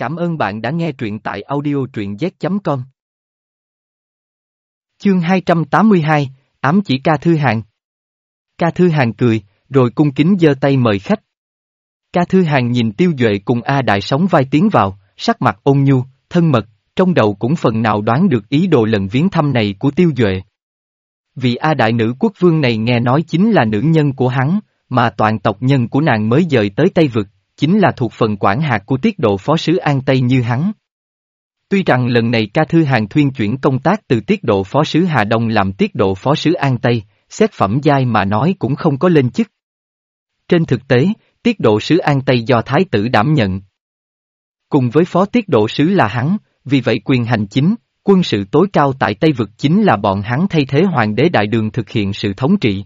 Cảm ơn bạn đã nghe truyện tại audio truyện z.com. Chương 282, ám chỉ ca thư hàng. Ca thư hàng cười, rồi cung kính giơ tay mời khách. Ca thư hàng nhìn tiêu duệ cùng A Đại sóng vai tiến vào, sắc mặt ôn nhu, thân mật, trong đầu cũng phần nào đoán được ý đồ lần viếng thăm này của tiêu duệ. Vì A Đại nữ quốc vương này nghe nói chính là nữ nhân của hắn, mà toàn tộc nhân của nàng mới dời tới Tây Vực, chính là thuộc phần quản hạt của tiết độ phó sứ An Tây như hắn. Tuy rằng lần này ca thư hàng thuyên chuyển công tác từ tiết độ phó sứ Hà Đông làm tiết độ phó sứ An Tây, xét phẩm giai mà nói cũng không có lên chức. Trên thực tế, tiết độ sứ An Tây do Thái tử đảm nhận. Cùng với phó tiết độ sứ là hắn, vì vậy quyền hành chính, quân sự tối cao tại Tây Vực chính là bọn hắn thay thế hoàng đế đại đường thực hiện sự thống trị.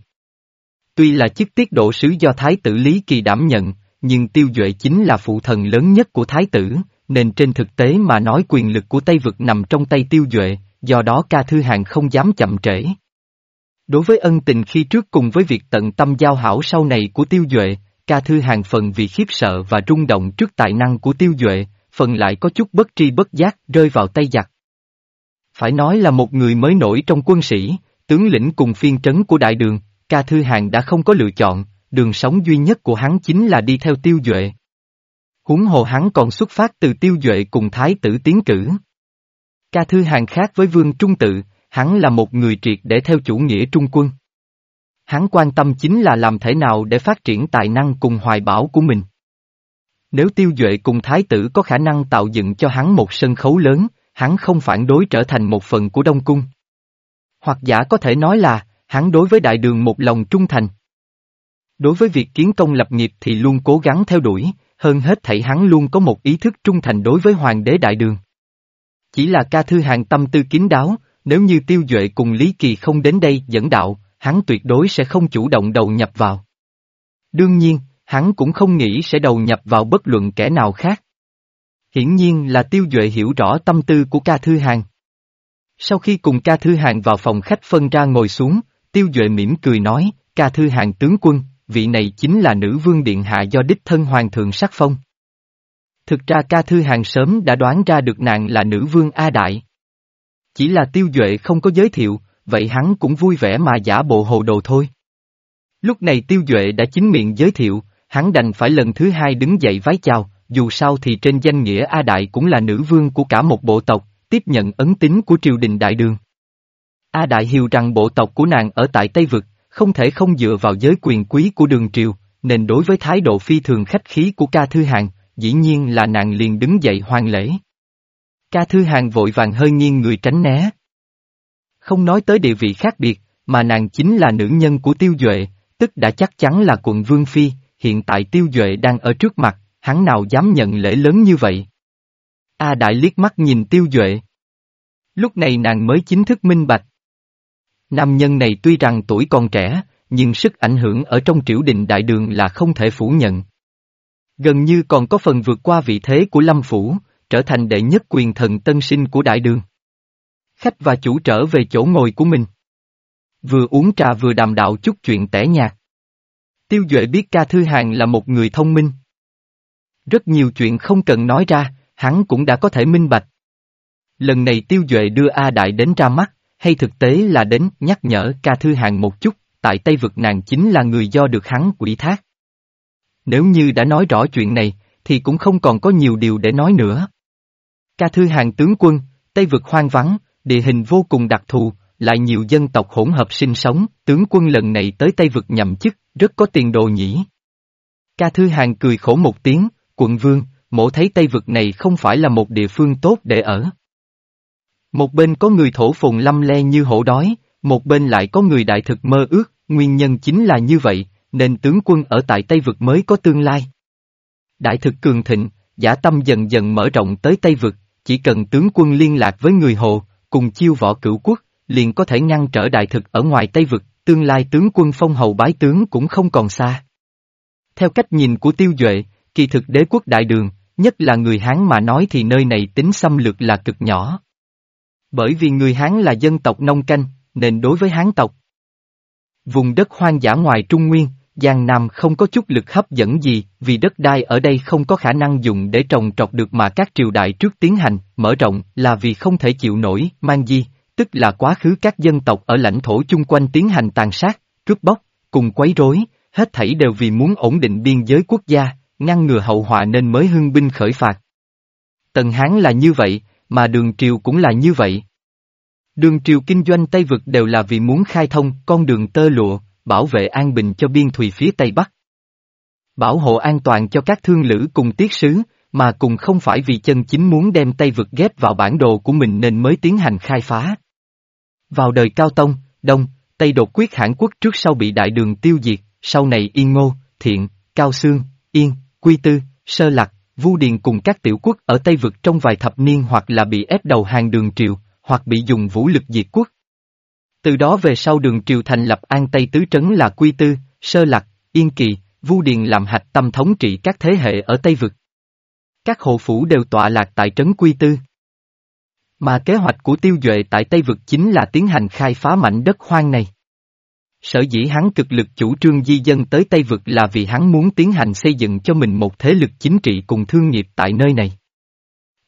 Tuy là chức tiết độ sứ do Thái tử Lý Kỳ đảm nhận, nhưng tiêu duệ chính là phụ thần lớn nhất của Thái tử, nên trên thực tế mà nói quyền lực của Tây Vực nằm trong tay tiêu duệ, do đó ca thư hàng không dám chậm trễ. Đối với ân tình khi trước cùng với việc tận tâm giao hảo sau này của tiêu duệ, ca thư hàng phần vì khiếp sợ và rung động trước tài năng của tiêu duệ, phần lại có chút bất tri bất giác rơi vào tay giặc. Phải nói là một người mới nổi trong quân sĩ, tướng lĩnh cùng phiên trấn của đại đường, ca thư hàng đã không có lựa chọn, đường sống duy nhất của hắn chính là đi theo tiêu duệ. Huống hồ hắn còn xuất phát từ tiêu duệ cùng thái tử tiến cử. Ca thư hàng khác với vương trung tự, hắn là một người triệt để theo chủ nghĩa trung quân. Hắn quan tâm chính là làm thế nào để phát triển tài năng cùng hoài bão của mình. Nếu tiêu duệ cùng thái tử có khả năng tạo dựng cho hắn một sân khấu lớn, hắn không phản đối trở thành một phần của Đông Cung. Hoặc giả có thể nói là, hắn đối với đại đường một lòng trung thành. Đối với việc kiến công lập nghiệp thì luôn cố gắng theo đuổi, hơn hết thảy hắn luôn có một ý thức trung thành đối với hoàng đế đại đường. Chỉ là ca thư hàng tâm tư kín đáo, nếu như tiêu duệ cùng Lý Kỳ không đến đây dẫn đạo, hắn tuyệt đối sẽ không chủ động đầu nhập vào. Đương nhiên, hắn cũng không nghĩ sẽ đầu nhập vào bất luận kẻ nào khác. Hiển nhiên là tiêu duệ hiểu rõ tâm tư của ca thư hàng. Sau khi cùng ca thư hàng vào phòng khách phân ra ngồi xuống, tiêu duệ mỉm cười nói, ca thư hàng tướng quân, vị này chính là nữ vương điện hạ do đích thân hoàng thượng sắc phong. Thực ra ca thư hàng sớm đã đoán ra được nàng là nữ vương A Đại. Chỉ là tiêu duệ không có giới thiệu, vậy hắn cũng vui vẻ mà giả bộ hồ đồ thôi. Lúc này tiêu duệ đã chính miệng giới thiệu, hắn đành phải lần thứ hai đứng dậy vái chào, dù sao thì trên danh nghĩa A Đại cũng là nữ vương của cả một bộ tộc, tiếp nhận ấn tín của triều đình đại đường. A Đại hiểu rằng bộ tộc của nàng ở tại Tây Vực, không thể không dựa vào giới quyền quý của đường triều, nên đối với thái độ phi thường khách khí của ca thư hàng, dĩ nhiên là nàng liền đứng dậy hoan lễ. Ca thư hàng vội vàng hơi nghiêng người tránh né. Không nói tới địa vị khác biệt, mà nàng chính là nữ nhân của tiêu duệ, tức đã chắc chắn là quận Vương Phi, hiện tại tiêu duệ đang ở trước mặt, hắn nào dám nhận lễ lớn như vậy. A Đại liếc mắt nhìn tiêu duệ. Lúc này nàng mới chính thức minh bạch. Nam nhân này tuy rằng tuổi còn trẻ, nhưng sức ảnh hưởng ở trong triều đình đại đường là không thể phủ nhận. Gần như còn có phần vượt qua vị thế của Lâm Phủ, trở thành đệ nhất quyền thần tân sinh của đại đường. Khách và chủ trở về chỗ ngồi của mình. Vừa uống trà vừa đàm đạo chút chuyện tẻ nhạt. Tiêu Duệ biết ca thư hàng là một người thông minh. Rất nhiều chuyện không cần nói ra, hắn cũng đã có thể minh bạch. Lần này Tiêu Duệ đưa A Đại đến ra mắt, hay thực tế là đến nhắc nhở ca thư hàng một chút, tại Tây Vực nàng chính là người do được hắn quỷ thác. Nếu như đã nói rõ chuyện này, thì cũng không còn có nhiều điều để nói nữa. Ca thư hàng tướng quân, Tây Vực hoang vắng, địa hình vô cùng đặc thù, lại nhiều dân tộc hỗn hợp sinh sống, tướng quân lần này tới Tây Vực nhậm chức, rất có tiền đồ nhỉ. Ca thư hàng cười khổ một tiếng, quận vương, mộ thấy Tây Vực này không phải là một địa phương tốt để ở. Một bên có người thổ phồn lâm le như hổ đói, một bên lại có người đại thực mơ ước, nguyên nhân chính là như vậy, nên tướng quân ở tại Tây Vực mới có tương lai. Đại thực cường thịnh, giả tâm dần dần mở rộng tới Tây Vực, chỉ cần tướng quân liên lạc với người Hồ, cùng chiêu võ cửu quốc, liền có thể ngăn trở đại thực ở ngoài Tây Vực, tương lai tướng quân phong hầu bái tướng cũng không còn xa. Theo cách nhìn của tiêu duệ, kỳ thực đế quốc đại đường, nhất là người Hán mà nói thì nơi này tính xâm lược là cực nhỏ. Bởi vì người Hán là dân tộc nông canh, nên đối với Hán tộc. Vùng đất hoang dã ngoài Trung Nguyên, Giang Nam không có chút lực hấp dẫn gì, vì đất đai ở đây không có khả năng dùng để trồng trọt được mà các triều đại trước tiến hành, mở rộng là vì không thể chịu nổi, mang di, tức là quá khứ các dân tộc ở lãnh thổ chung quanh tiến hành tàn sát, cướp bóc, cùng quấy rối, hết thảy đều vì muốn ổn định biên giới quốc gia, ngăn ngừa hậu họa nên mới hưng binh khởi phạt. Tần Hán là như vậy, mà đường triều cũng là như vậy. Đường triều kinh doanh Tây Vực đều là vì muốn khai thông con đường tơ lụa, bảo vệ an bình cho biên thùy phía Tây Bắc. Bảo hộ an toàn cho các thương lữ cùng tiết sứ, mà cùng không phải vì chân chính muốn đem Tây Vực ghép vào bản đồ của mình nên mới tiến hành khai phá. Vào đời Cao Tông, Đông, Tây đột quyết hãn quốc trước sau bị đại đường tiêu diệt, sau này Yên Ngô, Thiện, Cao Sương, Yên, Quy Tư, Sơ Lạc, Vu Điền cùng các tiểu quốc ở Tây Vực trong vài thập niên hoặc là bị ép đầu hàng đường triều, hoặc bị dùng vũ lực diệt quốc. Từ đó về sau đường triều thành lập An Tây Tứ Trấn là Quy Tư, Sơ Lạc, Yên Kỳ, Vu Điền làm hạch tâm thống trị các thế hệ ở Tây Vực. Các hộ phủ đều tọa lạc tại Trấn Quy Tư. Mà kế hoạch của tiêu duệ tại Tây Vực chính là tiến hành khai phá mảnh đất hoang này. Sở dĩ hắn cực lực chủ trương di dân tới Tây Vực là vì hắn muốn tiến hành xây dựng cho mình một thế lực chính trị cùng thương nghiệp tại nơi này.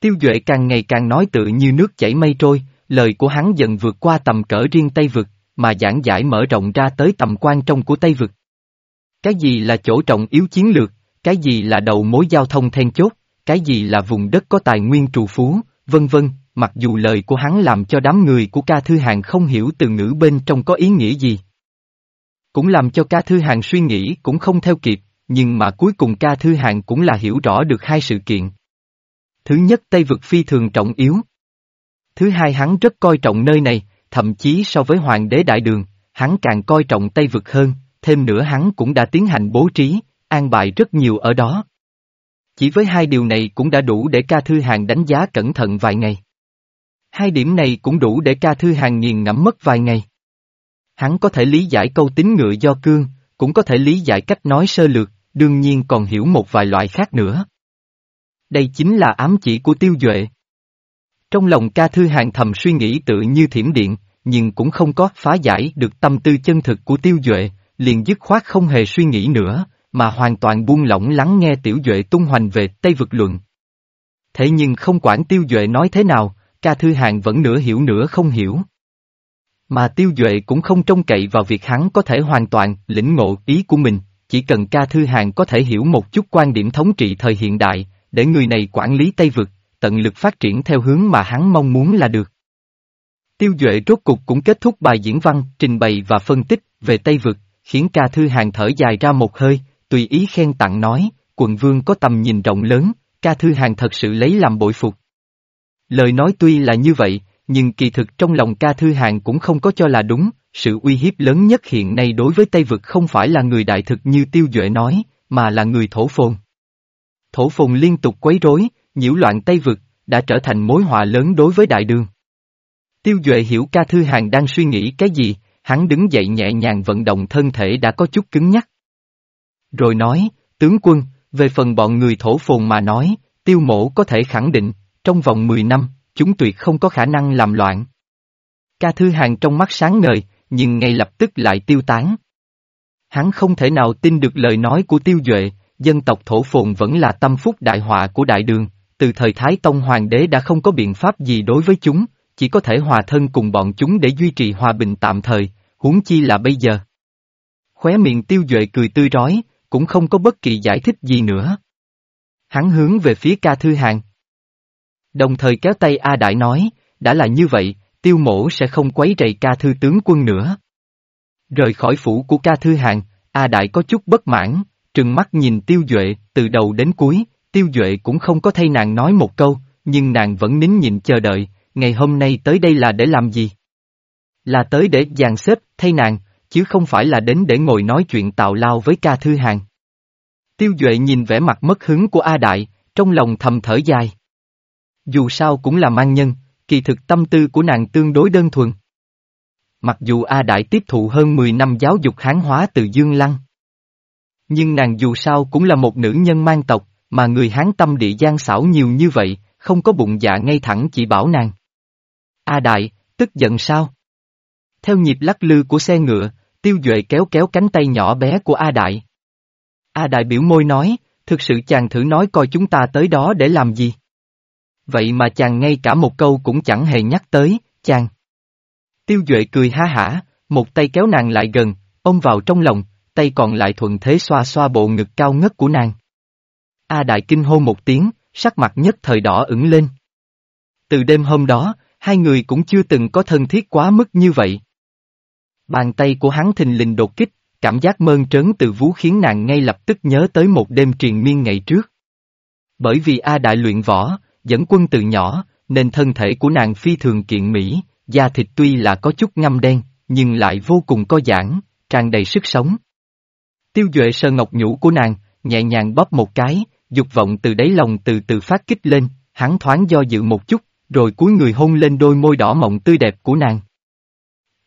Tiêu Duệ càng ngày càng nói tự như nước chảy mây trôi, lời của hắn dần vượt qua tầm cỡ riêng Tây Vực, mà giảng giải mở rộng ra tới tầm quan trọng của Tây Vực. Cái gì là chỗ trọng yếu chiến lược, cái gì là đầu mối giao thông then chốt, cái gì là vùng đất có tài nguyên trù phú, vân vân, mặc dù lời của hắn làm cho đám người của ca thư hàng không hiểu từ ngữ bên trong có ý nghĩa gì. Cũng làm cho ca thư hàng suy nghĩ cũng không theo kịp, nhưng mà cuối cùng ca thư hàng cũng là hiểu rõ được hai sự kiện. Thứ nhất Tây vực phi thường trọng yếu. Thứ hai hắn rất coi trọng nơi này, thậm chí so với hoàng đế đại đường, hắn càng coi trọng Tây vực hơn, thêm nữa hắn cũng đã tiến hành bố trí, an bài rất nhiều ở đó. Chỉ với hai điều này cũng đã đủ để ca thư hàng đánh giá cẩn thận vài ngày. Hai điểm này cũng đủ để ca thư hàng nghiền ngẫm mất vài ngày. Hắn có thể lý giải câu tính ngựa do cương, cũng có thể lý giải cách nói sơ lược, đương nhiên còn hiểu một vài loại khác nữa. Đây chính là ám chỉ của tiêu duệ. Trong lòng ca thư hàng thầm suy nghĩ tự như thiểm điện, nhưng cũng không có phá giải được tâm tư chân thực của tiêu duệ, liền dứt khoát không hề suy nghĩ nữa, mà hoàn toàn buông lỏng lắng nghe tiểu duệ tung hoành về Tây vực luận. Thế nhưng không quản tiêu duệ nói thế nào, ca thư hàng vẫn nửa hiểu nửa không hiểu. Mà tiêu duệ cũng không trông cậy vào việc hắn có thể hoàn toàn lĩnh ngộ ý của mình, chỉ cần ca thư hàng có thể hiểu một chút quan điểm thống trị thời hiện đại, để người này quản lý Tây Vực, tận lực phát triển theo hướng mà hắn mong muốn là được. Tiêu Duệ rốt cục cũng kết thúc bài diễn văn, trình bày và phân tích về Tây Vực, khiến ca thư hàng thở dài ra một hơi, tùy ý khen tặng nói, quận vương có tầm nhìn rộng lớn, ca thư hàng thật sự lấy làm bội phục. Lời nói tuy là như vậy, nhưng kỳ thực trong lòng ca thư hàng cũng không có cho là đúng, sự uy hiếp lớn nhất hiện nay đối với Tây Vực không phải là người đại thực như Tiêu Duệ nói, mà là người thổ phồn. Thổ phồn liên tục quấy rối, nhiễu loạn Tây Vực, đã trở thành mối họa lớn đối với đại đường. Tiêu Duệ hiểu ca thư hàng đang suy nghĩ cái gì, hắn đứng dậy nhẹ nhàng vận động thân thể đã có chút cứng nhắc. Rồi nói, tướng quân, về phần bọn người thổ phồn mà nói, tiêu mổ có thể khẳng định, trong vòng 10 năm, chúng tuyệt không có khả năng làm loạn. Ca thư hàng trong mắt sáng ngời, nhưng ngay lập tức lại tiêu tán. Hắn không thể nào tin được lời nói của tiêu duệ, dân tộc thổ phồn vẫn là tâm phúc đại họa của đại đường, từ thời Thái Tông Hoàng đế đã không có biện pháp gì đối với chúng, chỉ có thể hòa thân cùng bọn chúng để duy trì hòa bình tạm thời, huống chi là bây giờ. Khóe miệng tiêu duệ cười tươi rói, cũng không có bất kỳ giải thích gì nữa. Hắn hướng về phía ca thư hàng. Đồng thời kéo tay A Đại nói, đã là như vậy, tiêu mổ sẽ không quấy rầy ca thư tướng quân nữa. Rời khỏi phủ của ca thư hàng, A Đại có chút bất mãn, trừng mắt nhìn tiêu duệ, từ đầu đến cuối, tiêu duệ cũng không có thay nàng nói một câu, nhưng nàng vẫn nín nhịn chờ đợi, ngày hôm nay tới đây là để làm gì? Là tới để dàn xếp, thay nàng, chứ không phải là đến để ngồi nói chuyện tào lao với ca thư hàng. Tiêu Duệ nhìn vẻ mặt mất hứng của A Đại, trong lòng thầm thở dài. Dù sao cũng là mang nhân, kỳ thực tâm tư của nàng tương đối đơn thuần. Mặc dù A Đại tiếp thụ hơn 10 năm giáo dục hán hóa từ Dương Lăng. Nhưng nàng dù sao cũng là một nữ nhân mang tộc, mà người hán tâm địa gian xảo nhiều như vậy, không có bụng dạ ngay thẳng chỉ bảo nàng. A Đại, tức giận sao? Theo nhịp lắc lư của xe ngựa, tiêu duệ kéo kéo cánh tay nhỏ bé của A Đại. A Đại biểu môi nói, thực sự chàng thử nói coi chúng ta tới đó để làm gì. Vậy mà chàng ngay cả một câu cũng chẳng hề nhắc tới, chàng. Tiêu Duệ cười ha hả, một tay kéo nàng lại gần, ôm vào trong lòng, tay còn lại thuận thế xoa xoa bộ ngực cao ngất của nàng. A Đại kinh hô một tiếng, sắc mặt nhất thời đỏ ửng lên. Từ đêm hôm đó, hai người cũng chưa từng có thân thiết quá mức như vậy. Bàn tay của hắn thình lình đột kích, cảm giác mơn trớn từ vú khiến nàng ngay lập tức nhớ tới một đêm triền miên ngày trước. Bởi vì A Đại luyện võ, dẫn quân từ nhỏ, nên thân thể của nàng phi thường kiện mỹ, da thịt tuy là có chút ngâm đen, nhưng lại vô cùng co giãn, tràn đầy sức sống. Tiêu Duệ sơ ngọc nhũ của nàng, nhẹ nhàng bóp một cái, dục vọng từ đáy lòng từ từ phát kích lên, hắn thoáng do dự một chút, rồi cúi người hôn lên đôi môi đỏ mọng tươi đẹp của nàng.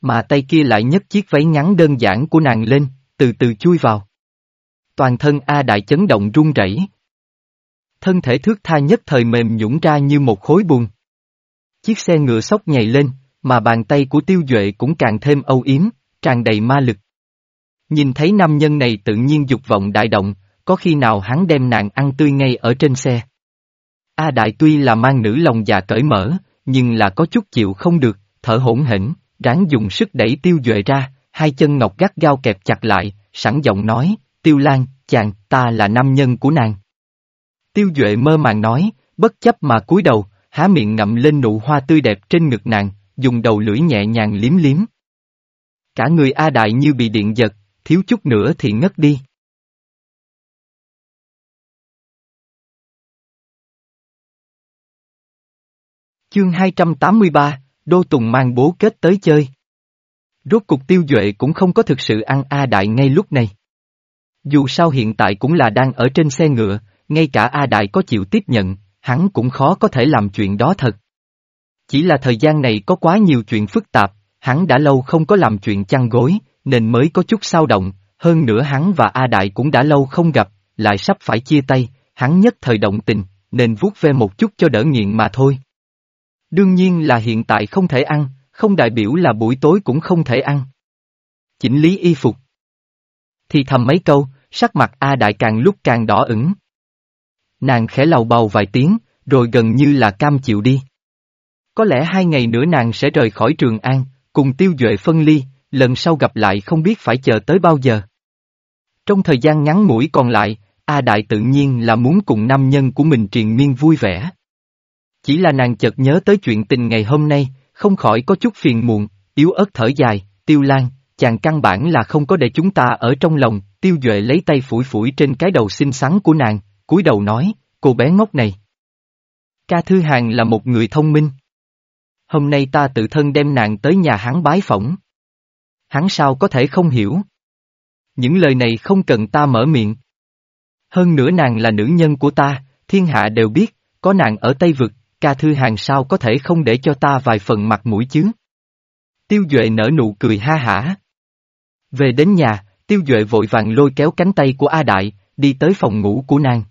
Mà tay kia lại nhấc chiếc váy ngắn đơn giản của nàng lên, từ từ chui vào. Toàn thân A Đại chấn động run rẩy. Thân thể thước tha nhất thời mềm nhũng ra như một khối bùn. Chiếc xe ngựa sốc nhảy lên, mà bàn tay của tiêu duệ cũng càng thêm âu yếm, tràn đầy ma lực. Nhìn thấy nam nhân này tự nhiên dục vọng đại động, có khi nào hắn đem nàng ăn tươi ngay ở trên xe. A Đại tuy là mang nữ lòng già cởi mở, nhưng là có chút chịu không được, thở hỗn hển, ráng dùng sức đẩy tiêu duệ ra, hai chân ngọc gắt gao kẹp chặt lại, sẵn giọng nói, tiêu lan, chàng, ta là nam nhân của nàng. Tiêu duệ mơ màng nói, bất chấp mà cúi đầu, há miệng ngậm lên nụ hoa tươi đẹp trên ngực nàng, dùng đầu lưỡi nhẹ nhàng liếm liếm. Cả người A Đại như bị điện giật, thiếu chút nữa thì ngất đi. Chương 283, Đô Tùng mang bố kết tới chơi. Rốt cục tiêu duệ cũng không có thực sự ăn A Đại ngay lúc này. Dù sao hiện tại cũng là đang ở trên xe ngựa, ngay cả A Đại có chịu tiếp nhận, hắn cũng khó có thể làm chuyện đó thật. Chỉ là thời gian này có quá nhiều chuyện phức tạp, hắn đã lâu không có làm chuyện chăn gối, nên mới có chút sao động, hơn nữa hắn và A Đại cũng đã lâu không gặp, lại sắp phải chia tay, hắn nhất thời động tình, nên vuốt ve một chút cho đỡ nghiện mà thôi. Đương nhiên là hiện tại không thể ăn, không đại biểu là buổi tối cũng không thể ăn. Chỉnh lý y phục. Thì thầm mấy câu, sắc mặt A Đại càng lúc càng đỏ ửng. Nàng khẽ lầu bầu vài tiếng, rồi gần như là cam chịu đi. Có lẽ hai ngày nữa nàng sẽ rời khỏi Trường An, cùng tiêu duệ phân ly, lần sau gặp lại không biết phải chờ tới bao giờ. Trong thời gian ngắn ngủi còn lại, A Đại tự nhiên là muốn cùng nam nhân của mình triền miên vui vẻ. Chỉ là nàng chợt nhớ tới chuyện tình ngày hôm nay, không khỏi có chút phiền muộn, yếu ớt thở dài, tiêu lan, chàng căn bản là không có để chúng ta ở trong lòng, tiêu duệ lấy tay phủi phủi trên cái đầu xinh xắn của nàng, cúi đầu nói, cô bé ngốc này. Ca Thư Hàng là một người thông minh. Hôm nay ta tự thân đem nàng tới nhà hắn bái phỏng. Hắn sao có thể không hiểu? Những lời này không cần ta mở miệng. Hơn nữa nàng là nữ nhân của ta, thiên hạ đều biết, có nàng ở Tây Vực, ca thư hàng sao có thể không để cho ta vài phần mặt mũi chứ? Tiêu Duệ nở nụ cười ha hả. Về đến nhà, Tiêu Duệ vội vàng lôi kéo cánh tay của A Đại, đi tới phòng ngủ của nàng.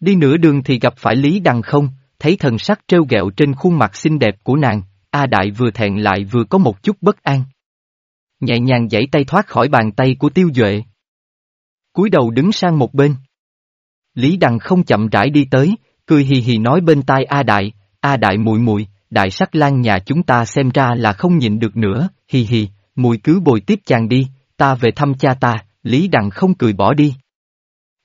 Đi nửa đường thì gặp phải Lý Đằng không, thấy thần sắc trêu ghẹo trên khuôn mặt xinh đẹp của nàng, A Đại vừa thẹn lại vừa có một chút bất an. Nhẹ nhàng giãy tay thoát khỏi bàn tay của Tiêu Duệ. cúi đầu đứng sang một bên. Lý Đằng không chậm rãi đi tới, cười hì hì nói bên tai A Đại, A Đại muội muội, đại sắc lan nhà chúng ta xem ra là không nhịn được nữa, hì hì, mùi cứ bồi tiếp chàng đi, ta về thăm cha ta, Lý Đằng không cười bỏ đi.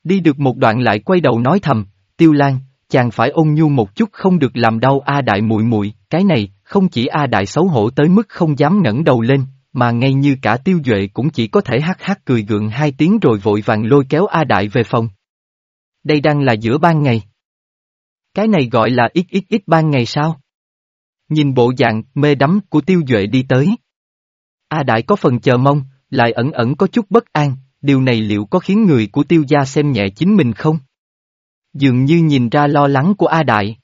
Đi được một đoạn lại quay đầu nói thầm, Tiêu Lan, chàng phải ôn nhu một chút không được làm đau A Đại muội muội, cái này, không chỉ A Đại xấu hổ tới mức không dám ngẩng đầu lên, mà ngay như cả Tiêu Duệ cũng chỉ có thể hắc hắc cười gượng hai tiếng rồi vội vàng lôi kéo A Đại về phòng. Đây đang là giữa ban ngày. Cái này gọi là ít ít ít ban ngày sao? Nhìn bộ dạng mê đắm của tiêu duệ đi tới. A Đại có phần chờ mong, lại ẩn ẩn có chút bất an, điều này liệu có khiến người của tiêu gia xem nhẹ chính mình không? Dường như nhìn ra lo lắng của A Đại.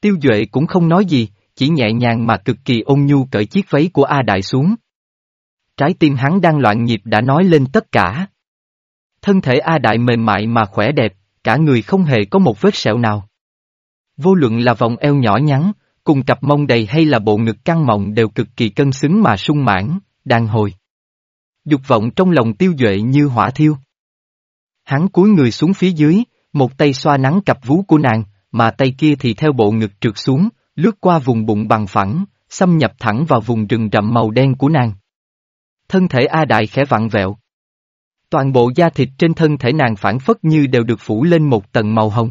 Tiêu Duệ cũng không nói gì, chỉ nhẹ nhàng mà cực kỳ ôn nhu cởi chiếc váy của A Đại xuống. Trái tim hắn đang loạn nhịp đã nói lên tất cả. Thân thể A Đại mềm mại mà khỏe đẹp, cả người không hề có một vết sẹo nào. Vô luận là vòng eo nhỏ nhắn, cùng cặp mông đầy hay là bộ ngực căng mọng đều cực kỳ cân xứng mà sung mãn, đàn hồi. Dục vọng trong lòng tiêu duệ như hỏa thiêu. Hắn cúi người xuống phía dưới, một tay xoa nắng cặp vú của nàng, mà tay kia thì theo bộ ngực trượt xuống, lướt qua vùng bụng bằng phẳng, xâm nhập thẳng vào vùng rừng rậm màu đen của nàng. Thân thể A Đại khẽ vặn vẹo. Toàn bộ da thịt trên thân thể nàng phản phất như đều được phủ lên một tầng màu hồng.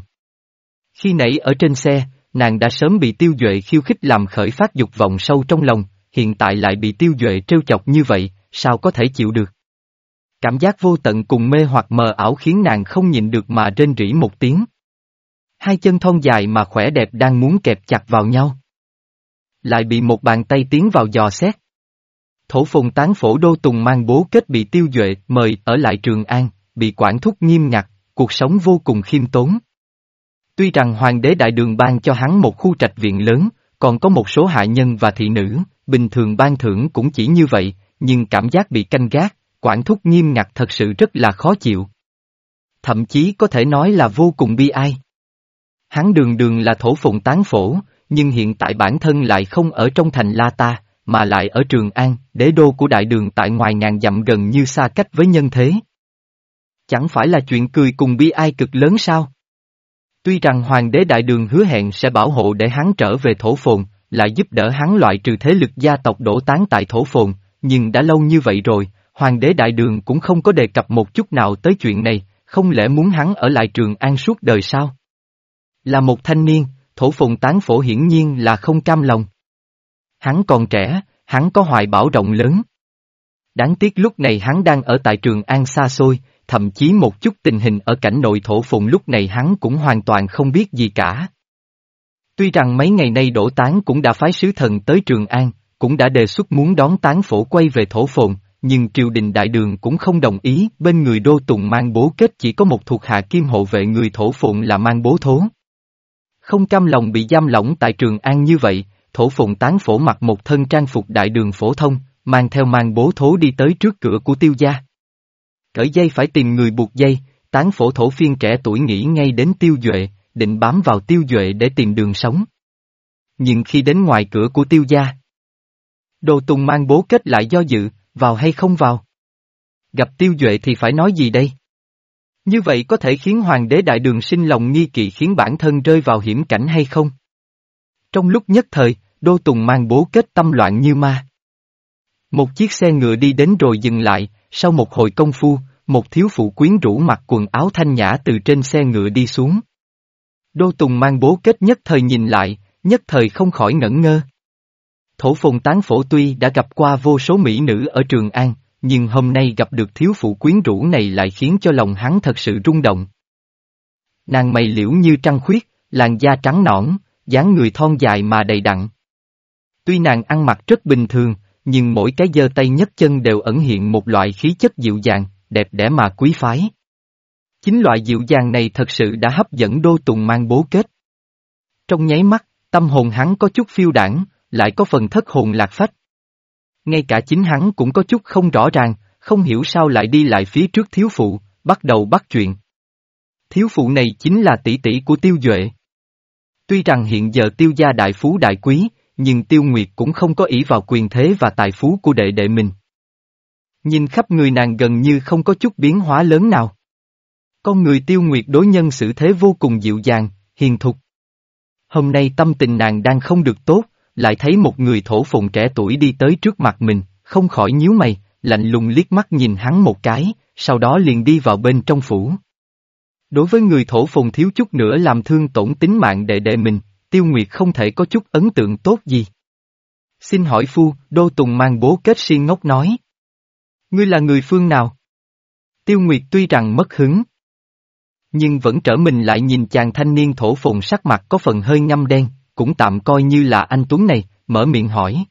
Khi nãy ở trên xe, nàng đã sớm bị tiêu duệ khiêu khích làm khởi phát dục vọng sâu trong lòng, hiện tại lại bị tiêu duệ trêu chọc như vậy, sao có thể chịu được. Cảm giác vô tận cùng mê hoặc mờ ảo khiến nàng không nhịn được mà rên rỉ một tiếng. Hai chân thon dài mà khỏe đẹp đang muốn kẹp chặt vào nhau. Lại bị một bàn tay tiến vào dò xét. Thổ phùng tán phổ đô tùng mang bố kết bị tiêu duệ mời ở lại Trường An, bị quản thúc nghiêm ngặt, cuộc sống vô cùng khiêm tốn. Tuy rằng hoàng đế đại đường ban cho hắn một khu trạch viện lớn, còn có một số hạ nhân và thị nữ, bình thường ban thưởng cũng chỉ như vậy, nhưng cảm giác bị canh gác, quản thúc nghiêm ngặt thật sự rất là khó chịu. Thậm chí có thể nói là vô cùng bi ai. Hắn đường đường là thổ phụng tán phổ, nhưng hiện tại bản thân lại không ở trong thành La Ta, mà lại ở Trường An, đế đô của đại đường tại ngoài ngàn dặm gần như xa cách với nhân thế. Chẳng phải là chuyện cười cùng bi ai cực lớn sao? Tuy rằng hoàng đế đại đường hứa hẹn sẽ bảo hộ để hắn trở về thổ phồn, lại giúp đỡ hắn loại trừ thế lực gia tộc đổ tán tại thổ phồn, nhưng đã lâu như vậy rồi, hoàng đế đại đường cũng không có đề cập một chút nào tới chuyện này, không lẽ muốn hắn ở lại trường an suốt đời sao? Là một thanh niên, thổ phồn tán phổ hiển nhiên là không cam lòng. Hắn còn trẻ, hắn có hoài bảo rộng lớn. Đáng tiếc lúc này hắn đang ở tại trường an xa xôi, thậm chí một chút tình hình ở cảnh nội thổ phồn lúc này hắn cũng hoàn toàn không biết gì cả. Tuy rằng mấy ngày nay đổ tán cũng đã phái sứ thần tới Trường An, cũng đã đề xuất muốn đón tán phổ quay về thổ phồn, nhưng triều đình đại đường cũng không đồng ý, bên người đô tùng mang bố kết chỉ có một thuộc hạ kim hộ vệ người thổ phồn là mang bố thố. Không cam lòng bị giam lỏng tại Trường An như vậy, thổ phồn tán phổ mặc một thân trang phục đại đường phổ thông, mang theo mang bố thố đi tới trước cửa của tiêu gia. Cởi dây phải tìm người buộc dây, tán phổ thổ phiên trẻ tuổi nghĩ ngay đến tiêu duệ, định bám vào tiêu duệ để tìm đường sống. Nhưng khi đến ngoài cửa của tiêu gia, Đồ Tùng mang bố kết lại do dự, vào hay không vào? Gặp tiêu duệ thì phải nói gì đây? Như vậy có thể khiến hoàng đế đại đường sinh lòng nghi kỵ khiến bản thân rơi vào hiểm cảnh hay không? Trong lúc nhất thời, Đô Tùng mang bố kết tâm loạn như ma. Một chiếc xe ngựa đi đến rồi dừng lại, sau một hồi công phu, một thiếu phụ quyến rũ mặc quần áo thanh nhã từ trên xe ngựa đi xuống. Đô Tùng mang bố kết nhất thời nhìn lại, nhất thời không khỏi ngẩn ngơ. Thổ phồn tán phổ tuy đã gặp qua vô số mỹ nữ ở Trường An, nhưng hôm nay gặp được thiếu phụ quyến rũ này lại khiến cho lòng hắn thật sự rung động. Nàng mày liễu như trăng khuyết, làn da trắng nõn, dáng người thon dài mà đầy đặn. Tuy nàng ăn mặc rất bình thường, nhưng mỗi cái giơ tay nhấc chân đều ẩn hiện một loại khí chất dịu dàng, đẹp đẽ mà quý phái. Chính loại dịu dàng này thật sự đã hấp dẫn Đô Tùng mang bố kết. Trong nháy mắt, tâm hồn hắn có chút phiêu đảng, lại có phần thất hồn lạc phách. Ngay cả chính hắn cũng có chút không rõ ràng, không hiểu sao lại đi lại phía trước thiếu phụ, bắt đầu bắt chuyện. Thiếu phụ này chính là tỷ tỷ của tiêu duệ. Tuy rằng hiện giờ tiêu gia đại phú đại quý, nhưng tiêu nguyệt cũng không có ý vào quyền thế và tài phú của đệ đệ mình. Nhìn khắp người nàng gần như không có chút biến hóa lớn nào. Con người tiêu nguyệt đối nhân xử thế vô cùng dịu dàng, hiền thục. Hôm nay tâm tình nàng đang không được tốt, lại thấy một người thổ phồn trẻ tuổi đi tới trước mặt mình, không khỏi nhíu mày, lạnh lùng liếc mắt nhìn hắn một cái, sau đó liền đi vào bên trong phủ. Đối với người thổ phồn thiếu chút nữa làm thương tổn tính mạng đệ đệ mình, tiêu nguyệt không thể có chút ấn tượng tốt gì. Xin hỏi phu, Đô Tùng mang bố kết si ngốc nói. Ngươi là người phương nào? Tiêu Nguyệt tuy rằng mất hứng, nhưng vẫn trở mình lại nhìn chàng thanh niên thổ phồn sắc mặt có phần hơi ngâm đen, cũng tạm coi như là anh Tuấn này, mở miệng hỏi.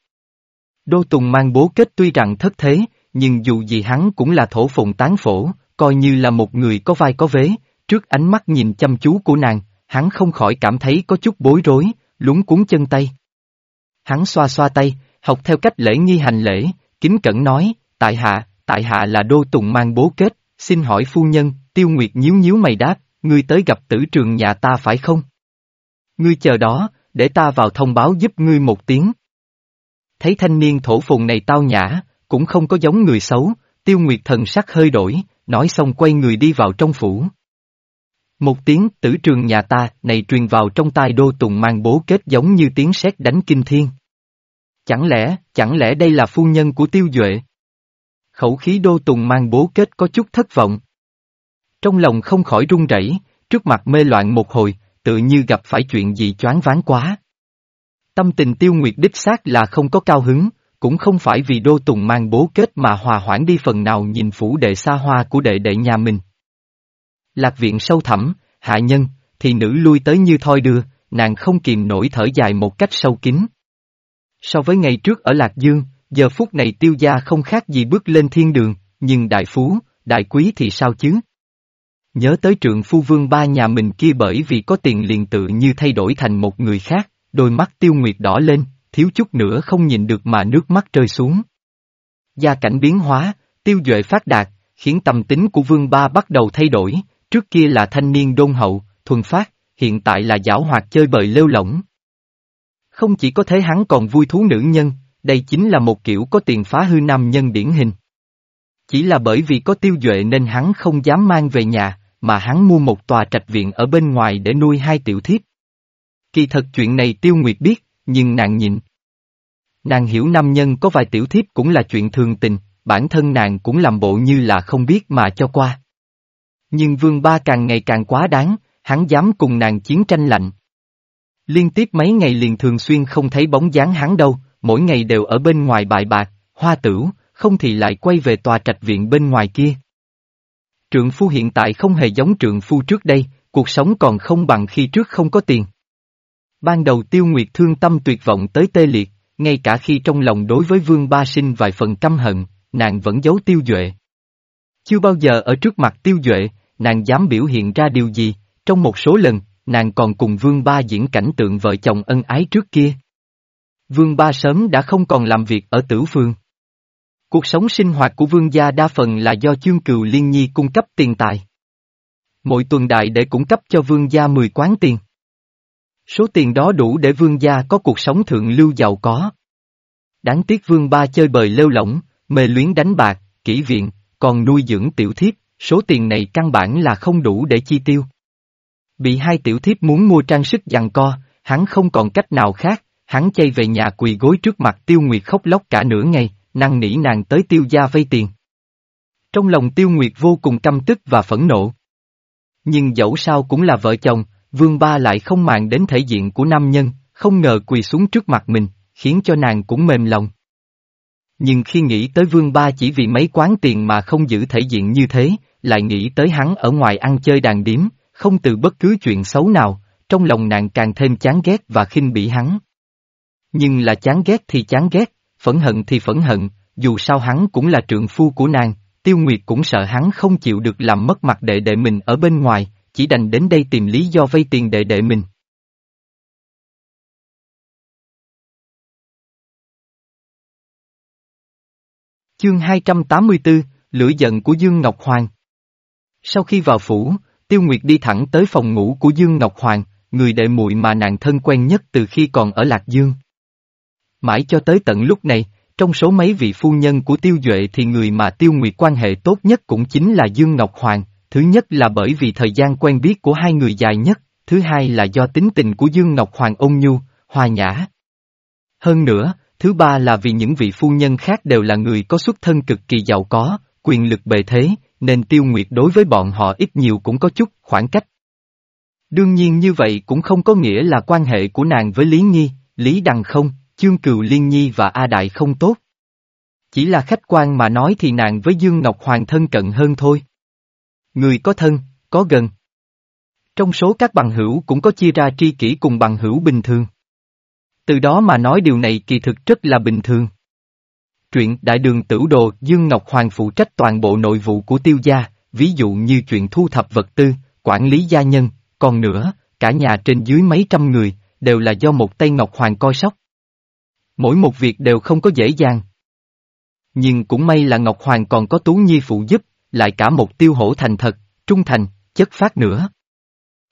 Đô Tùng mang bố kết tuy rằng thất thế, nhưng dù gì hắn cũng là thổ phồn tán phổ, coi như là một người có vai có vế, trước ánh mắt nhìn chăm chú của nàng, hắn không khỏi cảm thấy có chút bối rối, lúng cuốn chân tay. Hắn xoa xoa tay, học theo cách lễ nghi hành lễ, kính cẩn nói, tại hạ, tại hạ là Đô Tùng mang bố kết, xin hỏi phu nhân, tiêu nguyệt nhíu nhíu mày đáp, ngươi tới gặp tử trường nhà ta phải không? Ngươi chờ đó, để ta vào thông báo giúp ngươi một tiếng. Thấy thanh niên thổ phùng này tao nhã, cũng không có giống người xấu, Tiêu Nguyệt thần sắc hơi đổi, nói xong quay người đi vào trong phủ. Một tiếng tử trường nhà ta này truyền vào trong tai đô tùng mang bố kết giống như tiếng sét đánh kinh thiên. Chẳng lẽ, chẳng lẽ đây là phu nhân của tiêu duệ? Khẩu khí đô tùng mang bố kết có chút thất vọng. Trong lòng không khỏi run rẩy, trước mặt mê loạn một hồi, tự như gặp phải chuyện gì choáng váng quá. Tâm tình tiêu nguyệt đích xác là không có cao hứng, cũng không phải vì đô tùng mang bố kết mà hòa hoãn đi phần nào nhìn phủ đệ xa hoa của đệ đệ nhà mình. Lạc viện sâu thẳm, hạ nhân, thì nữ lui tới như thoi đưa, nàng không kìm nổi thở dài một cách sâu kín. So với ngày trước ở Lạc Dương, giờ phút này tiêu gia không khác gì bước lên thiên đường, nhưng đại phú, đại quý thì sao chứ? Nhớ tới trượng phu vương ba nhà mình kia bởi vì có tiền liền tự như thay đổi thành một người khác, đôi mắt tiêu nguyệt đỏ lên, thiếu chút nữa không nhìn được mà nước mắt rơi xuống. Gia cảnh biến hóa, tiêu duệ phát đạt, khiến tâm tính của vương ba bắt đầu thay đổi, trước kia là thanh niên đôn hậu, thuần phát, hiện tại là giảo hoạt chơi bời lêu lỏng. Không chỉ có thế hắn còn vui thú nữ nhân, đây chính là một kiểu có tiền phá hư nam nhân điển hình. Chỉ là bởi vì có tiêu duệ nên hắn không dám mang về nhà, mà hắn mua một tòa trạch viện ở bên ngoài để nuôi hai tiểu thiếp. Kỳ thật chuyện này tiêu nguyệt biết, nhưng nàng nhịn. Nàng hiểu nam nhân có vài tiểu thiếp cũng là chuyện thường tình, bản thân nàng cũng làm bộ như là không biết mà cho qua. Nhưng vương ba càng ngày càng quá đáng, hắn dám cùng nàng chiến tranh lạnh. Liên tiếp mấy ngày liền thường xuyên không thấy bóng dáng hắn đâu, mỗi ngày đều ở bên ngoài bài bạc, hoa tửu, không thì lại quay về tòa trạch viện bên ngoài kia. Trượng phu hiện tại không hề giống trượng phu trước đây, cuộc sống còn không bằng khi trước không có tiền. Ban đầu tiêu nguyệt thương tâm tuyệt vọng tới tê liệt, ngay cả khi trong lòng đối với vương ba sinh vài phần căm hận, nàng vẫn giấu tiêu duệ. Chưa bao giờ ở trước mặt tiêu duệ, nàng dám biểu hiện ra điều gì, trong một số lần, nàng còn cùng vương ba diễn cảnh tượng vợ chồng ân ái trước kia. Vương ba sớm đã không còn làm việc ở tử phương. Cuộc sống sinh hoạt của vương gia đa phần là do chương cừu liên nhi cung cấp tiền tài. Mỗi tuần đại để cung cấp cho vương gia 10 quán tiền. Số tiền đó đủ để vương gia có cuộc sống thượng lưu giàu có. Đáng tiếc vương ba chơi bời lêu lỏng, mê luyến đánh bạc, kỹ viện, còn nuôi dưỡng tiểu thiếp, số tiền này căn bản là không đủ để chi tiêu. Bị hai tiểu thiếp muốn mua trang sức giằng co, hắn không còn cách nào khác, hắn chay về nhà quỳ gối trước mặt tiêu nguyệt khóc lóc cả nửa ngày, năn nỉ nàng tới tiêu gia vay tiền. Trong lòng tiêu nguyệt vô cùng căm tức và phẫn nộ. Nhưng dẫu sao cũng là vợ chồng, vương ba lại không màng đến thể diện của nam nhân, không ngờ quỳ xuống trước mặt mình, khiến cho nàng cũng mềm lòng. Nhưng khi nghĩ tới vương ba chỉ vì mấy quán tiền mà không giữ thể diện như thế, lại nghĩ tới hắn ở ngoài ăn chơi đàn điếm, không từ bất cứ chuyện xấu nào, trong lòng nàng càng thêm chán ghét và khinh bỉ hắn. Nhưng là chán ghét thì chán ghét, phẫn hận thì phẫn hận, dù sao hắn cũng là trượng phu của nàng, tiêu nguyệt cũng sợ hắn không chịu được làm mất mặt đệ đệ mình ở bên ngoài, chỉ đành đến đây tìm lý do vay tiền đệ đệ mình. Chương 284, Lửa giận của Dương Ngọc Hoàng Sau khi vào phủ, Tiêu Nguyệt đi thẳng tới phòng ngủ của Dương Ngọc Hoàng, người đệ muội mà nàng thân quen nhất từ khi còn ở Lạc Dương. Mãi cho tới tận lúc này, trong số mấy vị phu nhân của Tiêu Duệ thì người mà Tiêu Nguyệt quan hệ tốt nhất cũng chính là Dương Ngọc Hoàng, thứ nhất là bởi vì thời gian quen biết của hai người dài nhất, thứ hai là do tính tình của Dương Ngọc Hoàng ôn nhu, hòa nhã. Hơn nữa, thứ ba là vì những vị phu nhân khác đều là người có xuất thân cực kỳ giàu có, quyền lực bề thế, nên Tiêu Nguyệt đối với bọn họ ít nhiều cũng có chút khoảng cách. Đương nhiên như vậy cũng không có nghĩa là quan hệ của nàng với Lý nghi, Lý Đằng không, Chương Cừu Liên Nhi và A Đại không tốt. Chỉ là khách quan mà nói thì nàng với Dương Ngọc Hoàng thân cận hơn thôi. Người có thân, có gần. Trong số các bằng hữu cũng có chia ra tri kỷ cùng bằng hữu bình thường. Từ đó mà nói điều này kỳ thực rất là bình thường. Truyện Đại đường Tử Đồ Dương Ngọc Hoàng phụ trách toàn bộ nội vụ của tiêu gia, ví dụ như chuyện thu thập vật tư, quản lý gia nhân, còn nữa, cả nhà trên dưới mấy trăm người, đều là do một tay Ngọc Hoàng coi sóc. Mỗi một việc đều không có dễ dàng. Nhưng cũng may là Ngọc Hoàng còn có Tú Nhi phụ giúp, lại cả một tiêu hổ thành thật, trung thành, chất phát nữa.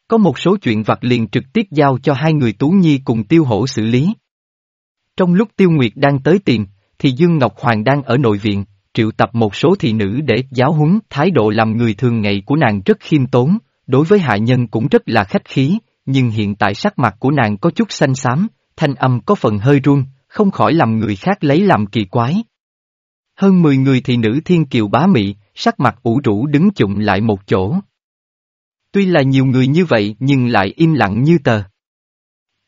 Có một số chuyện vặt liền trực tiếp giao cho hai người Tú Nhi cùng tiêu hổ xử lý. Trong lúc tiêu nguyệt đang tới tìm, thì Dương Ngọc Hoàng đang ở nội viện, triệu tập một số thị nữ để giáo huấn, thái độ làm người thường ngày của nàng rất khiêm tốn, đối với hạ nhân cũng rất là khách khí, nhưng hiện tại sắc mặt của nàng có chút xanh xám, thanh âm có phần hơi run, không khỏi làm người khác lấy làm kỳ quái. Hơn 10 người thị nữ thiên kiều bá mị, sắc mặt ủ rũ đứng chụm lại một chỗ. Tuy là nhiều người như vậy nhưng lại im lặng như tờ.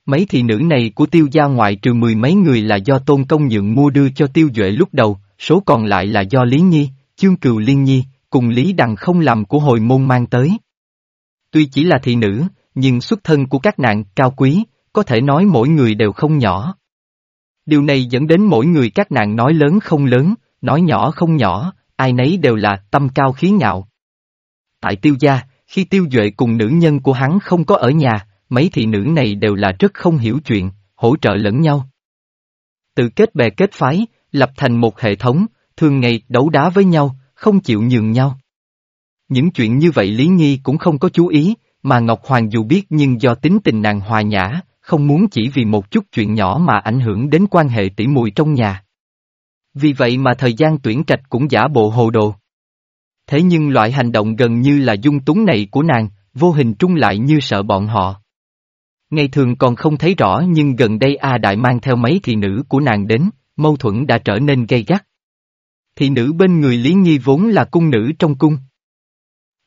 Mấy thị nữ này của tiêu gia ngoại trừ mười mấy người là do tôn công nhượng mua đưa cho tiêu duệ lúc đầu, số còn lại là do Lý Nhi, Chương Cừu Liên Nhi, cùng Lý Đằng không làm của hồi môn mang tới. Tuy chỉ là thị nữ, nhưng xuất thân của các nạn cao quý, có thể nói mỗi người đều không nhỏ. Điều này dẫn đến mỗi người các nàng nói lớn không lớn, nói nhỏ không nhỏ, ai nấy đều là tâm cao khí ngạo. Tại tiêu gia, khi tiêu duệ cùng nữ nhân của hắn không có ở nhà, mấy thị nữ này đều là rất không hiểu chuyện, hỗ trợ lẫn nhau. Tự kết bè kết phái, lập thành một hệ thống, thường ngày đấu đá với nhau, không chịu nhường nhau. Những chuyện như vậy Lý nghi cũng không có chú ý, mà Ngọc Hoàng dù biết nhưng do tính tình nàng hòa nhã, không muốn chỉ vì một chút chuyện nhỏ mà ảnh hưởng đến quan hệ tỉ mùi trong nhà. Vì vậy mà thời gian tuyển trạch cũng giả bộ hồ đồ. Thế nhưng loại hành động gần như là dung túng này của nàng, vô hình trung lại như sợ bọn họ. Ngày thường còn không thấy rõ nhưng gần đây A Đại mang theo mấy thị nữ của nàng đến, mâu thuẫn đã trở nên gay gắt. Thị nữ bên người Lý Nhi vốn là cung nữ trong cung.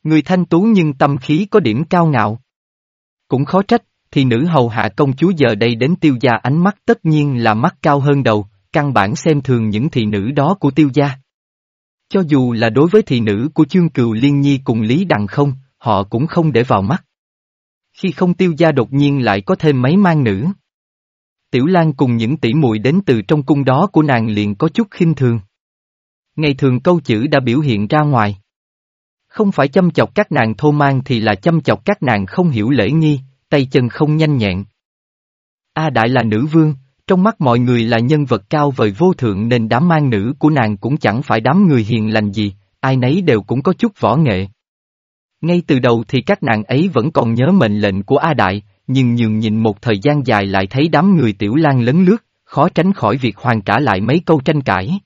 Người thanh tú nhưng tâm khí có điểm cao ngạo. Cũng khó trách, thì nữ hầu hạ công chúa giờ đây đến tiêu gia ánh mắt tất nhiên là mắt cao hơn đầu, căn bản xem thường những thị nữ đó của tiêu gia. Cho dù là đối với thị nữ của chương cừu liên nhi cùng Lý Đằng không, họ cũng không để vào mắt. Khi không tiêu gia đột nhiên lại có thêm mấy mang nữ. Tiểu Lan cùng những tỷ muội đến từ trong cung đó của nàng liền có chút khinh thường. Ngày thường câu chữ đã biểu hiện ra ngoài. Không phải chăm chọc các nàng thô mang thì là chăm chọc các nàng không hiểu lễ nghi, tay chân không nhanh nhẹn. A Đại là nữ vương, trong mắt mọi người là nhân vật cao vời vô thượng nên đám mang nữ của nàng cũng chẳng phải đám người hiền lành gì, ai nấy đều cũng có chút võ nghệ. Ngay từ đầu thì các nàng ấy vẫn còn nhớ mệnh lệnh của A Đại, nhưng nhường nhìn một thời gian dài lại thấy đám người tiểu lan lấn lướt, khó tránh khỏi việc hoàn trả lại mấy câu tranh cãi.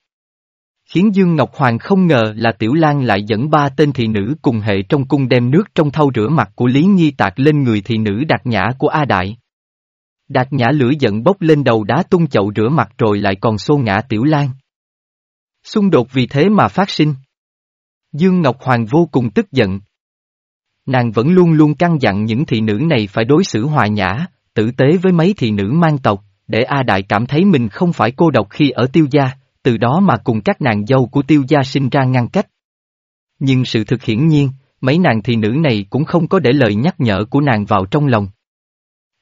Khiến Dương Ngọc Hoàng không ngờ là Tiểu Lan lại dẫn ba tên thị nữ cùng hệ trong cung đem nước trong thau rửa mặt của Lý Nhi tạc lên người thị nữ đạt nhã của A Đại. Đạt nhã lửa giận bốc lên đầu đá tung chậu rửa mặt rồi lại còn xô ngã Tiểu Lan. Xung đột vì thế mà phát sinh. Dương Ngọc Hoàng vô cùng tức giận. Nàng vẫn luôn luôn căn dặn những thị nữ này phải đối xử hòa nhã, tử tế với mấy thị nữ mang tộc, để A Đại cảm thấy mình không phải cô độc khi ở tiêu gia, từ đó mà cùng các nàng dâu của tiêu gia sinh ra ngăn cách. Nhưng sự thực hiển nhiên, mấy nàng thị nữ này cũng không có để lời nhắc nhở của nàng vào trong lòng.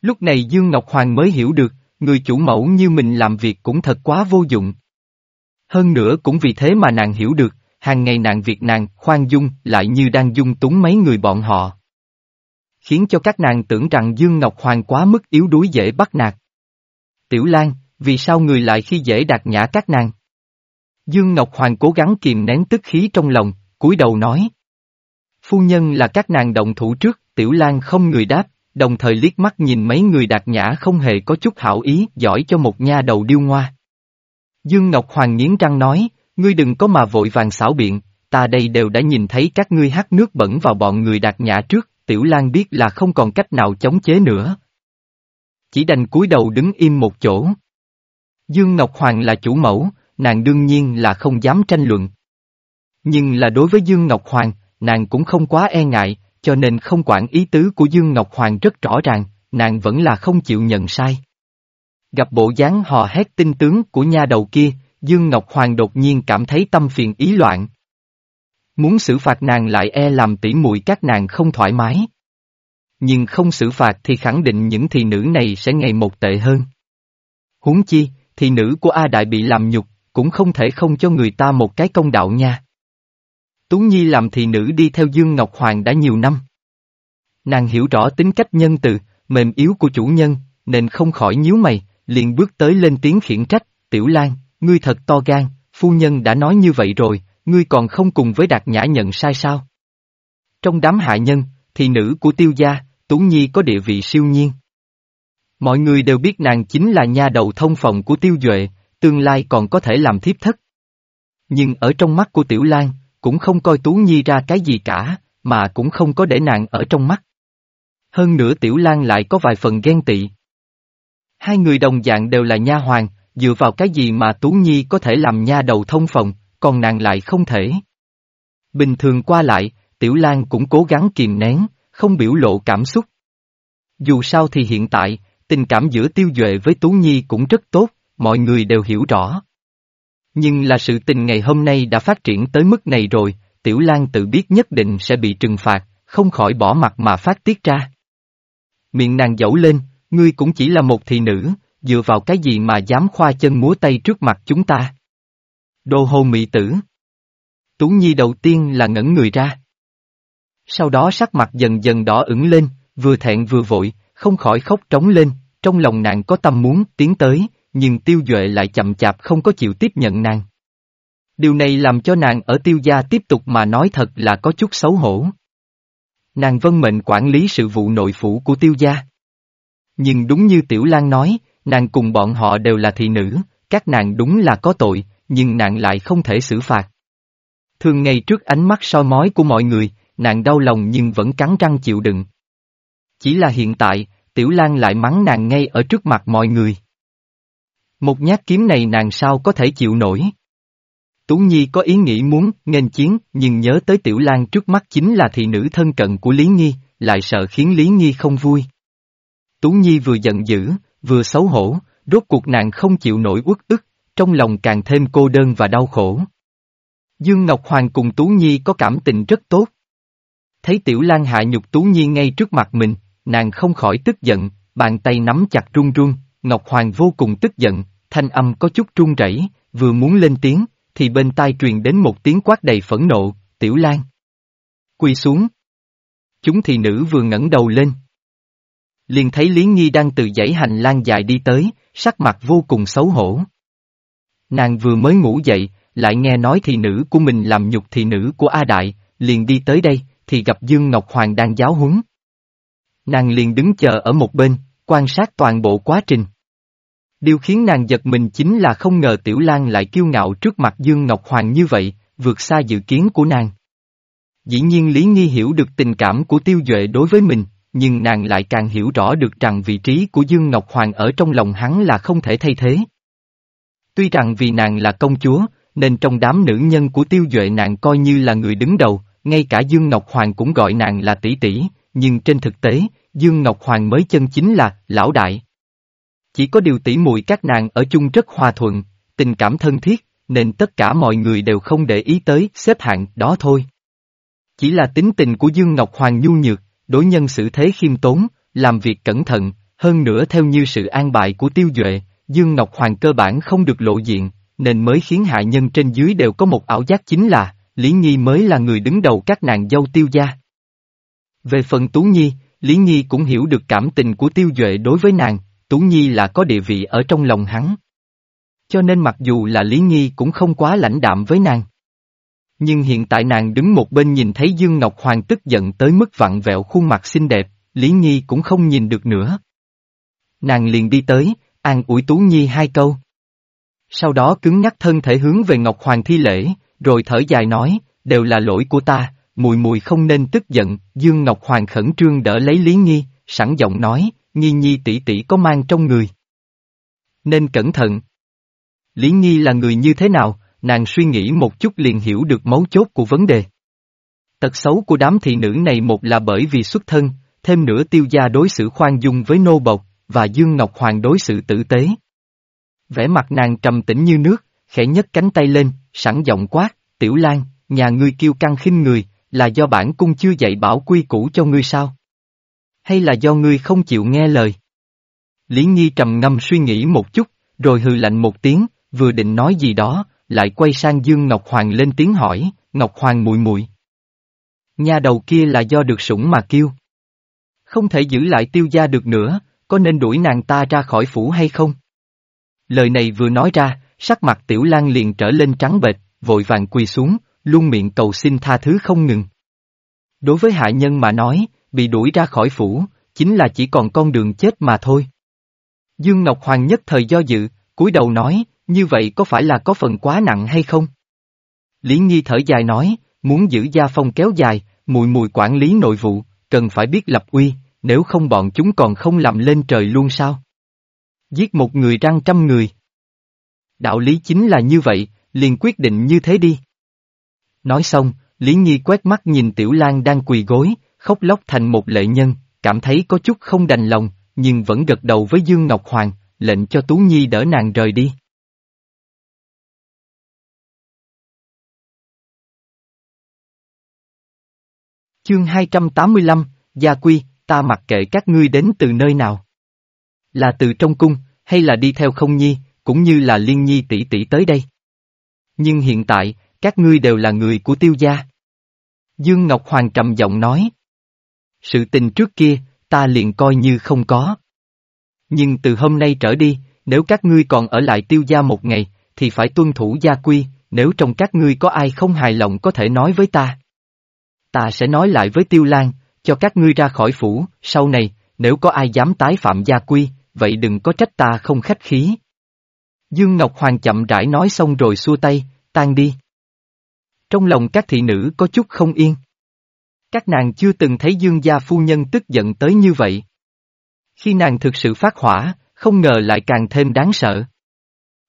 Lúc này Dương Ngọc Hoàng mới hiểu được, người chủ mẫu như mình làm việc cũng thật quá vô dụng. Hơn nữa cũng vì thế mà nàng hiểu được, hàng ngày nàng việc nàng khoan dung lại như đang dung túng mấy người bọn họ. Khiến cho các nàng tưởng rằng Dương Ngọc Hoàng quá mức yếu đuối dễ bắt nạt. Tiểu Lan, vì sao người lại khi dễ đạt nhã các nàng? Dương Ngọc Hoàng cố gắng kìm nén tức khí trong lòng, cúi đầu nói. Phu nhân là các nàng động thủ trước, Tiểu Lan không người đáp, đồng thời liếc mắt nhìn mấy người đạt nhã không hề có chút hảo ý, giỏi cho một nha đầu điêu ngoa. Dương Ngọc Hoàng nghiến răng nói, ngươi đừng có mà vội vàng xảo biện, ta đây đều đã nhìn thấy các ngươi hắt nước bẩn vào bọn người đạt nhã trước, Tiểu Lan biết là không còn cách nào chống chế nữa. Chỉ đành cúi đầu đứng im một chỗ. Dương Ngọc Hoàng là chủ mẫu, nàng đương nhiên là không dám tranh luận. Nhưng là đối với Dương Ngọc Hoàng, nàng cũng không quá e ngại, cho nên không quản ý tứ của Dương Ngọc Hoàng rất rõ ràng, nàng vẫn là không chịu nhận sai. Gặp bộ dáng hò hét tinh tướng của nha đầu kia, Dương Ngọc Hoàng đột nhiên cảm thấy tâm phiền ý loạn. Muốn xử phạt nàng lại e làm tỉ muội các nàng không thoải mái. Nhưng không xử phạt thì khẳng định những thị nữ này sẽ ngày một tệ hơn. Huống chi, thị nữ của A Đại bị làm nhục, cũng không thể không cho người ta một cái công đạo nha. Tú Nhi làm thị nữ đi theo Dương Ngọc Hoàng đã nhiều năm. Nàng hiểu rõ tính cách nhân từ, mềm yếu của chủ nhân, nên không khỏi nhíu mày, liền bước tới lên tiếng khiển trách, Tiểu Lan, ngươi thật to gan, phu nhân đã nói như vậy rồi, ngươi còn không cùng với Đạt Nhã nhận sai sao? Trong đám hạ nhân, thị nữ của tiêu gia, Tú Nhi có địa vị siêu nhiên. Mọi người đều biết nàng chính là nha đầu thông phòng của tiêu duệ, tương lai còn có thể làm thiếp thất. Nhưng ở trong mắt của Tiểu Lan, cũng không coi Tú Nhi ra cái gì cả, mà cũng không có để nàng ở trong mắt. Hơn nữa Tiểu Lan lại có vài phần ghen tị. Hai người đồng dạng đều là nha hoàng, dựa vào cái gì mà Tú Nhi có thể làm nha đầu thông phòng, còn nàng lại không thể. Bình thường qua lại, Tiểu Lan cũng cố gắng kìm nén, không biểu lộ cảm xúc. Dù sao thì hiện tại, tình cảm giữa Tiêu Duệ với Tú Nhi cũng rất tốt, mọi người đều hiểu rõ. Nhưng là sự tình ngày hôm nay đã phát triển tới mức này rồi, Tiểu Lan tự biết nhất định sẽ bị trừng phạt, không khỏi bỏ mặt mà phát tiết ra. Miệng nàng dẫu lên, ngươi cũng chỉ là một thị nữ, dựa vào cái gì mà dám khoa chân múa tay trước mặt chúng ta. Đô hô mị tử. Tú Nhi đầu tiên là ngẩn người ra. Sau đó sắc mặt dần dần đỏ ửng lên, vừa thẹn vừa vội, không khỏi khóc trống lên, trong lòng nàng có tâm muốn tiến tới, nhưng tiêu duệ lại chậm chạp không có chịu tiếp nhận nàng. Điều này làm cho nàng ở tiêu gia tiếp tục mà nói thật là có chút xấu hổ. Nàng vân mệnh quản lý sự vụ nội phủ của tiêu gia. Nhưng đúng như Tiểu Lan nói, nàng cùng bọn họ đều là thị nữ, các nàng đúng là có tội, nhưng nàng lại không thể xử phạt. Thường ngày trước ánh mắt soi mói của mọi người, nàng đau lòng nhưng vẫn cắn răng chịu đựng. Chỉ là hiện tại, Tiểu Lan lại mắng nàng ngay ở trước mặt mọi người. Một nhát kiếm này nàng sao có thể chịu nổi. Tú Nhi có ý nghĩ muốn nghênh chiến, nhưng nhớ tới Tiểu Lan trước mắt chính là thị nữ thân cận của Lý Nhi, lại sợ khiến Lý Nhi không vui. Tú Nhi vừa giận dữ, vừa xấu hổ, rốt cuộc nàng không chịu nổi uất ức, trong lòng càng thêm cô đơn và đau khổ. Dương Ngọc Hoàng cùng Tú Nhi có cảm tình rất tốt. Thấy Tiểu Lan hạ nhục Tú Nhi ngay trước mặt mình, nàng không khỏi tức giận, bàn tay nắm chặt run run, Ngọc Hoàng vô cùng tức giận, thanh âm có chút run rẩy, vừa muốn lên tiếng, thì bên tai truyền đến một tiếng quát đầy phẫn nộ, Tiểu Lan. Quỳ xuống. Chúng thị nữ vừa ngẩng đầu lên. Liền thấy Lý Nghi đang từ dãy hành lang dài đi tới, sắc mặt vô cùng xấu hổ. Nàng vừa mới ngủ dậy, lại nghe nói thị nữ của mình làm nhục thị nữ của A Đại, liền đi tới đây, thì gặp Dương Ngọc Hoàng đang giáo huấn. Nàng liền đứng chờ ở một bên, quan sát toàn bộ quá trình. Điều khiến nàng giật mình chính là không ngờ Tiểu Lan lại kiêu ngạo trước mặt Dương Ngọc Hoàng như vậy, vượt xa dự kiến của nàng. Dĩ nhiên Lý Nghi hiểu được tình cảm của Tiêu Duệ đối với mình, nhưng nàng lại càng hiểu rõ được rằng vị trí của Dương Ngọc Hoàng ở trong lòng hắn là không thể thay thế. Tuy rằng vì nàng là công chúa, nên trong đám nữ nhân của Tiêu Duệ nàng coi như là người đứng đầu, ngay cả Dương Ngọc Hoàng cũng gọi nàng là tỷ tỷ, nhưng trên thực tế, Dương Ngọc Hoàng mới chân chính là lão đại. Chỉ có điều tỷ muội các nàng ở chung rất hòa thuận, tình cảm thân thiết, nên tất cả mọi người đều không để ý tới xếp hạng đó thôi. Chỉ là tính tình của Dương Ngọc Hoàng nhu nhược, đối nhân xử thế khiêm tốn, làm việc cẩn thận, hơn nữa theo như sự an bài của tiêu duệ, Dương Ngọc Hoàng cơ bản không được lộ diện, nên mới khiến hạ nhân trên dưới đều có một ảo giác chính là, Lý Nhi mới là người đứng đầu các nàng dâu tiêu gia. Về phần Tú Nhi, Lý Nhi cũng hiểu được cảm tình của tiêu duệ đối với nàng, Tú Nhi là có địa vị ở trong lòng hắn. Cho nên mặc dù là Lý Nhi cũng không quá lãnh đạm với nàng. Nhưng hiện tại nàng đứng một bên nhìn thấy Dương Ngọc Hoàng tức giận tới mức vặn vẹo khuôn mặt xinh đẹp, Lý Nhi cũng không nhìn được nữa. Nàng liền đi tới, an ủi Tú Nhi hai câu. Sau đó cứng nhắc thân thể hướng về Ngọc Hoàng thi lễ, rồi thở dài nói, đều là lỗi của ta, mùi mùi không nên tức giận, Dương Ngọc Hoàng khẩn trương đỡ lấy Lý Nhi, sẵn giọng nói, Nhi Nhi tỷ tỷ có mang trong người. Nên cẩn thận. Lý Nhi là người như thế nào, nàng suy nghĩ một chút liền hiểu được mấu chốt của vấn đề. Tật xấu của đám thị nữ này một là bởi vì xuất thân, thêm nữa tiêu gia đối xử khoan dung với nô bộc, và Dương Ngọc Hoàng đối xử tử tế. Vẻ mặt nàng trầm tĩnh như nước, khẽ nhấc cánh tay lên, sẵn giọng quát, tiểu lan, nhà ngươi kiêu căng khinh người, là do bản cung chưa dạy bảo quy củ cho ngươi sao? Hay là do ngươi không chịu nghe lời? Lý Nhi trầm ngâm suy nghĩ một chút, rồi hừ lạnh một tiếng, vừa định nói gì đó, lại quay sang Dương Ngọc Hoàng lên tiếng hỏi, Ngọc Hoàng muội muội. Nhà đầu kia là do được sủng mà kêu. Không thể giữ lại tiêu gia được nữa, có nên đuổi nàng ta ra khỏi phủ hay không? Lời này vừa nói ra, sắc mặt tiểu lan liền trở lên trắng bệch, vội vàng quỳ xuống, luôn miệng cầu xin tha thứ không ngừng. Đối với hạ nhân mà nói, bị đuổi ra khỏi phủ, chính là chỉ còn con đường chết mà thôi. Dương Ngọc Hoàng nhất thời do dự, cúi đầu nói, như vậy có phải là có phần quá nặng hay không? Lý Nhi thở dài nói, muốn giữ gia phong kéo dài, mùi mùi quản lý nội vụ, cần phải biết lập uy, nếu không bọn chúng còn không làm lên trời luôn sao? Giết một người răng trăm người. Đạo lý chính là như vậy, liền quyết định như thế đi. Nói xong, Lý Nhi quét mắt nhìn Tiểu Lan đang quỳ gối, khóc lóc thành một lệ nhân, cảm thấy có chút không đành lòng, nhưng vẫn gật đầu với Dương Ngọc Hoàng, lệnh cho Tú Nhi đỡ nàng rời đi. Chương 285, Gia Quy, ta mặc kệ các ngươi đến từ nơi nào. Là từ trong cung, hay là đi theo không nhi, cũng như là liên nhi tỷ tỷ tới đây. Nhưng hiện tại, các ngươi đều là người của tiêu gia. Dương Ngọc Hoàng trầm giọng nói. Sự tình trước kia, ta liền coi như không có. Nhưng từ hôm nay trở đi, nếu các ngươi còn ở lại tiêu gia một ngày, thì phải tuân thủ gia quy, nếu trong các ngươi có ai không hài lòng có thể nói với ta. Ta sẽ nói lại với tiêu lan, cho các ngươi ra khỏi phủ, sau này, nếu có ai dám tái phạm gia quy, vậy đừng có trách ta không khách khí. Dương Ngọc Hoàng chậm rãi nói xong rồi xua tay, tan đi. Trong lòng các thị nữ có chút không yên. Các nàng chưa từng thấy Dương gia phu nhân tức giận tới như vậy. Khi nàng thực sự phát hỏa, không ngờ lại càng thêm đáng sợ.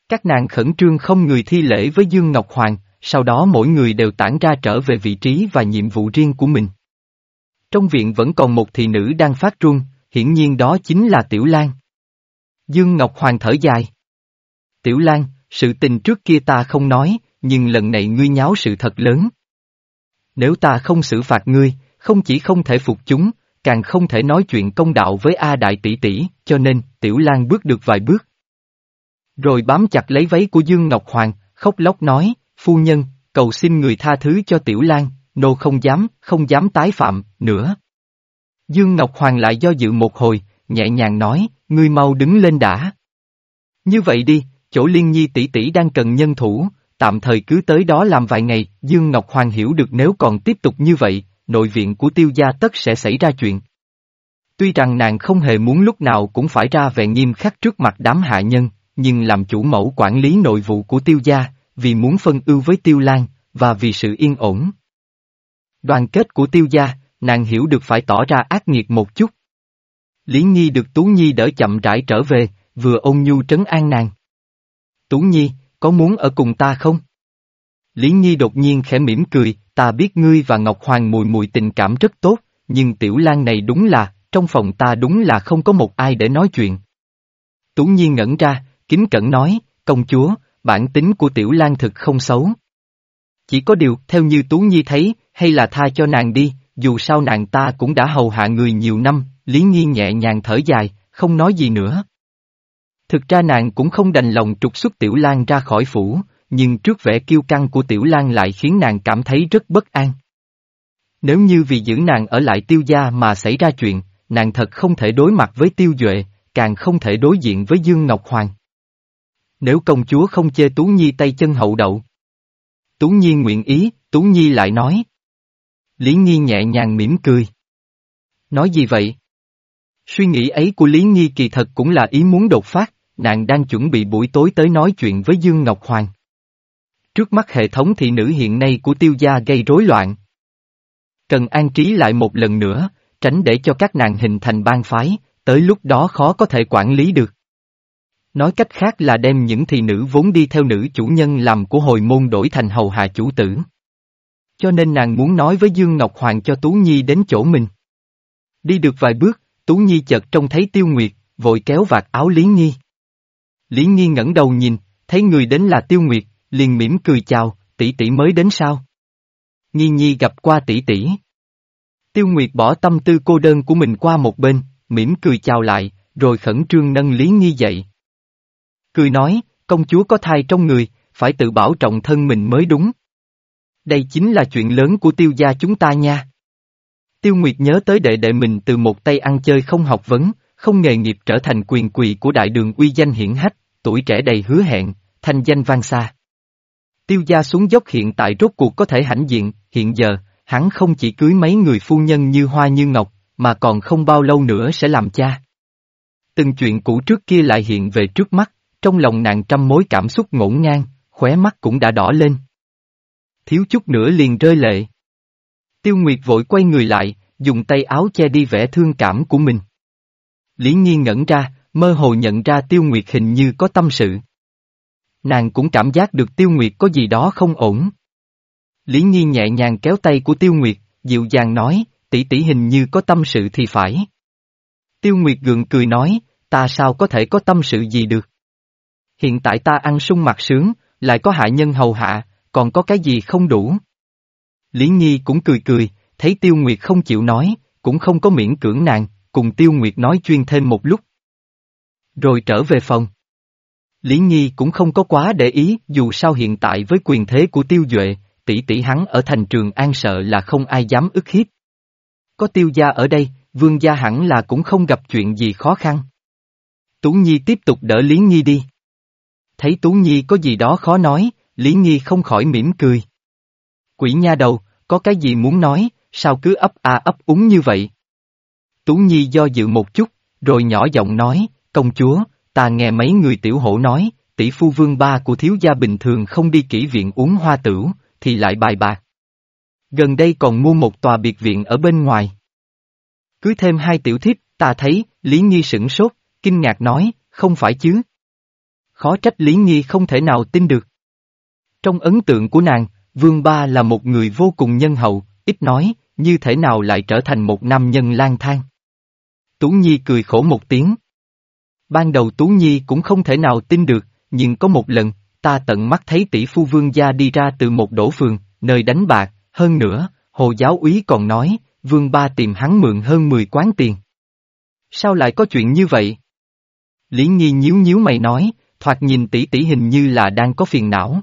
Các nàng khẩn trương không người thi lễ với Dương Ngọc Hoàng, sau đó mỗi người đều tản ra trở về vị trí và nhiệm vụ riêng của mình. Trong viện vẫn còn một thị nữ đang phát run, hiển nhiên đó chính là Tiểu Lan. Dương Ngọc Hoàng thở dài. Tiểu Lan, sự tình trước kia ta không nói, nhưng lần này ngươi nháo sự thật lớn. Nếu ta không xử phạt ngươi, không chỉ không thể phục chúng, càng không thể nói chuyện công đạo với A Đại tỷ tỷ, cho nên, Tiểu Lan bước được vài bước. Rồi bám chặt lấy váy của Dương Ngọc Hoàng, khóc lóc nói, phu nhân, cầu xin người tha thứ cho Tiểu Lan, nô không dám, không dám tái phạm, nữa. Dương Ngọc Hoàng lại do dự một hồi, nhẹ nhàng nói, ngươi mau đứng lên đã. Như vậy đi, chỗ liên nhi tỷ tỷ đang cần nhân thủ, tạm thời cứ tới đó làm vài ngày, Dương Ngọc Hoàng hiểu được nếu còn tiếp tục như vậy, nội viện của tiêu gia tất sẽ xảy ra chuyện. Tuy rằng nàng không hề muốn lúc nào cũng phải ra vẻ nghiêm khắc trước mặt đám hạ nhân, nhưng làm chủ mẫu quản lý nội vụ của tiêu gia, vì muốn phân ưu với tiêu lan, và vì sự yên ổn. Đoàn kết của tiêu gia, nàng hiểu được phải tỏ ra ác nghiệt một chút. Lý Nhi được Tú Nhi đỡ chậm rãi trở về, vừa ôn nhu trấn an nàng. Tú Nhi, có muốn ở cùng ta không? Lý Nhi đột nhiên khẽ mỉm cười, ta biết ngươi và Ngọc Hoàng mùi mùi tình cảm rất tốt, nhưng Tiểu Lan này đúng là, trong phòng ta đúng là không có một ai để nói chuyện. Tú Nhi ngẩn ra, kính cẩn nói, công chúa, bản tính của Tiểu Lan thực không xấu. Chỉ có điều, theo như Tú Nhi thấy, hay là tha cho nàng đi, dù sao nàng ta cũng đã hầu hạ người nhiều năm, Lý Nhi nhẹ nhàng thở dài, không nói gì nữa. Thực ra nàng cũng không đành lòng trục xuất Tiểu Lan ra khỏi phủ, nhưng trước vẻ kiêu căng của Tiểu Lan lại khiến nàng cảm thấy rất bất an. Nếu như vì giữ nàng ở lại tiêu gia mà xảy ra chuyện, nàng thật không thể đối mặt với tiêu duệ, càng không thể đối diện với Dương Ngọc Hoàng. Nếu công chúa không chê Tú Nhi tay chân hậu đậu. Tú Nhi nguyện ý, Tú Nhi lại nói. Lý Nhi nhẹ nhàng mỉm cười. Nói gì vậy? Suy nghĩ ấy của Lý Nhi kỳ thật cũng là ý muốn đột phát, nàng đang chuẩn bị buổi tối tới nói chuyện với Dương Ngọc Hoàng. Trước mắt hệ thống thị nữ hiện nay của tiêu gia gây rối loạn. Cần an trí lại một lần nữa, tránh để cho các nàng hình thành bang phái, tới lúc đó khó có thể quản lý được. Nói cách khác là đem những thị nữ vốn đi theo nữ chủ nhân làm của hồi môn đổi thành hầu hạ chủ tử. Cho nên nàng muốn nói với Dương Ngọc Hoàng cho Tú Nhi đến chỗ mình. Đi được vài bước, Tú Nhi chợt trông thấy Tiêu Nguyệt, vội kéo vạt áo Lý Nhi. Lý Nhi ngẩng đầu nhìn, thấy người đến là Tiêu Nguyệt, liền mỉm cười chào, tỷ tỷ mới đến sao? Nhi Nhi gặp qua tỷ tỷ. Tiêu Nguyệt bỏ tâm tư cô đơn của mình qua một bên, mỉm cười chào lại, rồi khẩn trương nâng Lý Nhi dậy. Cười nói, công chúa có thai trong người, phải tự bảo trọng thân mình mới đúng. Đây chính là chuyện lớn của tiêu gia chúng ta nha. Tiêu Nguyệt nhớ tới đệ đệ mình từ một tay ăn chơi không học vấn, không nghề nghiệp trở thành quyền quỳ của đại đường uy danh hiển hách, tuổi trẻ đầy hứa hẹn, thanh danh vang xa. Tiêu gia xuống dốc hiện tại rốt cuộc có thể hãnh diện, hiện giờ, hắn không chỉ cưới mấy người phu nhân như hoa như ngọc, mà còn không bao lâu nữa sẽ làm cha. Từng chuyện cũ trước kia lại hiện về trước mắt, trong lòng nàng trăm mối cảm xúc ngổn ngang, khóe mắt cũng đã đỏ lên. thiếu chút nữa liền rơi lệ. Tiêu Nguyệt vội quay người lại, dùng tay áo che đi vẻ thương cảm của mình. Lý Nhi ngẩn ra, mơ hồ nhận ra Tiêu Nguyệt hình như có tâm sự. Nàng cũng cảm giác được Tiêu Nguyệt có gì đó không ổn. Lý Nhi nhẹ nhàng kéo tay của Tiêu Nguyệt, dịu dàng nói, tỷ tỷ hình như có tâm sự thì phải. Tiêu Nguyệt gượng cười nói, ta sao có thể có tâm sự gì được. Hiện tại ta ăn sung mặt sướng, lại có hạ nhân hầu hạ, còn có cái gì không đủ. Lý Nhi cũng cười cười, thấy Tiêu Nguyệt không chịu nói, cũng không có miễn cưỡng nàng, cùng Tiêu Nguyệt nói chuyên thêm một lúc. Rồi trở về phòng. Lý Nhi cũng không có quá để ý, dù sao hiện tại với quyền thế của Tiêu Duệ, tỷ tỷ hắn ở thành trường an sợ là không ai dám ức hiếp. Có Tiêu gia ở đây, vương gia hẳn là cũng không gặp chuyện gì khó khăn. Tú Nhi tiếp tục đỡ Lý Nhi đi. Thấy Tú Nhi có gì đó khó nói, Lý Nhi không khỏi mỉm cười. Quỷ nha đầu, có cái gì muốn nói, sao cứ ấp a ấp úng như vậy? Tú Nhi do dự một chút, rồi nhỏ giọng nói, công chúa, ta nghe mấy người tiểu hổ nói, tỷ phu vương ba của thiếu gia bình thường không đi kỹ viện uống hoa tửu, thì lại bài bạc. Gần đây còn mua một tòa biệt viện ở bên ngoài. Cưới thêm hai tiểu thiếp, ta thấy, Lý Nhi sửng sốt, kinh ngạc nói, không phải chứ. Khó trách Lý Nhi không thể nào tin được. Trong ấn tượng của nàng, Vương Ba là một người vô cùng nhân hậu, ít nói, như thể nào lại trở thành một nam nhân lang thang. Tú Nhi cười khổ một tiếng. Ban đầu Tú Nhi cũng không thể nào tin được, nhưng có một lần, ta tận mắt thấy tỷ phu vương gia đi ra từ một đổ phường, nơi đánh bạc, hơn nữa, hồ giáo úy còn nói, vương ba tìm hắn mượn hơn 10 quán tiền. Sao lại có chuyện như vậy? Lý Nhi nhíu nhíu mày nói, thoạt nhìn tỷ tỷ hình như là đang có phiền não.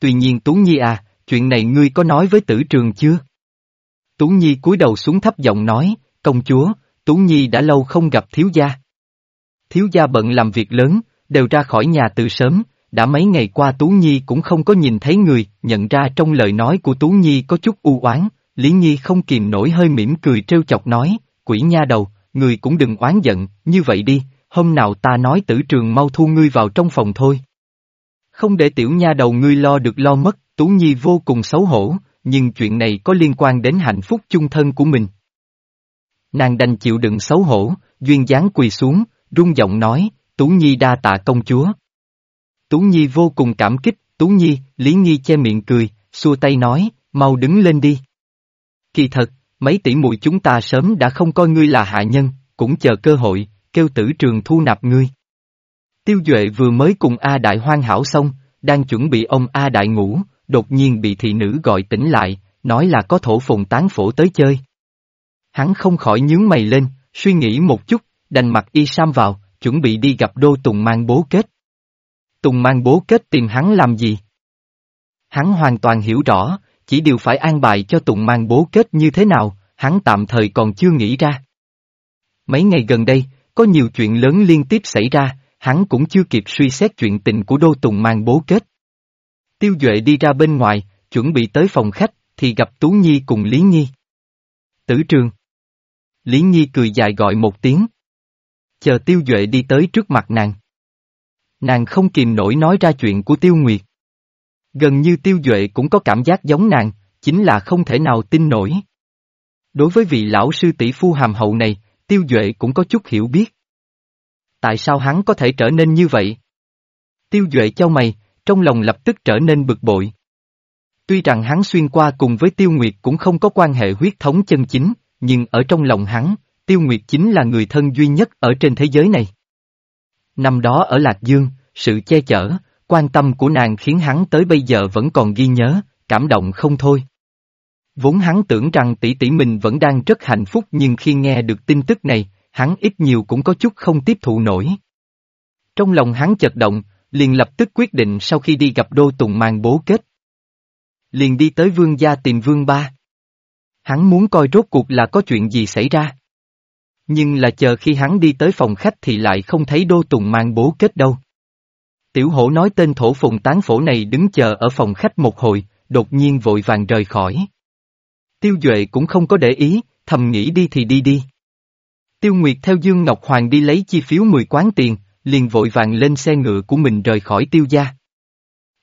Tuy nhiên Tú Nhi à, chuyện này ngươi có nói với tử trường chưa? Tú Nhi cúi đầu xuống thấp giọng nói, công chúa, Tú Nhi đã lâu không gặp thiếu gia. Thiếu gia bận làm việc lớn, đều ra khỏi nhà từ sớm, đã mấy ngày qua Tú Nhi cũng không có nhìn thấy người, nhận ra trong lời nói của Tú Nhi có chút u oán, Lý Nhi không kìm nổi hơi mỉm cười trêu chọc nói, quỷ nha đầu, người cũng đừng oán giận, như vậy đi, hôm nào ta nói tử trường mau thu ngươi vào trong phòng thôi. Không để tiểu nha đầu ngươi lo được lo mất, Tú Nhi vô cùng xấu hổ, nhưng chuyện này có liên quan đến hạnh phúc chung thân của mình. Nàng đành chịu đựng xấu hổ, duyên dáng quỳ xuống, rung giọng nói, Tú Nhi đa tạ công chúa. Tú Nhi vô cùng cảm kích, Tú Nhi, Lý Nhi che miệng cười, xua tay nói, mau đứng lên đi. Kỳ thật, mấy tỷ muội chúng ta sớm đã không coi ngươi là hạ nhân, cũng chờ cơ hội, kêu tử trường thu nạp ngươi. Tiêu Duệ vừa mới cùng A Đại hoan hảo xong, đang chuẩn bị ông A Đại ngủ, đột nhiên bị thị nữ gọi tỉnh lại, nói là có thổ phồn tán phổ tới chơi. Hắn không khỏi nhướng mày lên, suy nghĩ một chút, đành mặc y sam vào, chuẩn bị đi gặp đô Tùng mang bố kết. Tùng mang bố kết tìm hắn làm gì? Hắn hoàn toàn hiểu rõ, chỉ điều phải an bài cho Tùng mang bố kết như thế nào, hắn tạm thời còn chưa nghĩ ra. Mấy ngày gần đây, có nhiều chuyện lớn liên tiếp xảy ra, hắn cũng chưa kịp suy xét chuyện tình của Đô Tùng mang bố kết. Tiêu Duệ đi ra bên ngoài, chuẩn bị tới phòng khách, thì gặp Tú Nhi cùng Lý Nhi. Tử trường. Lý Nhi cười dài gọi một tiếng. Chờ Tiêu Duệ đi tới trước mặt nàng. Nàng không kìm nổi nói ra chuyện của Tiêu Nguyệt. Gần như Tiêu Duệ cũng có cảm giác giống nàng, chính là không thể nào tin nổi. Đối với vị lão sư tỷ phu hàm hậu này, Tiêu Duệ cũng có chút hiểu biết. Tại sao hắn có thể trở nên như vậy? Tiêu Duệ cho mày, trong lòng lập tức trở nên bực bội. Tuy rằng hắn xuyên qua cùng với Tiêu Nguyệt cũng không có quan hệ huyết thống chân chính, nhưng ở trong lòng hắn, Tiêu Nguyệt chính là người thân duy nhất ở trên thế giới này. Năm đó ở Lạc Dương, sự che chở, quan tâm của nàng khiến hắn tới bây giờ vẫn còn ghi nhớ, cảm động không thôi. Vốn hắn tưởng rằng tỷ tỷ mình vẫn đang rất hạnh phúc nhưng khi nghe được tin tức này, hắn ít nhiều cũng có chút không tiếp thụ nổi. Trong lòng hắn chật động, liền lập tức quyết định sau khi đi gặp Đô Tùng mang bố kết. Liền đi tới vương gia tìm vương ba. Hắn muốn coi rốt cuộc là có chuyện gì xảy ra. Nhưng là chờ khi hắn đi tới phòng khách thì lại không thấy Đô Tùng mang bố kết đâu. Tiểu hổ nói tên thổ phùng tán phổ này đứng chờ ở phòng khách một hồi, đột nhiên vội vàng rời khỏi. Tiêu Duệ cũng không có để ý, thầm nghĩ đi thì đi đi. Tiêu Nguyệt theo Dương Ngọc Hoàng đi lấy chi phiếu 10 quán tiền, liền vội vàng lên xe ngựa của mình rời khỏi tiêu gia.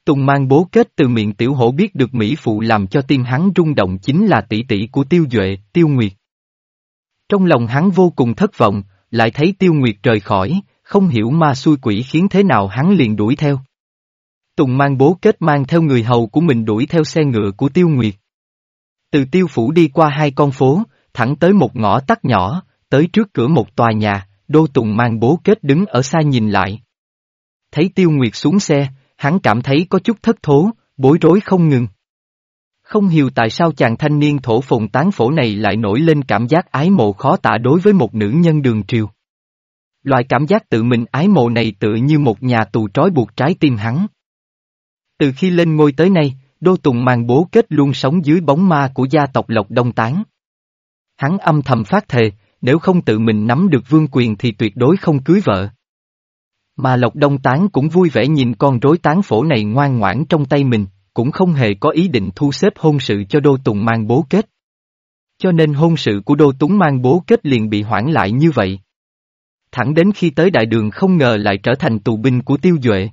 Tùng mang bố kết từ miệng tiểu hổ biết được Mỹ Phụ làm cho tim hắn rung động chính là tỷ tỷ của Tiêu Duệ, Tiêu Nguyệt. Trong lòng hắn vô cùng thất vọng, lại thấy Tiêu Nguyệt rời khỏi, không hiểu ma xui quỷ khiến thế nào hắn liền đuổi theo. Tùng mang bố kết mang theo người hầu của mình đuổi theo xe ngựa của Tiêu Nguyệt. Từ Tiêu Phủ đi qua hai con phố, thẳng tới một ngõ tắt nhỏ, tới trước cửa một tòa nhà, Đô Tùng mang bố kết đứng ở xa nhìn lại. Thấy Tiêu Nguyệt xuống xe, hắn cảm thấy có chút thất thố, bối rối không ngừng. Không hiểu tại sao chàng thanh niên thổ phồng tán phổ này lại nổi lên cảm giác ái mộ khó tả đối với một nữ nhân đường triều. Loại cảm giác tự mình ái mộ này tự như một nhà tù trói buộc trái tim hắn. Từ khi lên ngôi tới nay, Đô Tùng mang bố kết luôn sống dưới bóng ma của gia tộc Lộc Đông Tán. Hắn âm thầm phát thề, nếu không tự mình nắm được vương quyền thì tuyệt đối không cưới vợ. Mà Lộc Đông Tán cũng vui vẻ nhìn con rối tán phổ này ngoan ngoãn trong tay mình, cũng không hề có ý định thu xếp hôn sự cho Đô Tùng mang bố kết. Cho nên hôn sự của Đô Túng mang bố kết liền bị hoãn lại như vậy. Thẳng đến khi tới đại đường không ngờ lại trở thành tù binh của Tiêu Duệ.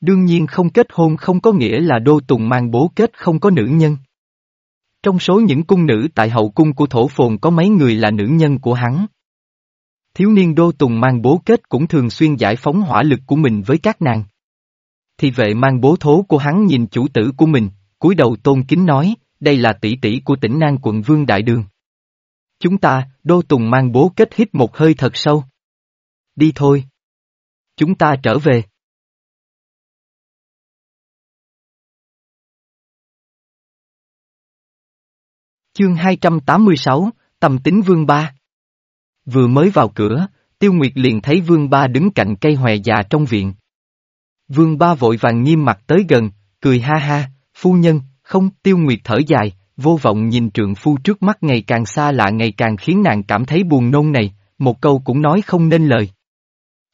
Đương nhiên không kết hôn không có nghĩa là Đô Tùng mang bố kết không có nữ nhân. Trong số những cung nữ tại hậu cung của thổ phồn có mấy người là nữ nhân của hắn. Thiếu niên Đô Tùng mang bố kết cũng thường xuyên giải phóng hỏa lực của mình với các nàng. Thì vệ mang bố thố của hắn nhìn chủ tử của mình, cúi đầu tôn kính nói, đây là tỷ tỷ của tỉnh Nang quận Vương Đại Đường. Chúng ta, Đô Tùng mang bố kết hít một hơi thật sâu. Đi thôi. Chúng ta trở về. Chương 286, Tầm tính Vương Ba Vừa mới vào cửa, Tiêu Nguyệt liền thấy Vương Ba đứng cạnh cây hòe già trong viện. Vương Ba vội vàng nghiêm mặt tới gần, cười ha ha, phu nhân, không, Tiêu Nguyệt thở dài, vô vọng nhìn trượng phu trước mắt ngày càng xa lạ ngày càng khiến nàng cảm thấy buồn nôn này, một câu cũng nói không nên lời.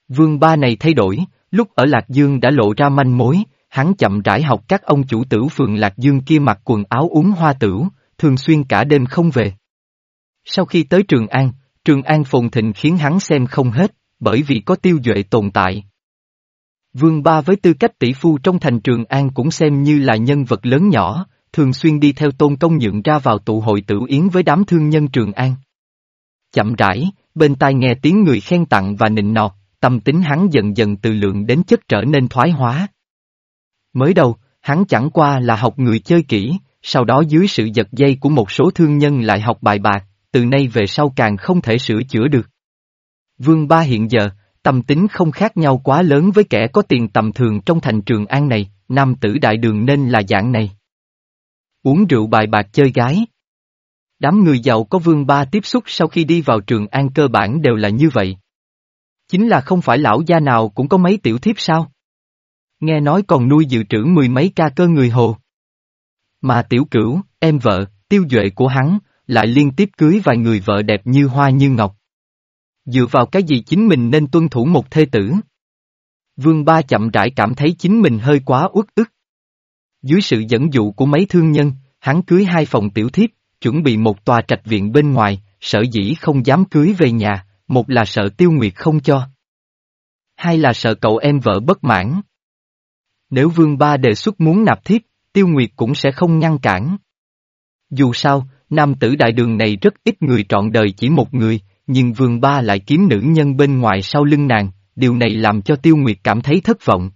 Vương Ba này thay đổi, lúc ở Lạc Dương đã lộ ra manh mối, hắn chậm rãi học các ông chủ tử phường Lạc Dương kia mặc quần áo uống hoa tửu, thường xuyên cả đêm không về. Sau khi tới Trường An, Trường An phồn thịnh khiến hắn xem không hết, bởi vì có tiêu duệ tồn tại. Vương Ba với tư cách tỷ phu trong thành Trường An cũng xem như là nhân vật lớn nhỏ, thường xuyên đi theo tôn công nhượng ra vào tụ hội tử yến với đám thương nhân Trường An. Chậm rãi, bên tai nghe tiếng người khen tặng và nịnh nọt, tâm tính hắn dần dần từ lượng đến chất trở nên thoái hóa. Mới đầu, hắn chẳng qua là học người chơi kỹ, sau đó dưới sự giật dây của một số thương nhân lại học bài bạc, từ nay về sau càng không thể sửa chữa được. Vương Ba hiện giờ, tâm tính không khác nhau quá lớn với kẻ có tiền tầm thường trong thành trường An này, nam tử đại đường nên là dạng này. Uống rượu bài bạc chơi gái. Đám người giàu có Vương Ba tiếp xúc sau khi đi vào trường An cơ bản đều là như vậy. Chính là không phải lão gia nào cũng có mấy tiểu thiếp sao? Nghe nói còn nuôi dự trữ mười mấy ca cơ người hồ. Mà tiểu cửu, em vợ, tiêu duệ của hắn, lại liên tiếp cưới vài người vợ đẹp như hoa như ngọc. Dựa vào cái gì chính mình nên tuân thủ một thê tử? Vương Ba chậm rãi cảm thấy chính mình hơi quá uất ức. Dưới sự dẫn dụ của mấy thương nhân, hắn cưới hai phòng tiểu thiếp, chuẩn bị một tòa trạch viện bên ngoài, Sợ dĩ không dám cưới về nhà, một là sợ tiêu nguyệt không cho. Hai là sợ cậu em vợ bất mãn. Nếu Vương Ba đề xuất muốn nạp thiếp, Tiêu Nguyệt cũng sẽ không ngăn cản. Dù sao, nam tử đại đường này rất ít người trọn đời chỉ một người, nhưng Vương Ba lại kiếm nữ nhân bên ngoài sau lưng nàng, điều này làm cho Tiêu Nguyệt cảm thấy thất vọng.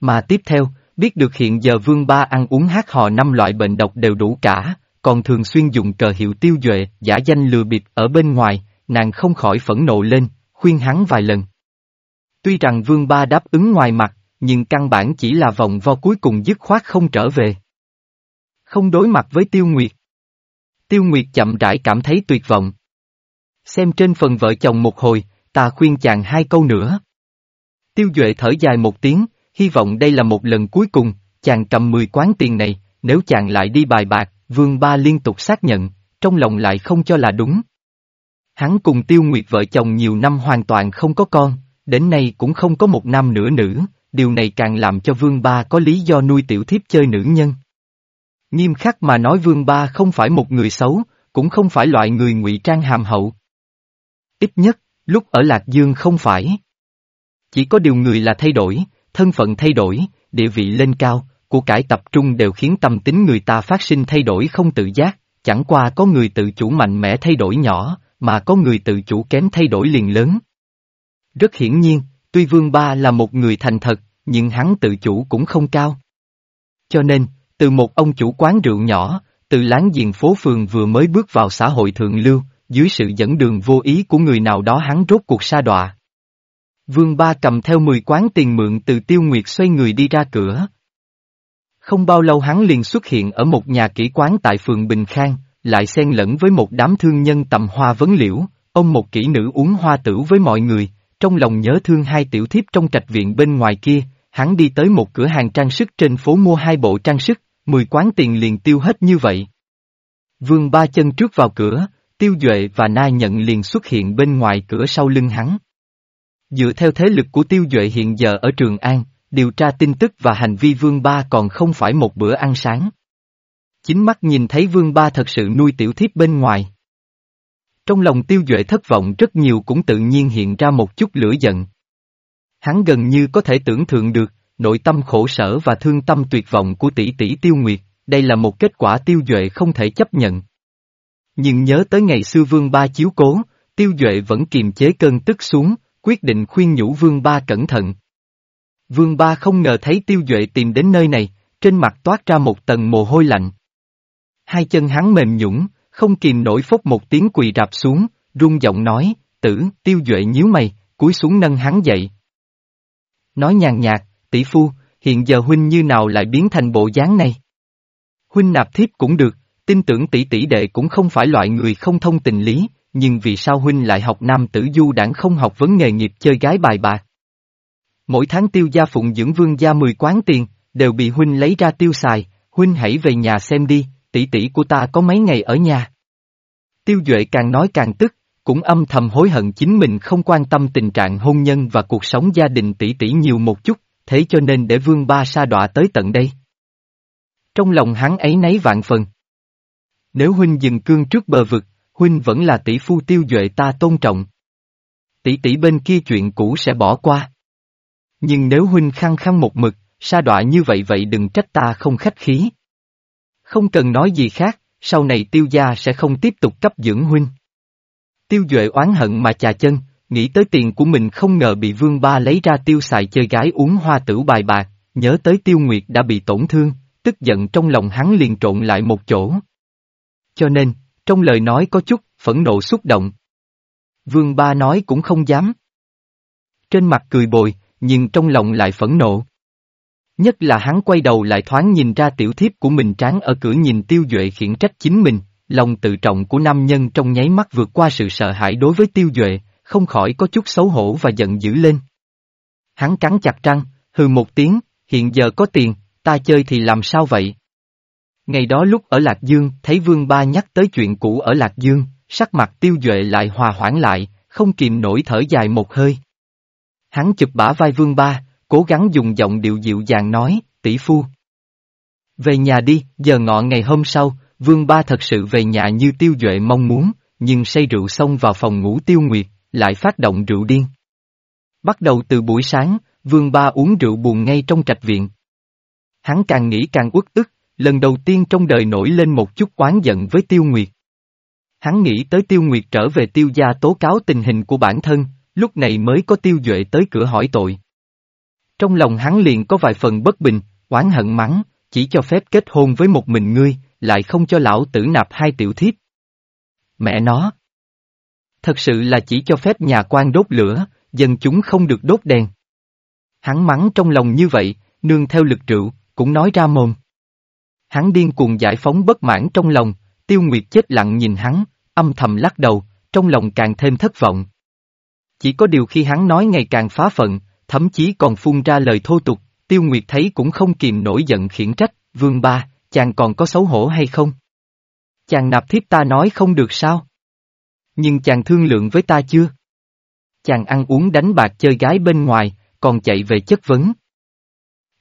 Mà tiếp theo, biết được hiện giờ Vương Ba ăn uống hát hò năm loại bệnh độc đều đủ cả, còn thường xuyên dùng cờ hiệu tiêu duệ, giả danh lừa bịp ở bên ngoài, nàng không khỏi phẫn nộ lên, khuyên hắn vài lần. Tuy rằng Vương Ba đáp ứng ngoài mặt, nhưng căn bản chỉ là vòng vo cuối cùng dứt khoát không trở về. Không đối mặt với Tiêu Nguyệt. Tiêu Nguyệt chậm rãi cảm thấy tuyệt vọng. Xem trên phần vợ chồng một hồi, ta khuyên chàng hai câu nữa. Tiêu Duệ thở dài một tiếng, hy vọng đây là một lần cuối cùng, chàng cầm 10 quán tiền này, nếu chàng lại đi bài bạc, Vương Ba liên tục xác nhận, trong lòng lại không cho là đúng. Hắn cùng Tiêu Nguyệt vợ chồng nhiều năm hoàn toàn không có con, đến nay cũng không có một nam nữa nữ, điều này càng làm cho Vương Ba có lý do nuôi tiểu thiếp chơi nữ nhân. Nghiêm khắc mà nói Vương Ba không phải một người xấu, cũng không phải loại người ngụy trang hàm hậu. Ít nhất, lúc ở Lạc Dương không phải. Chỉ có điều người là thay đổi, thân phận thay đổi, địa vị lên cao, của cải tập trung đều khiến tâm tính người ta phát sinh thay đổi không tự giác, chẳng qua có người tự chủ mạnh mẽ thay đổi nhỏ, mà có người tự chủ kém thay đổi liền lớn. Rất hiển nhiên, tuy Vương Ba là một người thành thật, nhưng hắn tự chủ cũng không cao. Cho nên, từ một ông chủ quán rượu nhỏ, từ láng giềng phố phường vừa mới bước vào xã hội thượng lưu, dưới sự dẫn đường vô ý của người nào đó hắn rốt cuộc sa đọa. Vương Ba cầm theo 10 quán tiền mượn từ Tiêu Nguyệt xoay người đi ra cửa. Không bao lâu hắn liền xuất hiện ở một nhà kỹ quán tại phường Bình Khang, lại xen lẫn với một đám thương nhân tầm hoa vấn liễu, ông một kỹ nữ uống hoa tử với mọi người, trong lòng nhớ thương hai tiểu thiếp trong trạch viện bên ngoài kia, hắn đi tới một cửa hàng trang sức trên phố mua hai bộ trang sức, mười quán tiền liền tiêu hết như vậy. Vương ba chân trước vào cửa, tiêu duệ và na nhận liền xuất hiện bên ngoài cửa sau lưng hắn. Dựa theo thế lực của tiêu duệ hiện giờ ở Trường An, điều tra tin tức và hành vi vương ba còn không phải một bữa ăn sáng. Chính mắt nhìn thấy vương ba thật sự nuôi tiểu thiếp bên ngoài. Trong lòng tiêu duệ thất vọng rất nhiều cũng tự nhiên hiện ra một chút lửa giận. Hắn gần như có thể tưởng tượng được, nội tâm khổ sở và thương tâm tuyệt vọng của tỷ tỷ tiêu nguyệt, đây là một kết quả tiêu duệ không thể chấp nhận. Nhưng nhớ tới ngày xưa vương ba chiếu cố, tiêu duệ vẫn kiềm chế cơn tức xuống, quyết định khuyên nhủ vương ba cẩn thận. Vương ba không ngờ thấy tiêu duệ tìm đến nơi này, trên mặt toát ra một tầng mồ hôi lạnh. Hai chân hắn mềm nhũng, không kìm nổi phốc một tiếng quỳ rạp xuống, rung giọng nói, tử, tiêu duệ nhíu mày, cúi xuống nâng hắn dậy. Nói nhàn nhạt, tỷ phu, hiện giờ huynh như nào lại biến thành bộ dáng này? Huynh nạp thiếp cũng được, tin tưởng tỷ tỷ đệ cũng không phải loại người không thông tình lý, nhưng vì sao huynh lại học nam tử du đảng không học vấn nghề nghiệp chơi gái bài bạc? Mỗi tháng tiêu gia phụng dưỡng vương gia 10 quán tiền, đều bị huynh lấy ra tiêu xài, huynh hãy về nhà xem đi, tỷ tỷ của ta có mấy ngày ở nhà. Tiêu Duệ càng nói càng tức, cũng âm thầm hối hận chính mình không quan tâm tình trạng hôn nhân và cuộc sống gia đình tỷ tỷ nhiều một chút, thế cho nên để vương ba sa đọa tới tận đây. Trong lòng hắn ấy nấy vạn phần. Nếu huynh dừng cương trước bờ vực, huynh vẫn là tỷ phu tiêu duệ ta tôn trọng. Tỷ tỷ bên kia chuyện cũ sẽ bỏ qua. Nhưng nếu huynh khăng khăng một mực, sa đọa như vậy vậy đừng trách ta không khách khí. Không cần nói gì khác, sau này tiêu gia sẽ không tiếp tục cấp dưỡng huynh. Tiêu Duệ oán hận mà chà chân, nghĩ tới tiền của mình không ngờ bị vương ba lấy ra tiêu xài chơi gái uống hoa tử bài bạc, nhớ tới tiêu nguyệt đã bị tổn thương, tức giận trong lòng hắn liền trộn lại một chỗ. Cho nên, trong lời nói có chút, phẫn nộ xúc động. Vương ba nói cũng không dám. Trên mặt cười bồi, nhưng trong lòng lại phẫn nộ. Nhất là hắn quay đầu lại thoáng nhìn ra tiểu thiếp của mình tráng ở cửa nhìn tiêu duệ khiển trách chính mình, lòng tự trọng của nam nhân trong nháy mắt vượt qua sự sợ hãi đối với tiêu duệ, không khỏi có chút xấu hổ và giận dữ lên. Hắn cắn chặt răng, hừ một tiếng, hiện giờ có tiền, ta chơi thì làm sao vậy? Ngày đó lúc ở Lạc Dương, thấy Vương Ba nhắc tới chuyện cũ ở Lạc Dương, sắc mặt tiêu duệ lại hòa hoãn lại, không kìm nổi thở dài một hơi. Hắn chụp bả vai Vương Ba, cố gắng dùng giọng điệu dịu dàng nói, tỷ phu. Về nhà đi, giờ ngọ ngày hôm sau, Vương Ba thật sự về nhà như tiêu duệ mong muốn, nhưng say rượu xong vào phòng ngủ tiêu nguyệt, lại phát động rượu điên. Bắt đầu từ buổi sáng, Vương Ba uống rượu buồn ngay trong trạch viện. Hắn càng nghĩ càng uất ức, lần đầu tiên trong đời nổi lên một chút oán giận với tiêu nguyệt. Hắn nghĩ tới tiêu nguyệt trở về tiêu gia tố cáo tình hình của bản thân, lúc này mới có tiêu duệ tới cửa hỏi tội. Trong lòng hắn liền có vài phần bất bình, oán hận mắng, chỉ cho phép kết hôn với một mình ngươi, lại không cho lão tử nạp hai tiểu thiếp. Mẹ nó! Thật sự là chỉ cho phép nhà quan đốt lửa, dân chúng không được đốt đèn. Hắn mắng trong lòng như vậy, nương theo lực rượu, cũng nói ra mồm. Hắn điên cuồng giải phóng bất mãn trong lòng, tiêu nguyệt chết lặng nhìn hắn, âm thầm lắc đầu, trong lòng càng thêm thất vọng. Chỉ có điều khi hắn nói ngày càng phá phận, thậm chí còn phun ra lời thô tục, tiêu nguyệt thấy cũng không kìm nổi giận khiển trách, vương ba, chàng còn có xấu hổ hay không? Chàng nạp thiếp ta nói không được sao? Nhưng chàng thương lượng với ta chưa? Chàng ăn uống đánh bạc chơi gái bên ngoài, còn chạy về chất vấn.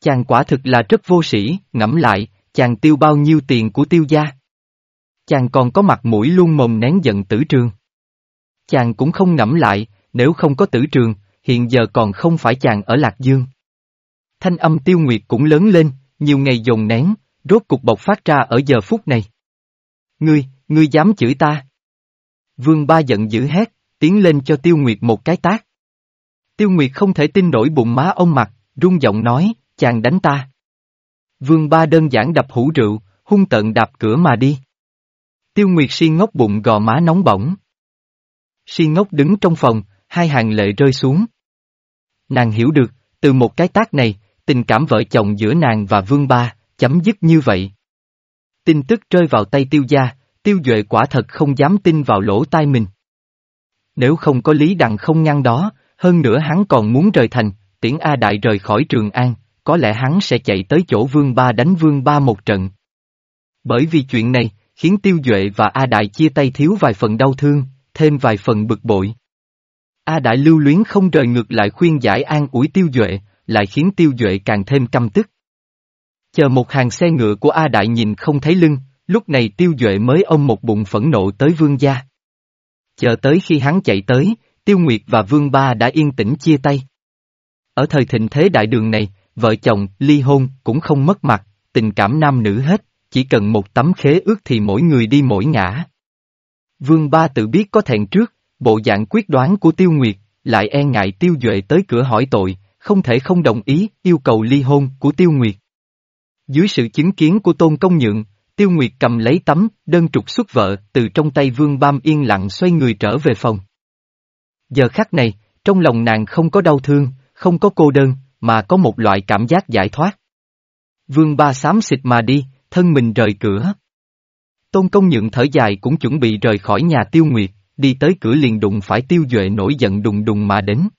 Chàng quả thực là rất vô sĩ, ngẫm lại, chàng tiêu bao nhiêu tiền của tiêu gia? Chàng còn có mặt mũi luôn mồm nén giận tử trường. Chàng cũng không ngẫm lại, nếu không có tử trường, hiện giờ còn không phải chàng ở Lạc Dương. Thanh âm tiêu nguyệt cũng lớn lên, nhiều ngày dồn nén, rốt cục bộc phát ra ở giờ phút này. Ngươi, ngươi dám chửi ta? Vương ba giận dữ hét, tiến lên cho tiêu nguyệt một cái tác. Tiêu nguyệt không thể tin nổi bụng má ông mặt, rung giọng nói, chàng đánh ta. Vương ba đơn giản đập hũ rượu, hung tợn đạp cửa mà đi. Tiêu Nguyệt si ngốc bụng gò má nóng bỏng. Si ngốc đứng trong phòng, hai hàng lệ rơi xuống. Nàng hiểu được, từ một cái tác này, tình cảm vợ chồng giữa nàng và Vương Ba, chấm dứt như vậy. Tin tức rơi vào tay tiêu gia, tiêu duệ quả thật không dám tin vào lỗ tai mình. Nếu không có lý đặng không ngăn đó, hơn nữa hắn còn muốn rời thành, tiễn A Đại rời khỏi Trường An, có lẽ hắn sẽ chạy tới chỗ Vương Ba đánh Vương Ba một trận. Bởi vì chuyện này, khiến Tiêu Duệ và A Đại chia tay thiếu vài phần đau thương, thêm vài phần bực bội. A Đại lưu luyến không rời ngược lại khuyên giải an ủi Tiêu Duệ, lại khiến Tiêu Duệ càng thêm căm tức. Chờ một hàng xe ngựa của A Đại nhìn không thấy lưng, lúc này Tiêu Duệ mới ôm một bụng phẫn nộ tới Vương gia. Chờ tới khi hắn chạy tới, Tiêu Nguyệt và Vương Ba đã yên tĩnh chia tay. Ở thời thịnh thế đại đường này, vợ chồng, ly hôn, cũng không mất mặt, tình cảm nam nữ hết, chỉ cần một tấm khế ước thì mỗi người đi mỗi ngã. Vương Ba tự biết có thẹn trước, bộ dạng quyết đoán của Tiêu Nguyệt, lại e ngại Tiêu Duệ tới cửa hỏi tội, không thể không đồng ý yêu cầu ly hôn của Tiêu Nguyệt. Dưới sự chứng kiến của Tôn Công Nhượng, Tiêu Nguyệt cầm lấy tấm đơn trục xuất vợ từ trong tay Vương Bam yên lặng xoay người trở về phòng. Giờ khắc này, trong lòng nàng không có đau thương, không có cô đơn, mà có một loại cảm giác giải thoát. Vương Ba xám xịt mà đi, thân mình rời cửa. Tôn công nhượng thở dài cũng chuẩn bị rời khỏi nhà tiêu nguyệt, đi tới cửa liền đụng phải tiêu duệ nổi giận đùng đùng mà đến.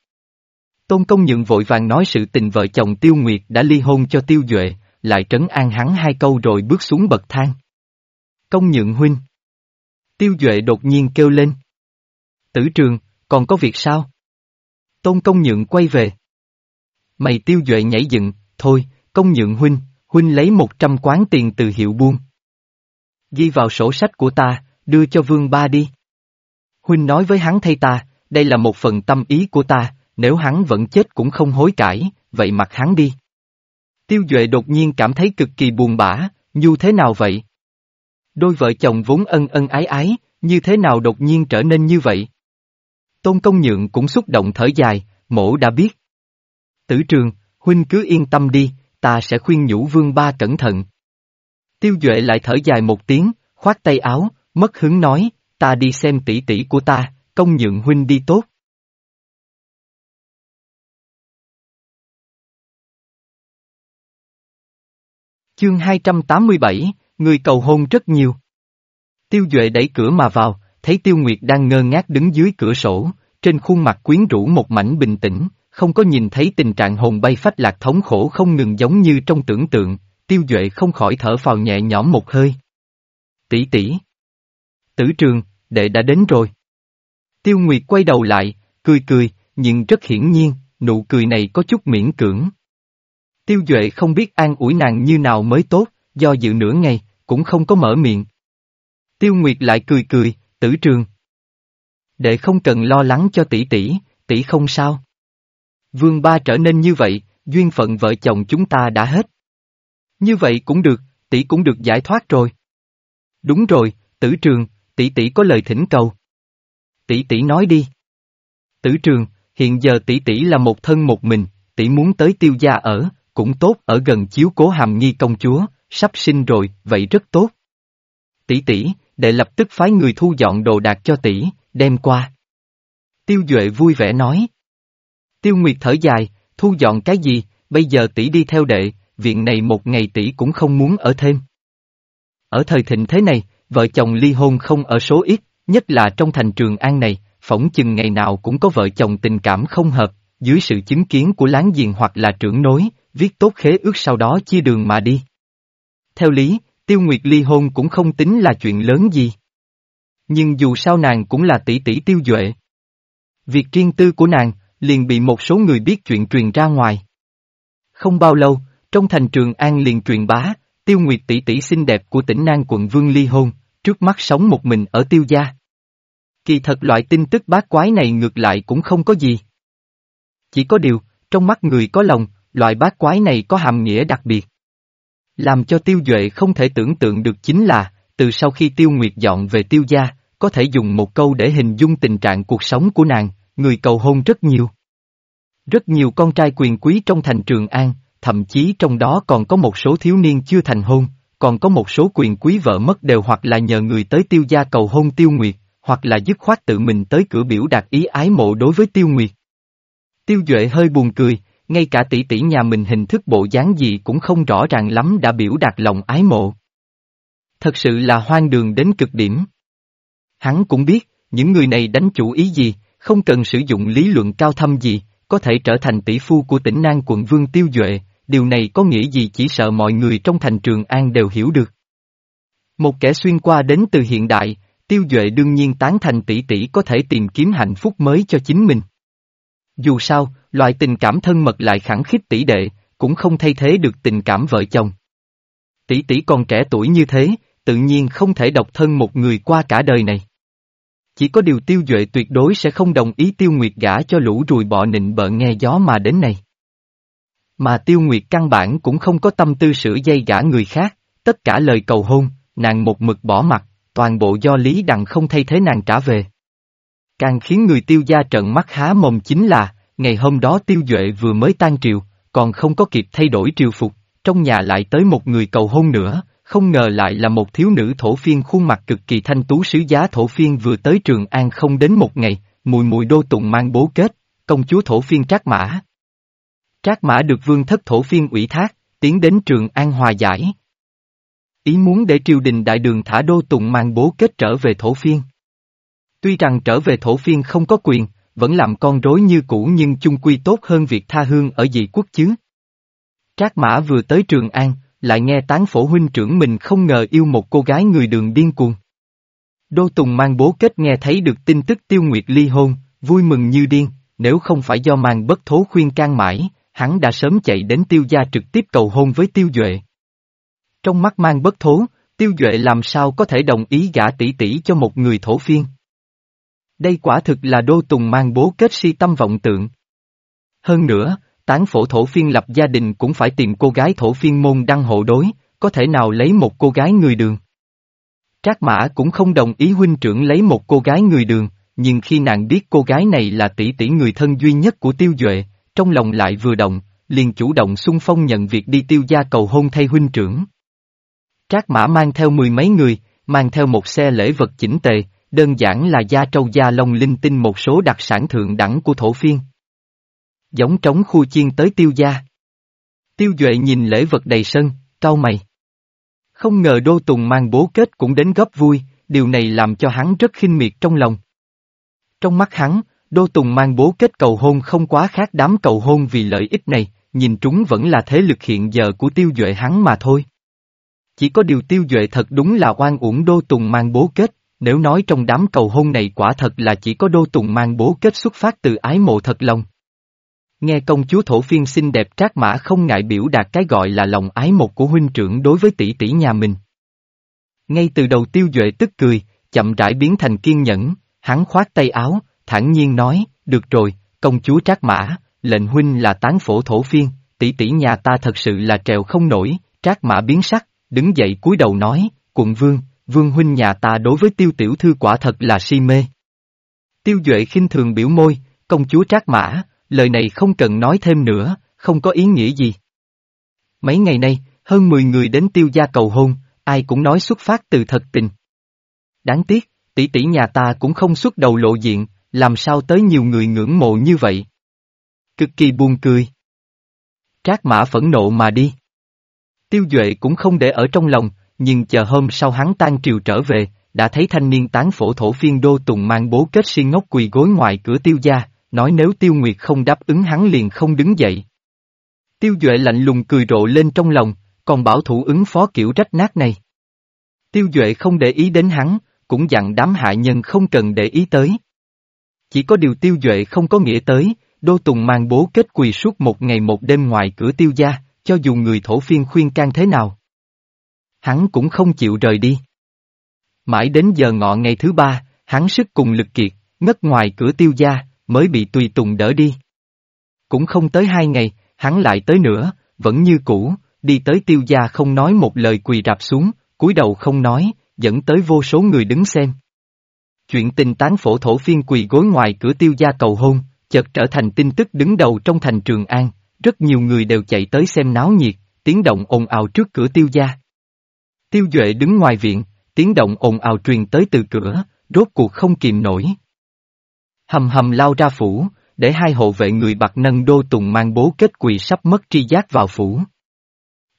Tôn công nhượng vội vàng nói sự tình vợ chồng tiêu nguyệt đã ly hôn cho tiêu duệ, lại trấn an hắn hai câu rồi bước xuống bậc thang. Công nhượng huynh. Tiêu duệ đột nhiên kêu lên. Tử trường, còn có việc sao? Tôn công nhượng quay về. Mày tiêu duệ nhảy dựng, thôi, công nhượng huynh, huynh lấy một trăm quán tiền từ hiệu buôn. Ghi vào sổ sách của ta, đưa cho vương ba đi. Huynh nói với hắn thay ta, đây là một phần tâm ý của ta, nếu hắn vẫn chết cũng không hối cải, vậy mặc hắn đi. Tiêu Duệ đột nhiên cảm thấy cực kỳ buồn bã, như thế nào vậy? Đôi vợ chồng vốn ân ân ái ái, như thế nào đột nhiên trở nên như vậy? Tôn công nhượng cũng xúc động thở dài, mổ đã biết. Tử trường, huynh cứ yên tâm đi, ta sẽ khuyên nhủ vương ba cẩn thận. Tiêu Duệ lại thở dài một tiếng, khoát tay áo, mất hứng nói, ta đi xem tỷ tỷ của ta, công nhượng huynh đi tốt. Chương 287, người cầu hôn rất nhiều. Tiêu Duệ đẩy cửa mà vào, thấy Tiêu Nguyệt đang ngơ ngác đứng dưới cửa sổ, trên khuôn mặt quyến rũ một mảnh bình tĩnh, không có nhìn thấy tình trạng hồn bay phách lạc thống khổ không ngừng giống như trong tưởng tượng, tiêu duệ không khỏi thở phào nhẹ nhõm một hơi. Tỷ tỷ. Tử trường, đệ đã đến rồi. Tiêu Nguyệt quay đầu lại, cười cười, nhưng rất hiển nhiên, nụ cười này có chút miễn cưỡng. Tiêu Duệ không biết an ủi nàng như nào mới tốt, do dự nửa ngày, cũng không có mở miệng. Tiêu Nguyệt lại cười cười, tử trường. Đệ không cần lo lắng cho tỷ tỷ, tỷ không sao. Vương ba trở nên như vậy, duyên phận vợ chồng chúng ta đã hết. Như vậy cũng được, tỷ cũng được giải thoát rồi. Đúng rồi, tử trường, tỷ tỷ có lời thỉnh cầu. Tỷ tỷ nói đi. Tử trường, hiện giờ tỷ tỷ là một thân một mình, tỷ muốn tới tiêu gia ở, cũng tốt ở gần chiếu cố hàm nghi công chúa, sắp sinh rồi, vậy rất tốt. Tỷ tỷ, để lập tức phái người thu dọn đồ đạc cho tỷ, đem qua. Tiêu Duệ vui vẻ nói. Tiêu Nguyệt thở dài, thu dọn cái gì, bây giờ tỷ đi theo đệ, viện này một ngày tỷ cũng không muốn ở thêm. Ở thời thịnh thế này, vợ chồng ly hôn không ở số ít, nhất là trong thành trường an này, phỏng chừng ngày nào cũng có vợ chồng tình cảm không hợp, dưới sự chứng kiến của láng giềng hoặc là trưởng nối, viết tốt khế ước sau đó chia đường mà đi. Theo lý, Tiêu Nguyệt ly hôn cũng không tính là chuyện lớn gì. Nhưng dù sao nàng cũng là tỷ tỷ tiêu duệ. Việc riêng tư của nàng, liền bị một số người biết chuyện truyền ra ngoài. Không bao lâu, trong thành trường An liền truyền bá, tiêu nguyệt tỷ tỷ xinh đẹp của tỉnh Nang quận Vương ly hôn, trước mắt sống một mình ở tiêu gia. Kỳ thật loại tin tức bát quái này ngược lại cũng không có gì. Chỉ có điều, trong mắt người có lòng, loại bát quái này có hàm nghĩa đặc biệt. Làm cho tiêu duệ không thể tưởng tượng được chính là, từ sau khi tiêu nguyệt dọn về tiêu gia, có thể dùng một câu để hình dung tình trạng cuộc sống của nàng, người cầu hôn rất nhiều. Rất nhiều con trai quyền quý trong thành Trường An, thậm chí trong đó còn có một số thiếu niên chưa thành hôn, còn có một số quyền quý vợ mất đều hoặc là nhờ người tới tiêu gia cầu hôn tiêu nguyệt, hoặc là dứt khoát tự mình tới cửa biểu đạt ý ái mộ đối với tiêu nguyệt. Tiêu Duệ hơi buồn cười, ngay cả tỷ tỷ nhà mình hình thức bộ dáng gì cũng không rõ ràng lắm đã biểu đạt lòng ái mộ. Thật sự là hoang đường đến cực điểm. Hắn cũng biết, những người này đánh chủ ý gì, không cần sử dụng lý luận cao thâm gì, có thể trở thành tỷ phu của tỉnh nang quận Vương Tiêu Duệ, điều này có nghĩa gì chỉ sợ mọi người trong thành Trường An đều hiểu được. Một kẻ xuyên qua đến từ hiện đại, Tiêu Duệ đương nhiên tán thành tỷ tỷ có thể tìm kiếm hạnh phúc mới cho chính mình. Dù sao, loại tình cảm thân mật lại khẳng khích tỷ đệ, cũng không thay thế được tình cảm vợ chồng. Tỷ tỷ còn trẻ tuổi như thế, tự nhiên không thể độc thân một người qua cả đời này. Chỉ có điều tiêu duệ tuyệt đối sẽ không đồng ý tiêu nguyệt gả cho lũ rùi bọ nịnh bợ nghe gió mà đến này. Mà tiêu nguyệt căn bản cũng không có tâm tư sửa dây gả người khác, tất cả lời cầu hôn, nàng một mực bỏ mặt, toàn bộ do Lý Đằng không thay thế nàng trả về. Càng khiến người tiêu gia trận mắt há mồm chính là, ngày hôm đó tiêu duệ vừa mới tan triều, còn không có kịp thay đổi triều phục, trong nhà lại tới một người cầu hôn nữa, không ngờ lại là một thiếu nữ thổ phiên khuôn mặt cực kỳ thanh tú sứ giá thổ phiên vừa tới Trường An không đến một ngày, mùi mùi đô tụng mang bố kết, công chúa thổ phiên trác mã. Trác mã được vương thất thổ phiên ủy thác, tiến đến Trường An hòa giải. Ý muốn để triều đình đại đường thả đô tụng mang bố kết trở về thổ phiên. Tuy rằng trở về thổ phiên không có quyền, vẫn làm con rối như cũ nhưng chung quy tốt hơn việc tha hương ở dị quốc chứ. Trác mã vừa tới Trường An, lại nghe tán phổ huynh trưởng mình không ngờ yêu một cô gái người đường điên cuồng. Đô Tùng mang bố kết nghe thấy được tin tức tiêu nguyệt ly hôn, vui mừng như điên, nếu không phải do mang bất thố khuyên can mãi, hắn đã sớm chạy đến tiêu gia trực tiếp cầu hôn với tiêu duệ. Trong mắt mang bất thố, tiêu duệ làm sao có thể đồng ý gả tỷ tỷ cho một người thổ phiên. Đây quả thực là đô tùng mang bố kết si tâm vọng tượng. Hơn nữa, tán phổ thổ phiên lập gia đình cũng phải tìm cô gái thổ phiên môn đăng hộ đối, có thể nào lấy một cô gái người đường. Trác Mã cũng không đồng ý huynh trưởng lấy một cô gái người đường, nhưng khi nàng biết cô gái này là tỷ tỷ người thân duy nhất của Tiêu Duệ, trong lòng lại vừa động, liền chủ động xung phong nhận việc đi tiêu gia cầu hôn thay huynh trưởng. Trác Mã mang theo mười mấy người, mang theo một xe lễ vật chỉnh tề, đơn giản là gia trâu gia long linh tinh một số đặc sản thượng đẳng của thổ phiên. Giống trống khu chiên tới tiêu gia. Tiêu Duệ nhìn lễ vật đầy sân, cau mày. Không ngờ Đô Tùng mang bố kết cũng đến góp vui, điều này làm cho hắn rất khinh miệt trong lòng. Trong mắt hắn, Đô Tùng mang bố kết cầu hôn không quá khác đám cầu hôn vì lợi ích này, nhìn chúng vẫn là thế lực hiện giờ của tiêu duệ hắn mà thôi. Chỉ có điều tiêu duệ thật đúng là oan uổng Đô Tùng mang bố kết, nếu nói trong đám cầu hôn này quả thật là chỉ có Đô Tùng mang bố kết xuất phát từ ái mộ thật lòng. Nghe công chúa thổ phiên xinh đẹp trác mã không ngại biểu đạt cái gọi là lòng ái một của huynh trưởng đối với tỷ tỷ nhà mình. Ngay từ đầu tiêu duệ tức cười, chậm rãi biến thành kiên nhẫn, hắn khoát tay áo, thản nhiên nói, được rồi, công chúa trác mã, lệnh huynh là tán phổ thổ phiên, tỷ tỷ nhà ta thật sự là trèo không nổi, trác mã biến sắc, đứng dậy cúi đầu nói, quận vương, vương huynh nhà ta đối với tiêu tiểu thư quả thật là si mê. Tiêu duệ khinh thường biểu môi, công chúa trác mã, lời này không cần nói thêm nữa, không có ý nghĩa gì. Mấy ngày nay, hơn 10 người đến tiêu gia cầu hôn, ai cũng nói xuất phát từ thật tình. Đáng tiếc, tỷ tỷ nhà ta cũng không xuất đầu lộ diện, làm sao tới nhiều người ngưỡng mộ như vậy. Cực kỳ buồn cười. Trác mã phẫn nộ mà đi. Tiêu Duệ cũng không để ở trong lòng, nhưng chờ hôm sau hắn tan triều trở về, đã thấy thanh niên tán phổ thổ phiên đô tùng mang bố kết si ngốc quỳ gối ngoài cửa tiêu gia, nói nếu tiêu nguyệt không đáp ứng hắn liền không đứng dậy. Tiêu Duệ lạnh lùng cười rộ lên trong lòng, còn bảo thủ ứng phó kiểu rách nát này. Tiêu Duệ không để ý đến hắn, cũng dặn đám hạ nhân không cần để ý tới. Chỉ có điều Tiêu Duệ không có nghĩa tới, Đô Tùng mang bố kết quỳ suốt một ngày một đêm ngoài cửa tiêu gia, cho dù người thổ phiên khuyên can thế nào. Hắn cũng không chịu rời đi. Mãi đến giờ ngọ ngày thứ ba, hắn sức cùng lực kiệt, ngất ngoài cửa tiêu gia, mới bị tùy tùng đỡ đi. Cũng không tới hai ngày, hắn lại tới nữa, vẫn như cũ, đi tới tiêu gia không nói một lời quỳ rạp xuống, cúi đầu không nói, dẫn tới vô số người đứng xem. Chuyện tình tán phổ thổ phiên quỳ gối ngoài cửa tiêu gia cầu hôn, chợt trở thành tin tức đứng đầu trong thành Trường An, rất nhiều người đều chạy tới xem náo nhiệt, tiếng động ồn ào trước cửa tiêu gia. Tiêu Duệ đứng ngoài viện, tiếng động ồn ào truyền tới từ cửa, rốt cuộc không kìm nổi. Hầm hầm lao ra phủ, để hai hộ vệ người bạc nâng đô tùng mang bố kết quỳ sắp mất tri giác vào phủ.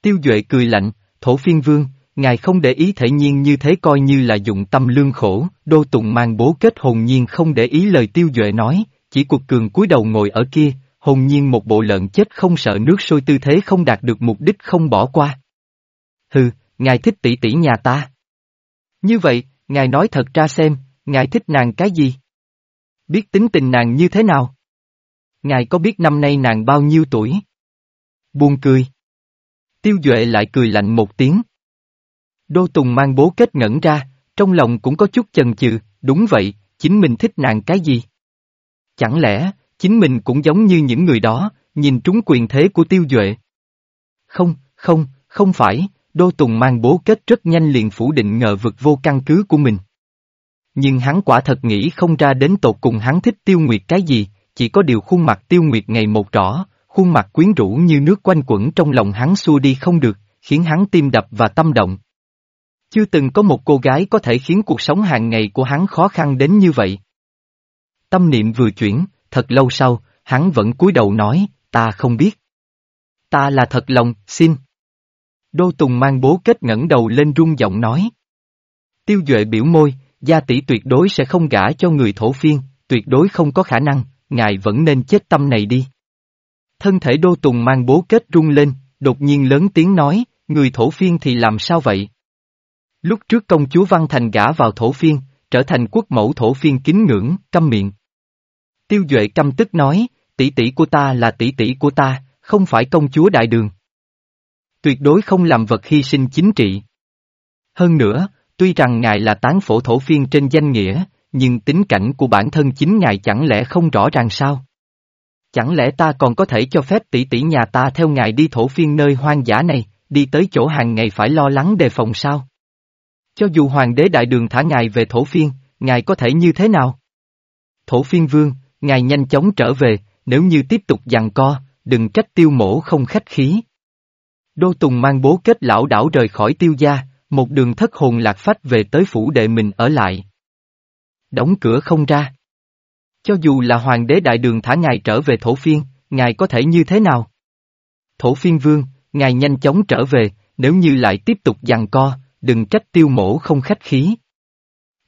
Tiêu Duệ cười lạnh, thổ phiên vương, ngài không để ý thể nhiên như thế coi như là dụng tâm lương khổ, đô tùng mang bố kết hồn nhiên không để ý lời Tiêu Duệ nói, chỉ cuộc cường cúi đầu ngồi ở kia, hồn nhiên một bộ lợn chết không sợ nước sôi tư thế không đạt được mục đích không bỏ qua. Hừ, ngài thích tỷ tỷ nhà ta. Như vậy, ngài nói thật ra xem, ngài thích nàng cái gì? Biết tính tình nàng như thế nào? Ngài có biết năm nay nàng bao nhiêu tuổi? Buông cười. Tiêu Duệ lại cười lạnh một tiếng. Đô Tùng mang bố kết ngẩn ra, trong lòng cũng có chút chần chừ, đúng vậy, chính mình thích nàng cái gì? Chẳng lẽ, chính mình cũng giống như những người đó, nhìn trúng quyền thế của Tiêu Duệ? Không, không, không phải, Đô Tùng mang bố kết rất nhanh liền phủ định ngờ vực vô căn cứ của mình. Nhưng hắn quả thật nghĩ không ra đến tột cùng hắn thích Tiêu Nguyệt cái gì, chỉ có điều khuôn mặt Tiêu Nguyệt ngày một rõ, khuôn mặt quyến rũ như nước quanh quẩn trong lòng hắn xua đi không được, khiến hắn tim đập và tâm động. Chưa từng có một cô gái có thể khiến cuộc sống hàng ngày của hắn khó khăn đến như vậy. Tâm niệm vừa chuyển, thật lâu sau, hắn vẫn cúi đầu nói, ta không biết. Ta là thật lòng, xin. Đô Tùng mang bố kết ngẩng đầu lên rung giọng nói. Tiêu Duệ biểu môi, gia tỷ tuyệt đối sẽ không gả cho người thổ phiên, tuyệt đối không có khả năng, ngài vẫn nên chết tâm này đi. Thân thể Đô Tùng mang bố kết rung lên, đột nhiên lớn tiếng nói, người thổ phiên thì làm sao vậy? Lúc trước công chúa Văn Thành gả vào thổ phiên, trở thành quốc mẫu thổ phiên kính ngưỡng, câm miệng. Tiêu Duệ căm tức nói, tỷ tỷ của ta là tỷ tỷ của ta, không phải công chúa đại đường. Tuyệt đối không làm vật hy sinh chính trị. Hơn nữa, tuy rằng ngài là tán phổ thổ phiên trên danh nghĩa, nhưng tính cảnh của bản thân chính ngài chẳng lẽ không rõ ràng sao? Chẳng lẽ ta còn có thể cho phép tỷ tỷ nhà ta theo ngài đi thổ phiên nơi hoang dã này, đi tới chỗ hàng ngày phải lo lắng đề phòng sao? Cho dù hoàng đế đại đường thả ngài về thổ phiên, ngài có thể như thế nào? Thổ phiên vương, ngài nhanh chóng trở về, nếu như tiếp tục giằng co, đừng trách tiêu mổ không khách khí. Đô Tùng mang bố kết lão đảo rời khỏi tiêu gia, một đường thất hồn lạc phách về tới phủ đệ mình ở lại. Đóng cửa không ra. Cho dù là hoàng đế đại đường thả ngài trở về thổ phiên, ngài có thể như thế nào? Thổ phiên vương, ngài nhanh chóng trở về, nếu như lại tiếp tục giằng co, đừng trách tiêu mổ không khách khí.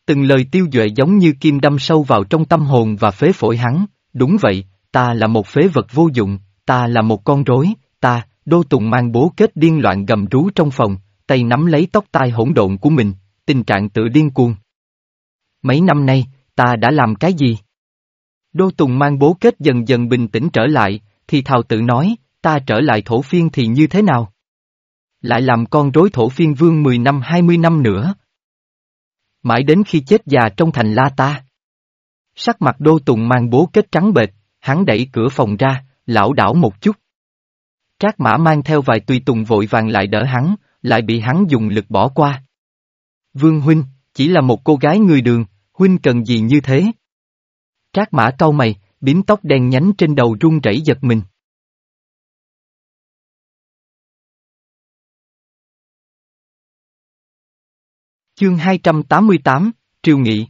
Từng lời tiêu duệ giống như kim đâm sâu vào trong tâm hồn và phế phổi hắn, đúng vậy, ta là một phế vật vô dụng, ta là một con rối, ta, đô tùng mang bố kết điên loạn gầm rú trong phòng, tay nắm lấy tóc tai hỗn độn của mình, tình trạng tự điên cuồng. Mấy năm nay, ta đã làm cái gì? Đô Tùng mang bố kết dần dần bình tĩnh trở lại, thì thào tự nói, ta trở lại thổ phiên thì như thế nào? Lại làm con rối thổ phiên vương 10 năm 20 năm nữa. Mãi đến khi chết già trong thành la ta. Sắc mặt Đô Tùng mang bố kết trắng bệch, hắn đẩy cửa phòng ra, lão đảo một chút. Trác mã mang theo vài tùy tùng vội vàng lại đỡ hắn, lại bị hắn dùng lực bỏ qua. Vương Huynh, chỉ là một cô gái người đường, Huynh cần gì như thế? Trác mã cau mày, bím tóc đen nhánh trên đầu run rẩy giật mình. Chương 288, Triều Nghị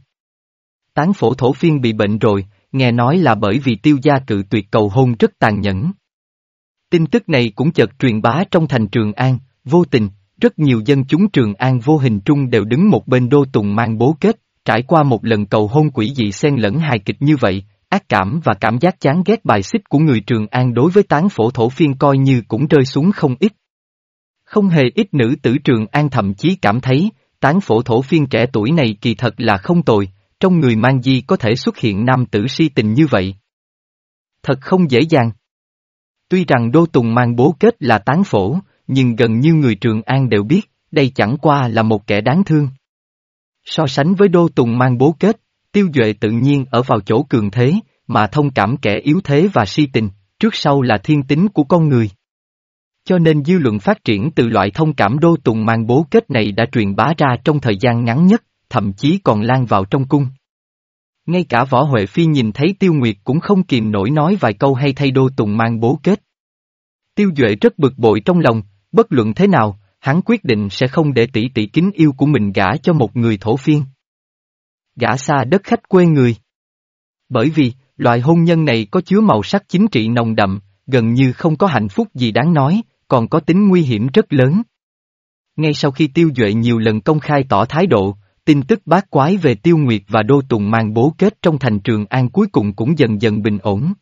Tán phổ thổ phiên bị bệnh rồi, nghe nói là bởi vì tiêu gia cự tuyệt cầu hôn rất tàn nhẫn. Tin tức này cũng chợt truyền bá trong thành Trường An, vô tình, rất nhiều dân chúng Trường An vô hình trung đều đứng một bên đô tùng mang bố kết, trải qua một lần cầu hôn quỷ dị xen lẫn hài kịch như vậy, ác cảm và cảm giác chán ghét bài xích của người Trường An đối với tán phổ thổ phiên coi như cũng rơi xuống không ít. Không hề ít nữ tử Trường An thậm chí cảm thấy, tán phổ thổ phiên trẻ tuổi này kỳ thật là không tồi, trong người mang di có thể xuất hiện nam tử si tình như vậy. Thật không dễ dàng. Tuy rằng Đô Tùng mang bố kết là tán phổ, nhưng gần như người Trường An đều biết, đây chẳng qua là một kẻ đáng thương. So sánh với Đô Tùng mang bố kết, Tiêu Duệ tự nhiên ở vào chỗ cường thế, mà thông cảm kẻ yếu thế và si tình, trước sau là thiên tính của con người. Cho nên dư luận phát triển từ loại thông cảm đô tùng mang bố kết này đã truyền bá ra trong thời gian ngắn nhất, thậm chí còn lan vào trong cung. Ngay cả võ Huệ Phi nhìn thấy Tiêu Nguyệt cũng không kìm nổi nói vài câu hay thay đô tùng mang bố kết. Tiêu Duệ rất bực bội trong lòng, bất luận thế nào, hắn quyết định sẽ không để tỷ tỷ kính yêu của mình gả cho một người thổ phiên. Gả xa đất khách quê người. Bởi vì, loại hôn nhân này có chứa màu sắc chính trị nồng đậm, gần như không có hạnh phúc gì đáng nói, còn có tính nguy hiểm rất lớn. Ngay sau khi Tiêu Duệ nhiều lần công khai tỏ thái độ, tin tức bát quái về Tiêu Nguyệt và Đô Tùng mang bố kết trong thành Trường An cuối cùng cũng dần dần bình ổn.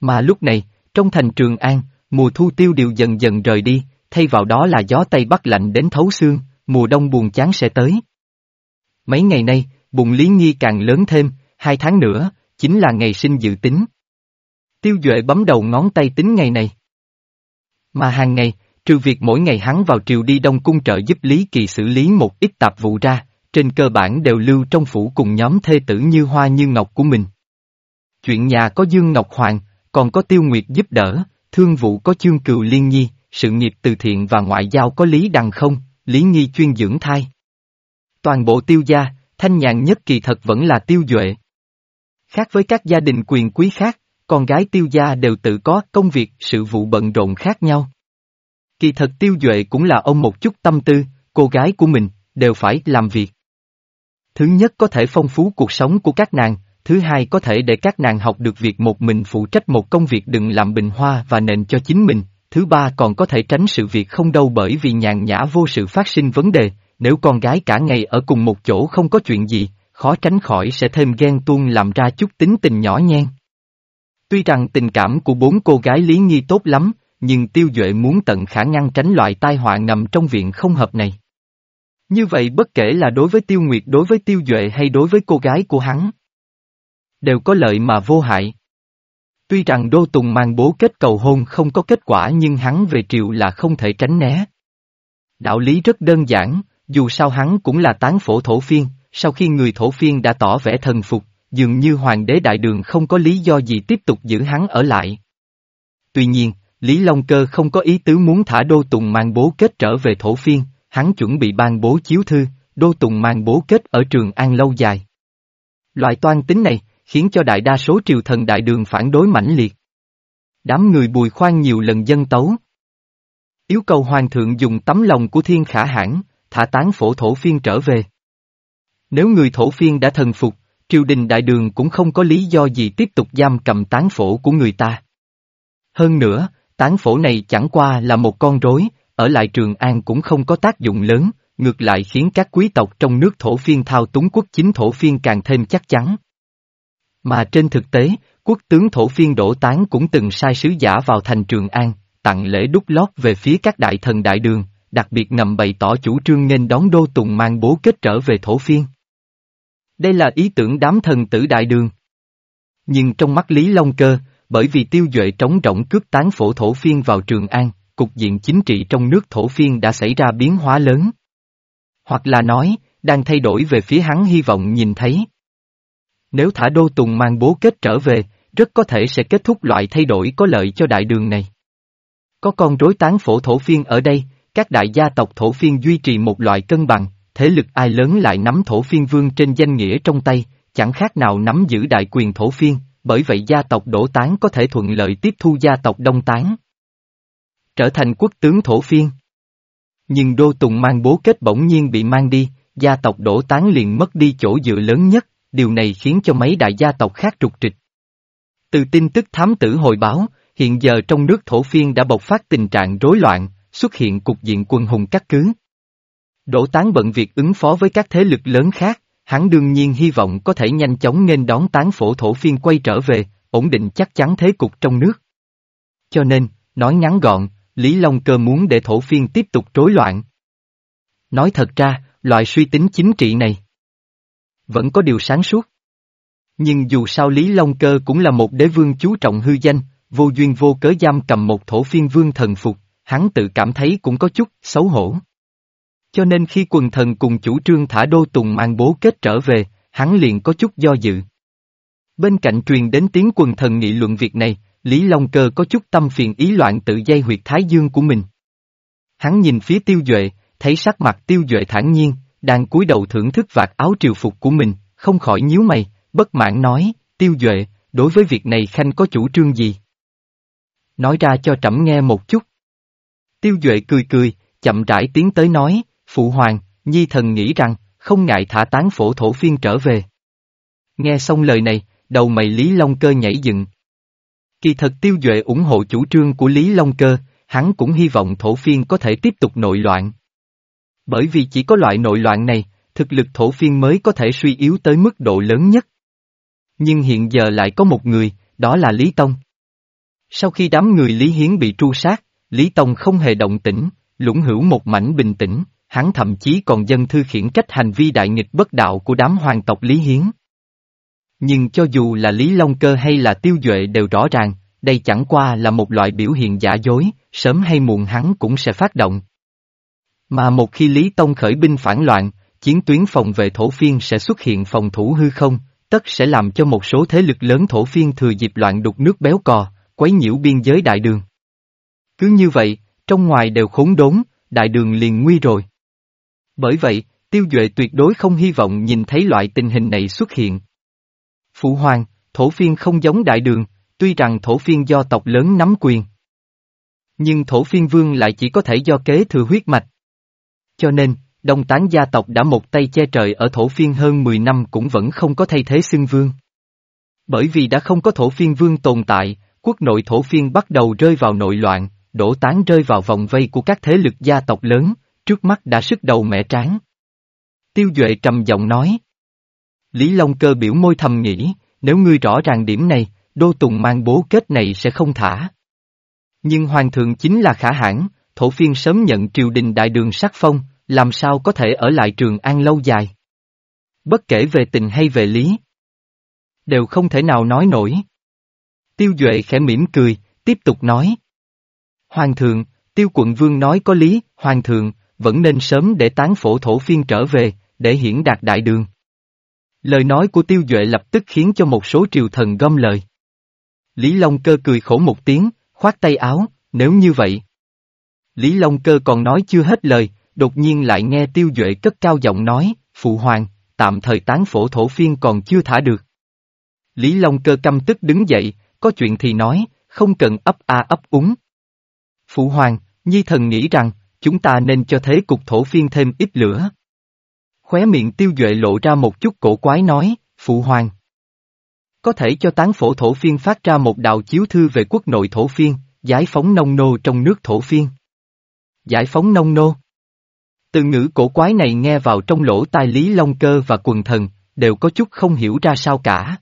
Mà lúc này, trong thành Trường An, mùa thu tiêu điều dần dần rời đi, thay vào đó là gió Tây Bắc lạnh đến thấu xương, mùa đông buồn chán sẽ tới. Mấy ngày nay, bụng Lý Nghi càng lớn thêm, hai tháng nữa, chính là ngày sinh dự tính. Tiêu Duệ bấm đầu ngón tay tính ngày này. Mà hàng ngày, trừ việc mỗi ngày hắn vào triều đi Đông Cung trợ giúp Lý Kỳ xử lý một ít tạp vụ ra, trên cơ bản đều lưu trong phủ cùng nhóm thê tử như hoa như ngọc của mình. Chuyện nhà có Dương Ngọc Hoàng, còn có Tiêu Nguyệt giúp đỡ, thương vụ có chương cựu liên nhi, sự nghiệp từ thiện và ngoại giao có Lý Đằng không, Lý Nghi chuyên dưỡng thai. Toàn bộ tiêu gia, thanh nhàn nhất kỳ thật vẫn là tiêu duệ. Khác với các gia đình quyền quý khác, con gái tiêu gia đều tự có công việc, sự vụ bận rộn khác nhau. Kỳ thật tiêu duệ cũng là ông một chút tâm tư, cô gái của mình, đều phải làm việc. Thứ nhất có thể phong phú cuộc sống của các nàng, thứ hai có thể để các nàng học được việc một mình phụ trách một công việc đừng làm bình hoa và nền cho chính mình, thứ ba còn có thể tránh sự việc không đâu bởi vì nhàn nhã vô sự phát sinh vấn đề, nếu con gái cả ngày ở cùng một chỗ không có chuyện gì, khó tránh khỏi sẽ thêm ghen tuông làm ra chút tính tình nhỏ nhen. Tuy rằng tình cảm của bốn cô gái Lý Nhi tốt lắm, nhưng Tiêu Duệ muốn tận khả năng tránh loại tai họa ngầm trong viện không hợp này. Như vậy bất kể là đối với Tiêu Nguyệt đối với Tiêu Duệ hay đối với cô gái của hắn, đều có lợi mà vô hại. Tuy rằng Đô Tùng mang bố kết cầu hôn không có kết quả nhưng hắn về triều là không thể tránh né. Đạo lý rất đơn giản, dù sao hắn cũng là tán phổ thổ phiên, sau khi người thổ phiên đã tỏ vẻ thần phục, dường như hoàng đế đại đường không có lý do gì tiếp tục giữ hắn ở lại. Tuy nhiên, Lý Long Cơ không có ý tứ muốn thả Đô Tùng mang bố kết trở về thổ phiên, hắn chuẩn bị ban bố chiếu thư, Đô Tùng mang bố kết ở trường An lâu dài. Loại toan tính này, khiến cho đại đa số triều thần đại đường phản đối mãnh liệt. Đám người bùi khoan nhiều lần dân tấu. Yêu cầu hoàng thượng dùng tấm lòng của thiên khả hãn, thả tán phổ thổ phiên trở về. Nếu người thổ phiên đã thần phục, triều đình đại đường cũng không có lý do gì tiếp tục giam cầm tán phổ của người ta. Hơn nữa, tán phổ này chẳng qua là một con rối, ở lại Trường An cũng không có tác dụng lớn, ngược lại khiến các quý tộc trong nước thổ phiên thao túng quốc chính thổ phiên càng thêm chắc chắn. Mà trên thực tế, quốc tướng thổ phiên đổ tán cũng từng sai sứ giả vào thành Trường An, tặng lễ đúc lót về phía các đại thần đại đường, đặc biệt ngầm bày tỏ chủ trương nên đón đô tùng mang bố kết trở về thổ phiên. Đây là ý tưởng đám thần tử đại đường. Nhưng trong mắt Lý Long Cơ, bởi vì tiêu duệ trống rỗng cướp tán phổ thổ phiên vào Trường An, cục diện chính trị trong nước thổ phiên đã xảy ra biến hóa lớn. Hoặc là nói, đang thay đổi về phía hắn hy vọng nhìn thấy. Nếu thả đô tùng mang bố kết trở về, rất có thể sẽ kết thúc loại thay đổi có lợi cho đại đường này. Có con rối tán phổ thổ phiên ở đây, các đại gia tộc thổ phiên duy trì một loại cân bằng, thế lực ai lớn lại nắm thổ phiên vương trên danh nghĩa trong tay, chẳng khác nào nắm giữ đại quyền thổ phiên, bởi vậy gia tộc đổ tán có thể thuận lợi tiếp thu gia tộc đông tán. Trở thành quốc tướng thổ phiên. Nhưng Đô Tùng mang bố kết bỗng nhiên bị mang đi, gia tộc đổ tán liền mất đi chỗ dựa lớn nhất, điều này khiến cho mấy đại gia tộc khác trục trịch. Từ tin tức thám tử hồi báo, hiện giờ trong nước thổ phiên đã bộc phát tình trạng rối loạn, xuất hiện cục diện quân hùng cắt cứ. Đỗ tán bận việc ứng phó với các thế lực lớn khác, hắn đương nhiên hy vọng có thể nhanh chóng nên đón tán phổ thổ phiên quay trở về, ổn định chắc chắn thế cục trong nước. Cho nên, nói ngắn gọn, Lý Long Cơ muốn để thổ phiên tiếp tục rối loạn. Nói thật ra, loại suy tính chính trị này vẫn có điều sáng suốt. Nhưng dù sao Lý Long Cơ cũng là một đế vương chú trọng hư danh, vô duyên vô cớ giam cầm một thổ phiên vương thần phục, hắn tự cảm thấy cũng có chút xấu hổ. Cho nên khi quần thần cùng chủ trương thả đô tùng mang bố kết trở về, hắn liền có chút do dự. Bên cạnh truyền đến tiếng quần thần nghị luận việc này, Lý Long Cơ có chút tâm phiền ý loạn tự dây huyệt thái dương của mình. Hắn nhìn phía tiêu duệ, thấy sắc mặt tiêu duệ thản nhiên, đang cúi đầu thưởng thức vạt áo triều phục của mình, không khỏi nhíu mày, bất mãn nói, tiêu duệ, đối với việc này Khanh có chủ trương gì? Nói ra cho trẫm nghe một chút. Tiêu duệ cười cười, chậm rãi tiến tới nói, phụ hoàng, nhi thần nghĩ rằng, không ngại thả tán phổ thổ phiên trở về. Nghe xong lời này, đầu mày Lý Long Cơ nhảy dựng. Kỳ thật tiêu duệ ủng hộ chủ trương của Lý Long Cơ, hắn cũng hy vọng thổ phiên có thể tiếp tục nội loạn. Bởi vì chỉ có loại nội loạn này, thực lực thổ phiên mới có thể suy yếu tới mức độ lớn nhất. Nhưng hiện giờ lại có một người, đó là Lý Tông. Sau khi đám người Lý Hiến bị tru sát, Lý Tông không hề động tĩnh, lũng hữu một mảnh bình tĩnh, hắn thậm chí còn dân thư khiển trách hành vi đại nghịch bất đạo của đám hoàng tộc Lý Hiến. Nhưng cho dù là Lý Long Cơ hay là Tiêu Duệ đều rõ ràng, đây chẳng qua là một loại biểu hiện giả dối, sớm hay muộn hắn cũng sẽ phát động. Mà một khi Lý Tông khởi binh phản loạn, chiến tuyến phòng vệ thổ phiên sẽ xuất hiện phòng thủ hư không, tất sẽ làm cho một số thế lực lớn thổ phiên thừa dịp loạn đục nước béo cò, quấy nhiễu biên giới đại đường. Cứ như vậy, trong ngoài đều khốn đốn, đại đường liền nguy rồi. Bởi vậy, tiêu duệ tuyệt đối không hy vọng nhìn thấy loại tình hình này xuất hiện. Phụ hoàng, thổ phiên không giống đại đường, tuy rằng thổ phiên do tộc lớn nắm quyền. Nhưng thổ phiên vương lại chỉ có thể do kế thừa huyết mạch. Cho nên, đông tán gia tộc đã một tay che trời ở thổ phiên hơn 10 năm cũng vẫn không có thay thế xưng vương. Bởi vì đã không có thổ phiên vương tồn tại, quốc nội thổ phiên bắt đầu rơi vào nội loạn, đổ tán rơi vào vòng vây của các thế lực gia tộc lớn, trước mắt đã sức đầu mẻ tráng. Tiêu Duệ trầm giọng nói. Lý Long cơ biểu môi thầm nghĩ, nếu ngươi rõ ràng điểm này, Đô Tùng mang bố kết này sẽ không thả. Nhưng Hoàng thượng chính là khả hãn, thổ phiên sớm nhận triều đình đại đường sắc phong, làm sao có thể ở lại trường an lâu dài. Bất kể về tình hay về lý. Đều không thể nào nói nổi. Tiêu Duệ khẽ mỉm cười, tiếp tục nói. Hoàng thượng, tiêu quận vương nói có lý, hoàng thượng, vẫn nên sớm để tán phổ thổ phiên trở về, để hiển đạt đại đường. Lời nói của tiêu duệ lập tức khiến cho một số triều thần gom lời. Lý Long Cơ cười khổ một tiếng, khoát tay áo, nếu như vậy. Lý Long Cơ còn nói chưa hết lời, đột nhiên lại nghe tiêu duệ cất cao giọng nói, Phụ Hoàng, tạm thời tán phổ thổ phiên còn chưa thả được. Lý Long Cơ căm tức đứng dậy, có chuyện thì nói, không cần ấp a ấp úng. Phụ Hoàng, Nhi thần nghĩ rằng, chúng ta nên cho thế cục thổ phiên thêm ít lửa. Khóe miệng tiêu duệ lộ ra một chút cổ quái nói, Phụ Hoàng. Có thể cho tán phổ thổ phiên phát ra một đạo chiếu thư về quốc nội thổ phiên, giải phóng nông nô trong nước thổ phiên. Giải phóng nông nô. Từ ngữ cổ quái này nghe vào trong lỗ tai Lý Long Cơ và quần thần, đều có chút không hiểu ra sao cả.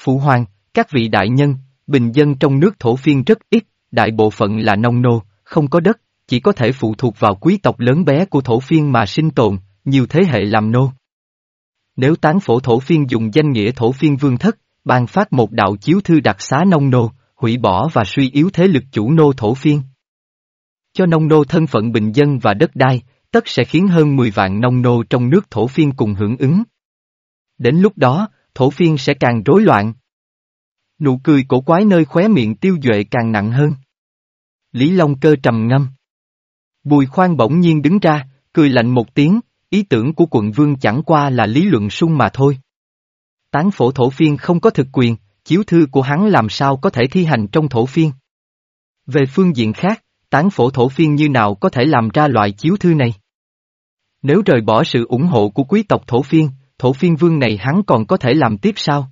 Phụ hoàng, các vị đại nhân, bình dân trong nước thổ phiên rất ít, đại bộ phận là nông nô, không có đất, chỉ có thể phụ thuộc vào quý tộc lớn bé của thổ phiên mà sinh tồn, nhiều thế hệ làm nô. Nếu tán phổ thổ phiên dùng danh nghĩa thổ phiên vương thất, ban phát một đạo chiếu thư đặc xá nông nô, hủy bỏ và suy yếu thế lực chủ nô thổ phiên. Cho nông nô thân phận bình dân và đất đai, tất sẽ khiến hơn 10 vạn nông nô trong nước thổ phiên cùng hưởng ứng. Đến lúc đó, thổ phiên sẽ càng rối loạn. Nụ cười cổ quái nơi khóe miệng tiêu duệ càng nặng hơn. Lý Long cơ trầm ngâm. Bùi khoan bỗng nhiên đứng ra, cười lạnh một tiếng, ý tưởng của quận vương chẳng qua là lý luận sung mà thôi. Tán phổ thổ phiên không có thực quyền, chiếu thư của hắn làm sao có thể thi hành trong thổ phiên. Về phương diện khác, tán phổ thổ phiên như nào có thể làm ra loại chiếu thư này? Nếu rời bỏ sự ủng hộ của quý tộc thổ phiên, thổ phiên vương này hắn còn có thể làm tiếp sao?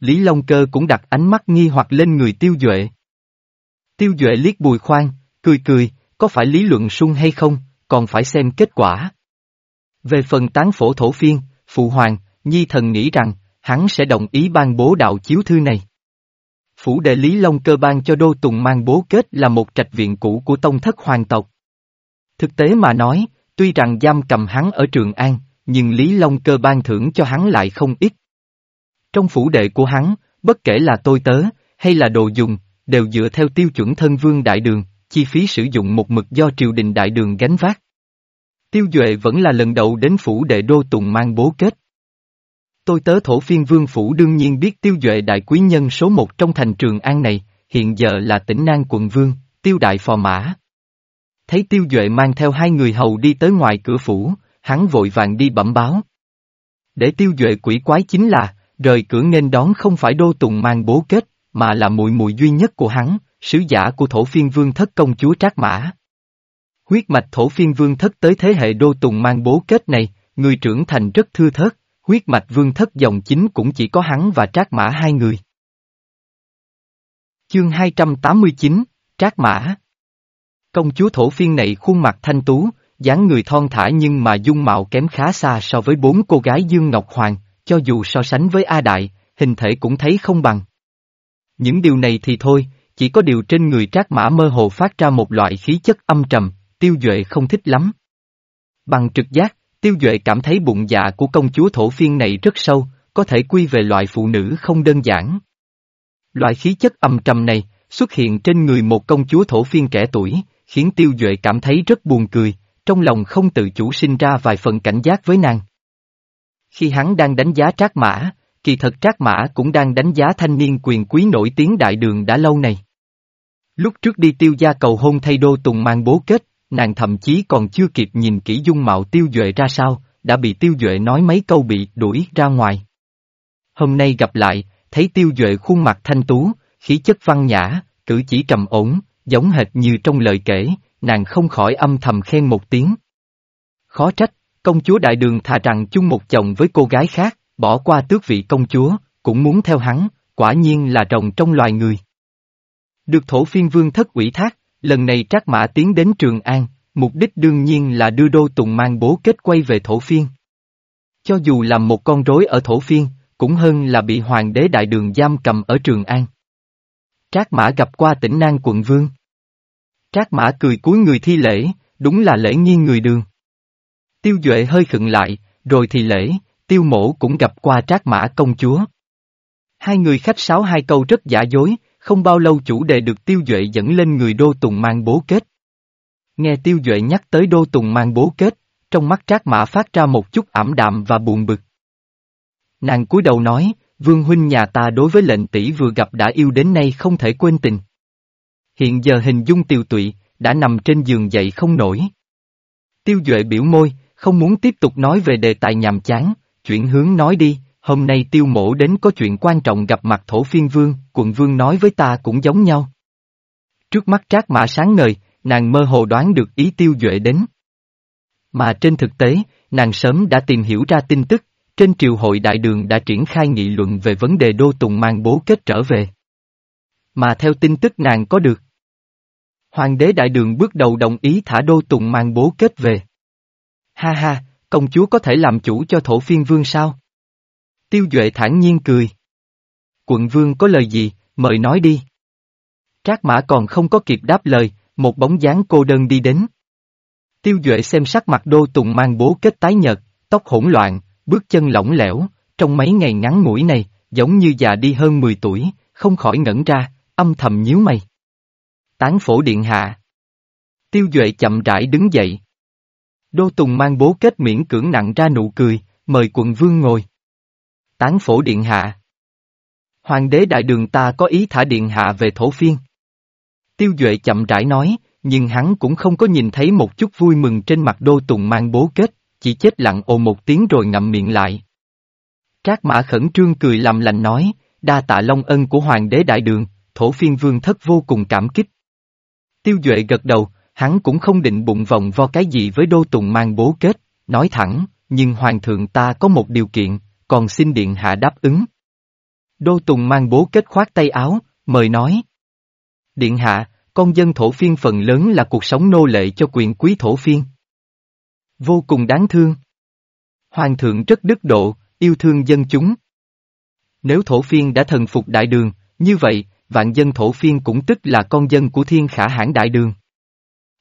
Lý Long Cơ cũng đặt ánh mắt nghi hoặc lên người tiêu duệ. Tiêu duệ liếc bùi khoan, cười cười, có phải lý luận sung hay không, còn phải xem kết quả. Về phần tán phổ thổ phiên, phụ hoàng, nhi thần nghĩ rằng, hắn sẽ đồng ý ban bố đạo chiếu thư này. Phủ đệ Lý Long cơ ban cho Đô Tùng mang bố kết là một trạch viện cũ của tông thất hoàng tộc. Thực tế mà nói, tuy rằng giam cầm hắn ở Trường An, nhưng Lý Long cơ ban thưởng cho hắn lại không ít. Trong phủ đệ của hắn, bất kể là tôi tớ, hay là đồ dùng, đều dựa theo tiêu chuẩn thân vương đại đường, chi phí sử dụng một mực do triều đình đại đường gánh vác. Tiêu Duệ vẫn là lần đầu đến phủ đệ Đô Tùng mang bố kết. Tôi tớ thổ phiên vương phủ đương nhiên biết tiêu duệ đại quý nhân số một trong thành trường an này, hiện giờ là tỉnh Nang quận vương, tiêu đại phò mã. Thấy tiêu duệ mang theo hai người hầu đi tới ngoài cửa phủ, hắn vội vàng đi bẩm báo. Để tiêu duệ quỷ quái chính là, rời cửa nên đón không phải đô tùng mang bố kết, mà là mùi mùi duy nhất của hắn, sứ giả của thổ phiên vương thất công chúa Trác Mã. Huyết mạch thổ phiên vương thất tới thế hệ đô tùng mang bố kết này, người trưởng thành rất thưa thớt, huyết mạch vương thất dòng chính cũng chỉ có hắn và Trác Mã hai người. Chương 289, Trác Mã Công chúa thổ phiên này khuôn mặt thanh tú, dáng người thon thả nhưng mà dung mạo kém khá xa so với bốn cô gái Dương Ngọc Hoàng, cho dù so sánh với A Đại, hình thể cũng thấy không bằng. Những điều này thì thôi, chỉ có điều trên người trác mã mơ hồ phát ra một loại khí chất âm trầm, tiêu duệ không thích lắm. Bằng trực giác, tiêu duệ cảm thấy bụng dạ của công chúa thổ phiên này rất sâu, có thể quy về loại phụ nữ không đơn giản. Loại khí chất âm trầm này, xuất hiện trên người một công chúa thổ phiên trẻ tuổi, khiến tiêu duệ cảm thấy rất buồn cười, trong lòng không tự chủ sinh ra vài phần cảnh giác với nàng. Khi hắn đang đánh giá trác mã, kỳ thật trác mã cũng đang đánh giá thanh niên quyền quý nổi tiếng đại đường đã lâu này. Lúc trước đi tiêu gia cầu hôn thay đô tùng mang bố kết, Ừ. nàng thậm chí còn chưa kịp nhìn kỹ dung mạo tiêu duệ ra sao, đã bị tiêu duệ nói mấy câu bị đuổi ra ngoài. Hôm nay gặp lại, thấy tiêu duệ khuôn mặt thanh tú, khí chất văn nhã, cử chỉ trầm ổn, giống hệt như trong lời kể, nàng không khỏi âm thầm khen một tiếng. Khó trách, công chúa đại đường thà rằng chung một chồng với cô gái khác, bỏ qua tước vị công chúa, cũng muốn theo hắn, quả nhiên là rồng trong loài người. Được thổ phiên vương thất ủy thác, lần này trác mã tiến đến Trường An, mục đích đương nhiên là đưa đô tùng mang bố kết quay về thổ phiên. Cho dù làm một con rối ở thổ phiên, cũng hơn là bị hoàng đế đại đường giam cầm ở Trường An. Trác mã gặp qua tỉnh Nang quận vương. Trác mã cười cúi người thi lễ, đúng là lễ nghi người đường. Tiêu Duệ hơi khựng lại, rồi thì lễ, tiêu mổ cũng gặp qua trác mã công chúa. Hai người khách sáo hai câu rất giả dối, không bao lâu chủ đề được tiêu duệ dẫn lên người đô tùng mang bố kết. Nghe tiêu duệ nhắc tới đô tùng mang bố kết, trong mắt trác mã phát ra một chút ảm đạm và buồn bực. Nàng cúi đầu nói, vương huynh nhà ta đối với lệnh tỷ vừa gặp đã yêu đến nay không thể quên tình. Hiện giờ hình dung tiêu tụy, đã nằm trên giường dậy không nổi. Tiêu duệ biểu môi, không muốn tiếp tục nói về đề tài nhàm chán, chuyển hướng nói đi, hôm nay tiêu mổ đến có chuyện quan trọng gặp mặt thổ phiên vương, quận vương nói với ta cũng giống nhau. Trước mắt trác mã sáng ngời, nàng mơ hồ đoán được ý tiêu duệ đến. Mà trên thực tế, nàng sớm đã tìm hiểu ra tin tức, trên triều hội đại đường đã triển khai nghị luận về vấn đề đô tùng mang bố kết trở về. Mà theo tin tức nàng có được, Hoàng đế đại đường bước đầu đồng ý thả đô tùng mang bố kết về. Ha ha, công chúa có thể làm chủ cho thổ phiên vương sao? Tiêu Duệ thản nhiên cười. Quận vương có lời gì, mời nói đi. Trác mã còn không có kịp đáp lời, một bóng dáng cô đơn đi đến. Tiêu Duệ xem sắc mặt đô tùng mang bố kết tái nhợt, tóc hỗn loạn, bước chân lỏng lẻo, trong mấy ngày ngắn ngủi này, giống như già đi hơn 10 tuổi, không khỏi ngẩn ra, âm thầm nhíu mày. Tán phổ điện hạ. Tiêu Duệ chậm rãi đứng dậy. Đô Tùng mang bố kết miễn cưỡng nặng ra nụ cười, mời quận vương ngồi. Tán phổ điện hạ. Hoàng đế đại đường ta có ý thả điện hạ về thổ phiên. Tiêu Duệ chậm rãi nói, nhưng hắn cũng không có nhìn thấy một chút vui mừng trên mặt đô tùng mang bố kết, chỉ chết lặng ồ một tiếng rồi ngậm miệng lại. Trác mã khẩn trương cười làm lành nói, đa tạ long ân của hoàng đế đại đường, thổ phiên vương thất vô cùng cảm kích. Tiêu Duệ gật đầu, hắn cũng không định bụng vòng vo cái gì với Đô Tùng mang bố kết, nói thẳng, nhưng Hoàng thượng ta có một điều kiện, còn xin Điện Hạ đáp ứng. Đô Tùng mang bố kết khoát tay áo, mời nói. Điện Hạ, con dân thổ phiên phần lớn là cuộc sống nô lệ cho quyền quý thổ phiên. Vô cùng đáng thương. Hoàng thượng rất đức độ, yêu thương dân chúng. Nếu thổ phiên đã thần phục đại đường, như vậy, vạn dân thổ phiên cũng tức là con dân của thiên khả hãn đại đường.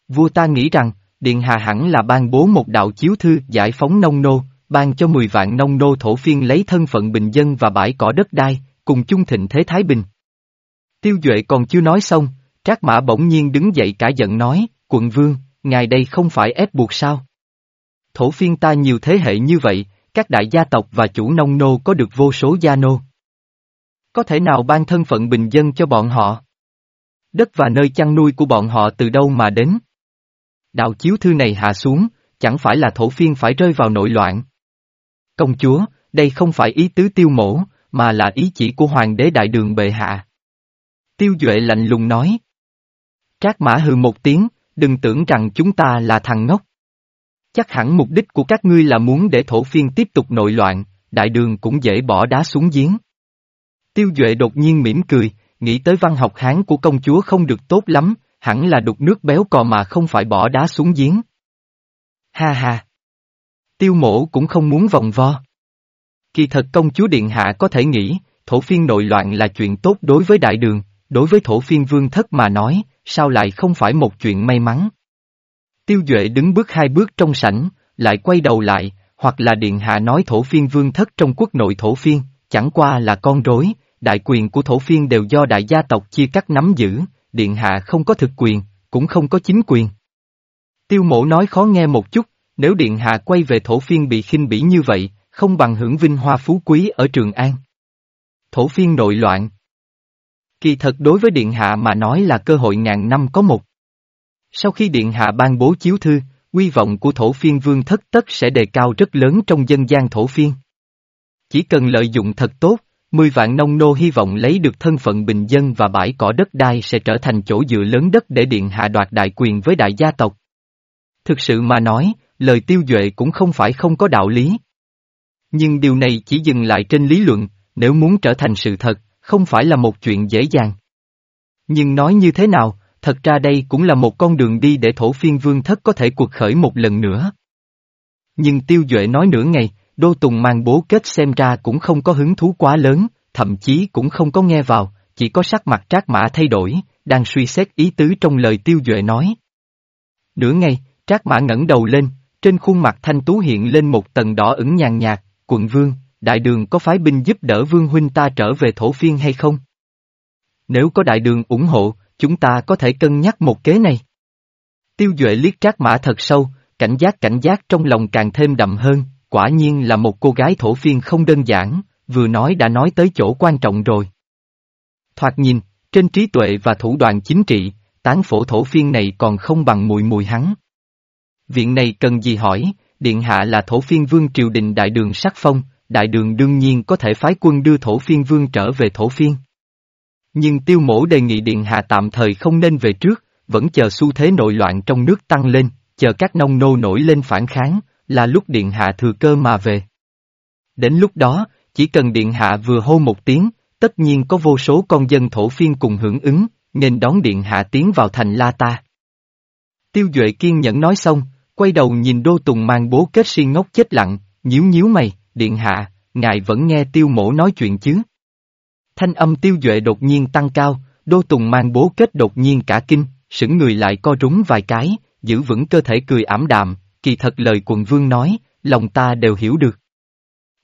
Vua ta nghĩ rằng, Điện Hà hẳn là ban bố một đạo chiếu thư giải phóng nông nô, ban cho 10 vạn nông nô thổ phiên lấy thân phận bình dân và bãi cỏ đất đai, cùng chung thịnh thế Thái Bình. Tiêu Duệ còn chưa nói xong, Trác Mã bỗng nhiên đứng dậy cả giận nói, quận vương, ngài đây không phải ép buộc sao? Thổ phiên ta nhiều thế hệ như vậy, các đại gia tộc và chủ nông nô có được vô số gia nô. Có thể nào ban thân phận bình dân cho bọn họ? Đất và nơi chăn nuôi của bọn họ từ đâu mà đến? Đạo chiếu thư này hạ xuống, chẳng phải là thổ phiên phải rơi vào nội loạn. Công chúa, đây không phải ý tứ tiêu mổ, mà là ý chỉ của hoàng đế đại đường bệ hạ. Tiêu Duệ lạnh lùng nói. Trác mã hừ một tiếng, đừng tưởng rằng chúng ta là thằng ngốc. Chắc hẳn mục đích của các ngươi là muốn để thổ phiên tiếp tục nội loạn, đại đường cũng dễ bỏ đá xuống giếng. Tiêu Duệ đột nhiên mỉm cười, nghĩ tới văn học Hán của công chúa không được tốt lắm, hẳn là đục nước béo cò mà không phải bỏ đá xuống giếng. Ha ha! Tiêu mổ cũng không muốn vòng vo. Kỳ thật công chúa Điện Hạ có thể nghĩ, thổ phiên nội loạn là chuyện tốt đối với đại đường, đối với thổ phiên vương thất mà nói, sao lại không phải một chuyện may mắn. Tiêu Duệ đứng bước hai bước trong sảnh, lại quay đầu lại, hoặc là Điện Hạ nói thổ phiên vương thất trong quốc nội thổ phiên, chẳng qua là con rối, đại quyền của thổ phiên đều do đại gia tộc chia cắt nắm giữ, Điện Hạ không có thực quyền, cũng không có chính quyền. Tiêu mổ nói khó nghe một chút, nếu Điện Hạ quay về thổ phiên bị khinh bỉ như vậy, không bằng hưởng vinh hoa phú quý ở Trường An. Thổ phiên nội loạn. Kỳ thật đối với Điện Hạ mà nói là cơ hội ngàn năm có một. Sau khi Điện Hạ ban bố chiếu thư, uy vọng của thổ phiên vương thất tất sẽ đề cao rất lớn trong dân gian thổ phiên. Chỉ cần lợi dụng thật tốt, mười vạn nông nô hy vọng lấy được thân phận bình dân và bãi cỏ đất đai sẽ trở thành chỗ dựa lớn đất để Điện Hạ đoạt đại quyền với đại gia tộc. Thực sự mà nói, lời tiêu duệ cũng không phải không có đạo lý. Nhưng điều này chỉ dừng lại trên lý luận, nếu muốn trở thành sự thật, không phải là một chuyện dễ dàng. Nhưng nói như thế nào, thật ra đây cũng là một con đường đi để thổ phiên vương thất có thể cuộc khởi một lần nữa. Nhưng tiêu duệ nói nửa ngày, Đô Tùng mang bố kết xem ra cũng không có hứng thú quá lớn, thậm chí cũng không có nghe vào, chỉ có sắc mặt trác mã thay đổi, đang suy xét ý tứ trong lời tiêu duệ nói. Nửa ngày, trác mã ngẩng đầu lên, trên khuôn mặt thanh tú hiện lên một tầng đỏ ửng nhàn nhạt, quận vương, đại đường có phái binh giúp đỡ vương huynh ta trở về thổ phiên hay không? Nếu có đại đường ủng hộ, chúng ta có thể cân nhắc một kế này. Tiêu Duệ liếc trác mã thật sâu, cảnh giác cảnh giác trong lòng càng thêm đậm hơn, quả nhiên là một cô gái thổ phiên không đơn giản, vừa nói đã nói tới chỗ quan trọng rồi. Thoạt nhìn, trên trí tuệ và thủ đoạn chính trị, tán phổ thổ phiên này còn không bằng mùi mùi hắn. Viện này cần gì hỏi, Điện Hạ là thổ phiên vương triều đình đại đường sắc phong, đại đường đương nhiên có thể phái quân đưa thổ phiên vương trở về thổ phiên. Nhưng tiêu mổ đề nghị Điện Hạ tạm thời không nên về trước, vẫn chờ xu thế nội loạn trong nước tăng lên, chờ các nông nô nổi lên phản kháng, là lúc Điện Hạ thừa cơ mà về. Đến lúc đó, chỉ cần Điện Hạ vừa hô một tiếng, tất nhiên có vô số con dân thổ phiên cùng hưởng ứng, nên đón Điện Hạ tiến vào thành La Ta. Tiêu Duệ kiên nhẫn nói xong, quay đầu nhìn Đô Tùng mang bố kết si ngốc chết lặng, nhíu nhíu mày, Điện Hạ, ngài vẫn nghe Tiêu Mổ nói chuyện chứ? Thanh âm Tiêu Duệ đột nhiên tăng cao, Đô Tùng mang bố kết đột nhiên cả kinh, sững người lại co rúng vài cái, giữ vững cơ thể cười ảm đạm, kỳ thật lời quần vương nói, lòng ta đều hiểu được.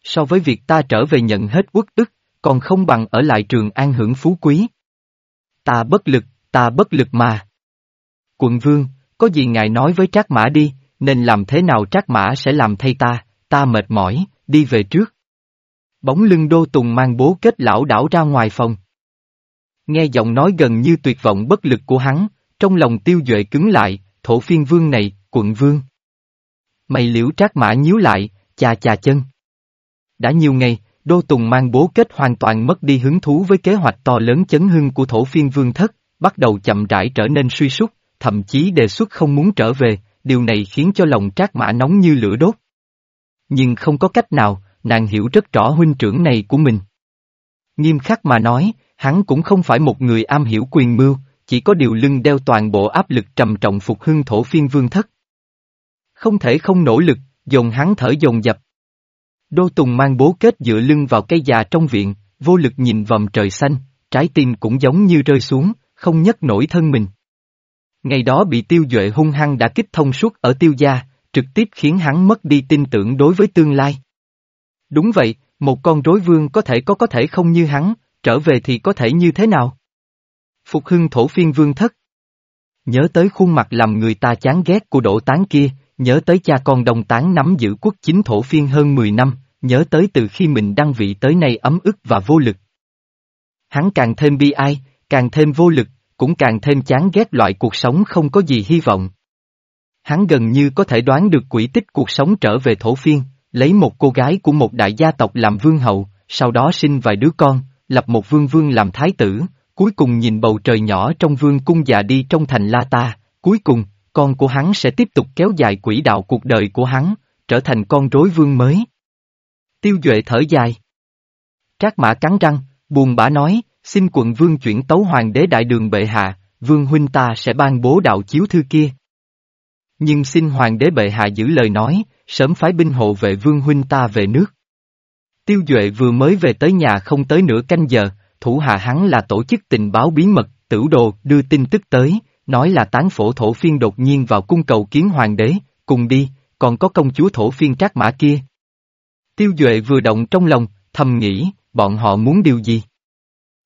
So với việc ta trở về nhận hết uất ức, còn không bằng ở lại trường an hưởng phú quý. Ta bất lực, ta bất lực mà. Quận vương, có gì ngài nói với trác mã đi, nên làm thế nào trác mã sẽ làm thay ta, ta mệt mỏi, đi về trước. Bóng lưng đô tùng mang bố kết lão đảo ra ngoài phòng. Nghe giọng nói gần như tuyệt vọng bất lực của hắn, trong lòng tiêu duệ cứng lại, thổ phiên vương này, quận vương. Mày liễu trác mã nhíu lại, chà chà chân. Đã nhiều ngày, Đô Tùng mang bố kết hoàn toàn mất đi hứng thú với kế hoạch to lớn chấn hưng của thổ phiên vương thất, bắt đầu chậm rãi trở nên suy sút, thậm chí đề xuất không muốn trở về, điều này khiến cho lòng trác mã nóng như lửa đốt. Nhưng không có cách nào, nàng hiểu rất rõ huynh trưởng này của mình. Nghiêm khắc mà nói, hắn cũng không phải một người am hiểu quyền mưu, chỉ có điều lưng đeo toàn bộ áp lực trầm trọng phục hưng thổ phiên vương thất. Không thể không nỗ lực, dồn hắn thở dồn dập. Đô Tùng mang bố kết dựa lưng vào cây già trong viện, vô lực nhìn vòng trời xanh, trái tim cũng giống như rơi xuống, không nhấc nổi thân mình. Ngày đó bị tiêu duệ hung hăng đã kích thông suốt ở tiêu gia, trực tiếp khiến hắn mất đi tin tưởng đối với tương lai. Đúng vậy, một con rối vương có thể có có thể không như hắn, trở về thì có thể như thế nào? Phục hưng thổ phiên vương thất. Nhớ tới khuôn mặt làm người ta chán ghét của đổ tán kia, nhớ tới cha con đồng tán nắm giữ quốc chính thổ phiên hơn 10 năm, nhớ tới từ khi mình đăng vị tới nay ấm ức và vô lực. Hắn càng thêm bi ai, càng thêm vô lực, cũng càng thêm chán ghét loại cuộc sống không có gì hy vọng. Hắn gần như có thể đoán được quỹ tích cuộc sống trở về thổ phiên, lấy một cô gái của một đại gia tộc làm vương hậu, sau đó sinh vài đứa con, lập một vương vương làm thái tử, cuối cùng nhìn bầu trời nhỏ trong vương cung già đi trong thành La Ta, cuối cùng, con của hắn sẽ tiếp tục kéo dài quỹ đạo cuộc đời của hắn, trở thành con rối vương mới. Tiêu Duệ thở dài. Trác mã cắn răng, buồn bã nói, xin quận vương chuyển tấu hoàng đế đại đường bệ hạ, vương huynh ta sẽ ban bố đạo chiếu thư kia. Nhưng xin hoàng đế bệ hạ giữ lời nói, sớm phái binh hộ vệ vương huynh ta về nước. Tiêu Duệ vừa mới về tới nhà không tới nửa canh giờ, thủ hạ hắn là tổ chức tình báo bí mật, tử đồ, đưa tin tức tới, nói là tán phổ thổ phiên đột nhiên vào cung cầu kiến hoàng đế, cùng đi, còn có công chúa thổ phiên trác mã kia. Tiêu Duệ vừa động trong lòng, thầm nghĩ, bọn họ muốn điều gì?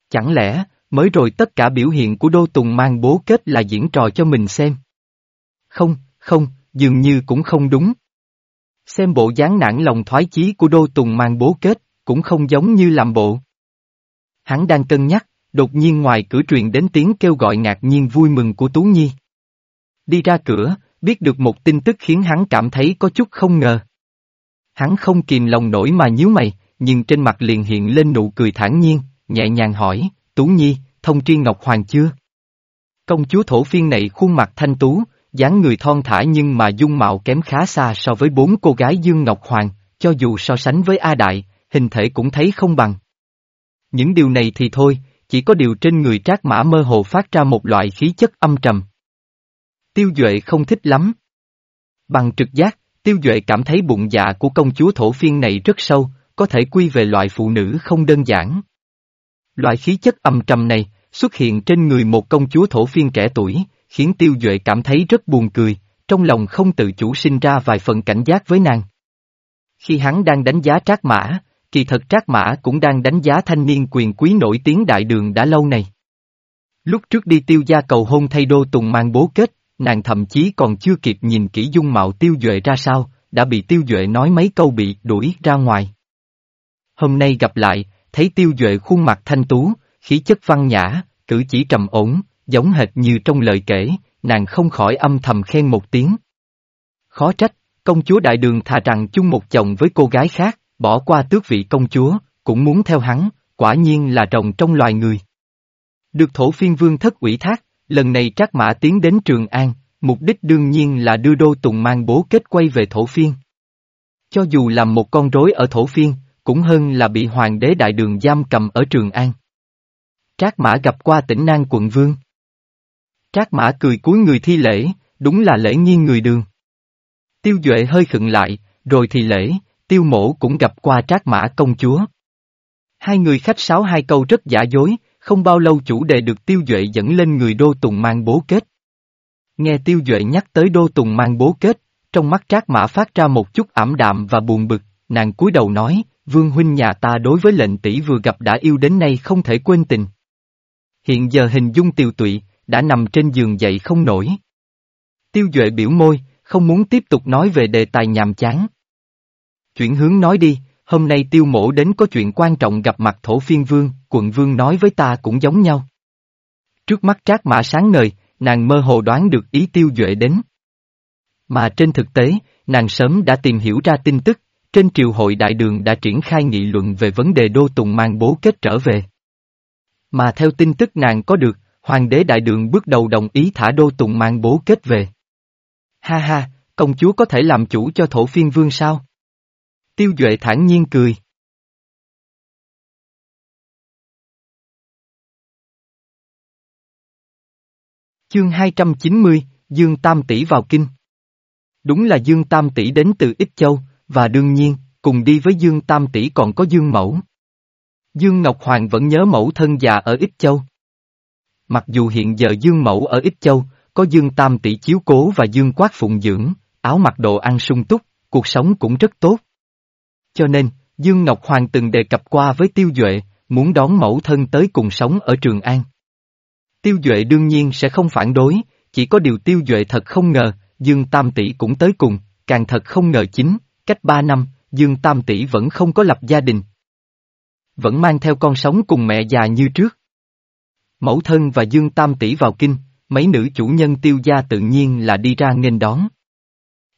Chẳng lẽ, mới rồi tất cả biểu hiện của Đô Tùng mang bố kết là diễn trò cho mình xem? Không, không, dường như cũng không đúng. Xem bộ dáng nản lòng thoái chí của Đô Tùng mang bố kết, cũng không giống như làm bộ. Hắn đang cân nhắc, đột nhiên ngoài cửa truyền đến tiếng kêu gọi ngạc nhiên vui mừng của Tú Nhi. Đi ra cửa, biết được một tin tức khiến hắn cảm thấy có chút không ngờ. Hắn không kìm lòng nổi mà nhíu mày, nhưng trên mặt liền hiện lên nụ cười thản nhiên, nhẹ nhàng hỏi, Tú Nhi, thông tri Ngọc Hoàng chưa? Công chúa thổ phiên này khuôn mặt thanh tú, dáng người thon thả nhưng mà dung mạo kém khá xa so với bốn cô gái Dương Ngọc Hoàng, cho dù so sánh với A Đại, hình thể cũng thấy không bằng. Những điều này thì thôi, chỉ có điều trên người trác mã mơ hồ phát ra một loại khí chất âm trầm. Tiêu Duệ không thích lắm. Bằng trực giác, Tiêu Duệ cảm thấy bụng dạ của công chúa thổ phiên này rất sâu, có thể quy về loại phụ nữ không đơn giản. Loại khí chất âm trầm này, xuất hiện trên người một công chúa thổ phiên trẻ tuổi, khiến Tiêu Duệ cảm thấy rất buồn cười, trong lòng không tự chủ sinh ra vài phần cảnh giác với nàng. Khi hắn đang đánh giá trác mã, kỳ thật trác mã cũng đang đánh giá thanh niên quyền quý nổi tiếng đại đường đã lâu này. Lúc trước đi tiêu gia cầu hôn thay đô tùng mang bố kết, nàng thậm chí còn chưa kịp nhìn kỹ dung mạo tiêu duệ ra sao, đã bị tiêu duệ nói mấy câu bị đuổi ra ngoài. Hôm nay gặp lại, thấy tiêu duệ khuôn mặt thanh tú, khí chất văn nhã, cử chỉ trầm ổn, giống hệt như trong lời kể, nàng không khỏi âm thầm khen một tiếng. Khó trách, công chúa đại đường thà rằng chung một chồng với cô gái khác, bỏ qua tước vị công chúa, cũng muốn theo hắn, quả nhiên là rồng trong loài người. Được thổ phiên vương thất ủy thác, lần này trác mã tiến đến Trường An, mục đích đương nhiên là đưa đô tùng mang bố kết quay về thổ phiên. Cho dù làm một con rối ở thổ phiên, cũng hơn là bị hoàng đế đại đường giam cầm ở Trường An. Trác mã gặp qua tỉnh nang quận vương. Trác mã cười cúi người thi lễ, đúng là lễ nghiêng người đường. Tiêu Duệ hơi khựng lại, rồi thì lễ, tiêu mổ cũng gặp qua trác mã công chúa. Hai người khách sáo hai câu rất giả dối, không bao lâu chủ đề được tiêu duệ dẫn lên người đô tùng mang bố kết. Nghe tiêu duệ nhắc tới đô tùng mang bố kết, trong mắt trác mã phát ra một chút ảm đạm và buồn bực, nàng cúi đầu nói, vương huynh nhà ta đối với lệnh tỷ vừa gặp đã yêu đến nay không thể quên tình. Hiện giờ hình dung tiều tụy, đã nằm trên giường dậy không nổi. Tiêu Duệ biểu môi, không muốn tiếp tục nói về đề tài nhàm chán. Chuyển hướng nói đi, hôm nay tiêu mổ đến có chuyện quan trọng gặp mặt thổ phiên vương, quận vương nói với ta cũng giống nhau. Trước mắt trác mã sáng ngời, nàng mơ hồ đoán được ý tiêu duệ đến. Mà trên thực tế, nàng sớm đã tìm hiểu ra tin tức, trên triều hội đại đường đã triển khai nghị luận về vấn đề đô tùng mang bố kết trở về. Mà theo tin tức nàng có được, hoàng đế đại đường bước đầu đồng ý thả đô tùng mang bố kết về. Ha ha, công chúa có thể làm chủ cho thổ phiên vương sao? Tiêu Duệ thản nhiên cười. Chương 290, Dương Tam Tỷ vào kinh. Đúng là Dương Tam Tỷ đến từ Ích Châu, và đương nhiên, cùng đi với Dương Tam Tỷ còn có Dương Mẫu. Dương Ngọc Hoàng vẫn nhớ mẫu thân già ở Ích Châu. Mặc dù hiện giờ Dương Mẫu ở Ích Châu, có Dương Tam Tỷ chiếu cố và Dương Quát phụng dưỡng, áo mặc đồ ăn sung túc, cuộc sống cũng rất tốt. Cho nên, Dương Ngọc Hoàng từng đề cập qua với Tiêu Duệ, muốn đón mẫu thân tới cùng sống ở Trường An. Tiêu Duệ đương nhiên sẽ không phản đối, chỉ có điều Tiêu Duệ thật không ngờ, Dương Tam Tỷ cũng tới cùng, càng thật không ngờ chính, cách ba năm, Dương Tam Tỷ vẫn không có lập gia đình. Vẫn mang theo con sống cùng mẹ già như trước. Mẫu thân và Dương Tam Tỷ vào kinh, mấy nữ chủ nhân tiêu gia tự nhiên là đi ra nghênh đón.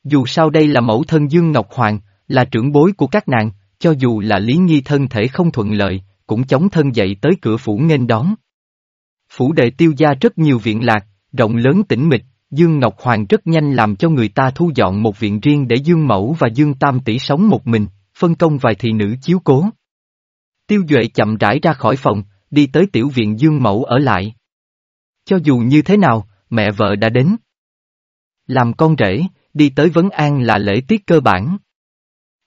Dù sao đây là mẫu thân Dương Ngọc Hoàng, là trưởng bối của các nàng, cho dù là Lý nghi thân thể không thuận lợi, cũng chống thân dậy tới cửa phủ nghênh đón. Phủ đệ tiêu gia rất nhiều viện lạc, rộng lớn tĩnh mịch, Dương Ngọc Hoàng rất nhanh làm cho người ta thu dọn một viện riêng để Dương Mẫu và Dương Tam tỷ sống một mình, phân công vài thị nữ chiếu cố. Tiêu Duệ chậm rãi ra khỏi phòng, đi tới tiểu viện Dương Mẫu ở lại. Cho dù như thế nào, mẹ vợ đã đến. Làm con rể, đi tới vấn an là lễ tiết cơ bản.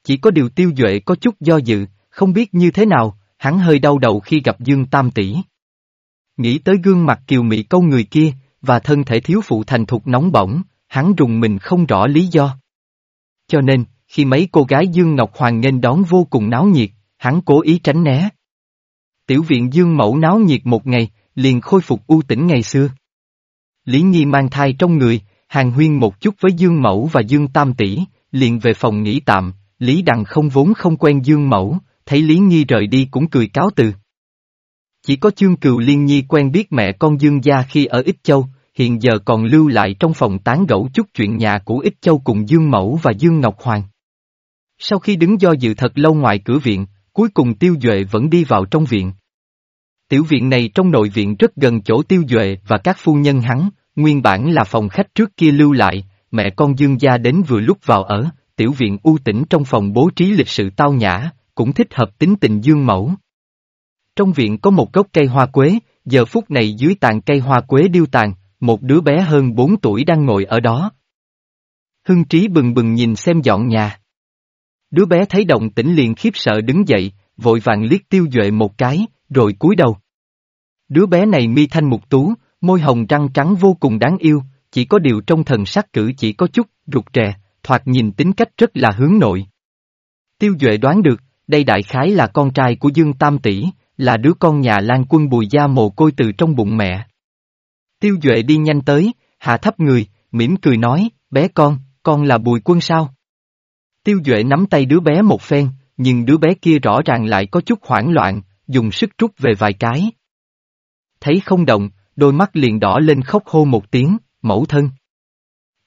Chỉ có điều Tiêu Duệ có chút do dự, không biết như thế nào, hắn hơi đau đầu khi gặp Dương Tam tỷ. Nghĩ tới gương mặt kiều mị câu người kia, và thân thể thiếu phụ thành thục nóng bỏng, hắn rùng mình không rõ lý do. Cho nên, khi mấy cô gái Dương Ngọc Hoàng nghênh đón vô cùng náo nhiệt, hắn cố ý tránh né. Tiểu viện Dương Mẫu náo nhiệt một ngày, liền khôi phục u tĩnh ngày xưa. Lý Nhi mang thai trong người, hàng huyên một chút với Dương Mẫu và Dương Tam Tỷ, liền về phòng nghỉ tạm, Lý Đằng không vốn không quen Dương Mẫu, thấy Lý Nhi rời đi cũng cười cáo từ. Chỉ có chương cừu liên nhi quen biết mẹ con Dương gia khi ở Ích Châu, hiện giờ còn lưu lại trong phòng tán gẫu chút chuyện nhà của Ích Châu cùng Dương Mẫu và Dương Ngọc Hoàng. Sau khi đứng do dự thật lâu ngoài cửa viện, cuối cùng Tiêu Duệ vẫn đi vào trong viện. Tiểu viện này trong nội viện rất gần chỗ Tiêu Duệ và các phu nhân hắn, nguyên bản là phòng khách trước kia lưu lại, mẹ con Dương gia đến vừa lúc vào ở, tiểu viện u tĩnh trong phòng bố trí lịch sự tao nhã, cũng thích hợp tính tình Dương Mẫu. Trong viện có một gốc cây hoa quế, giờ phút này dưới tàn cây hoa quế điêu tàn, một đứa bé hơn 4 tuổi đang ngồi ở đó. Hưng trí bừng bừng nhìn xem dọn nhà. Đứa bé thấy động tĩnh liền khiếp sợ đứng dậy, vội vàng liếc tiêu duệ một cái, rồi cúi đầu. Đứa bé này mi thanh mục tú, môi hồng răng trắng vô cùng đáng yêu, chỉ có điều trong thần sắc cử chỉ có chút, rụt rè, thoạt nhìn tính cách rất là hướng nội. Tiêu Duệ đoán được, đây đại khái là con trai của Dương Tam Tỷ, là đứa con nhà lan quân bùi gia mồ côi từ trong bụng mẹ. Tiêu Duệ đi nhanh tới, hạ thấp người, mỉm cười nói, bé con, con là bùi quân sao? Tiêu Duệ nắm tay đứa bé một phen, nhưng đứa bé kia rõ ràng lại có chút hoảng loạn, dùng sức trút về vài cái. Thấy không động, đôi mắt liền đỏ lên khóc hô một tiếng, mẫu thân.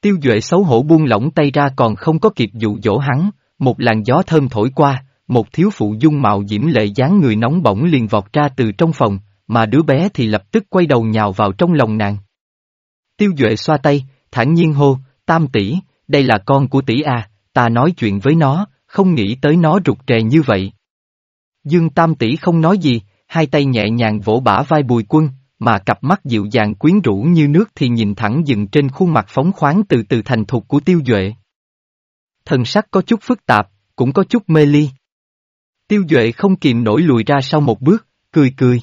Tiêu Duệ xấu hổ buông lỏng tay ra còn không có kịp dụ dỗ hắn, một làn gió thơm thổi qua, một thiếu phụ dung mạo diễm lệ dáng người nóng bỏng liền vọt ra từ trong phòng, mà đứa bé thì lập tức quay đầu nhào vào trong lòng nàng. Tiêu Duệ xoa tay, thản nhiên hô, tam tỷ, đây là con của tỷ à, ta nói chuyện với nó, không nghĩ tới nó rụt rè như vậy. Dương tam tỷ không nói gì, hai tay nhẹ nhàng vỗ bả vai bùi quân, mà cặp mắt dịu dàng quyến rũ như nước thì nhìn thẳng dừng trên khuôn mặt phóng khoáng từ từ thành thục của tiêu duệ. Thần sắc có chút phức tạp, cũng có chút mê ly. Tiêu Duệ không kìm nổi lùi ra sau một bước, cười cười.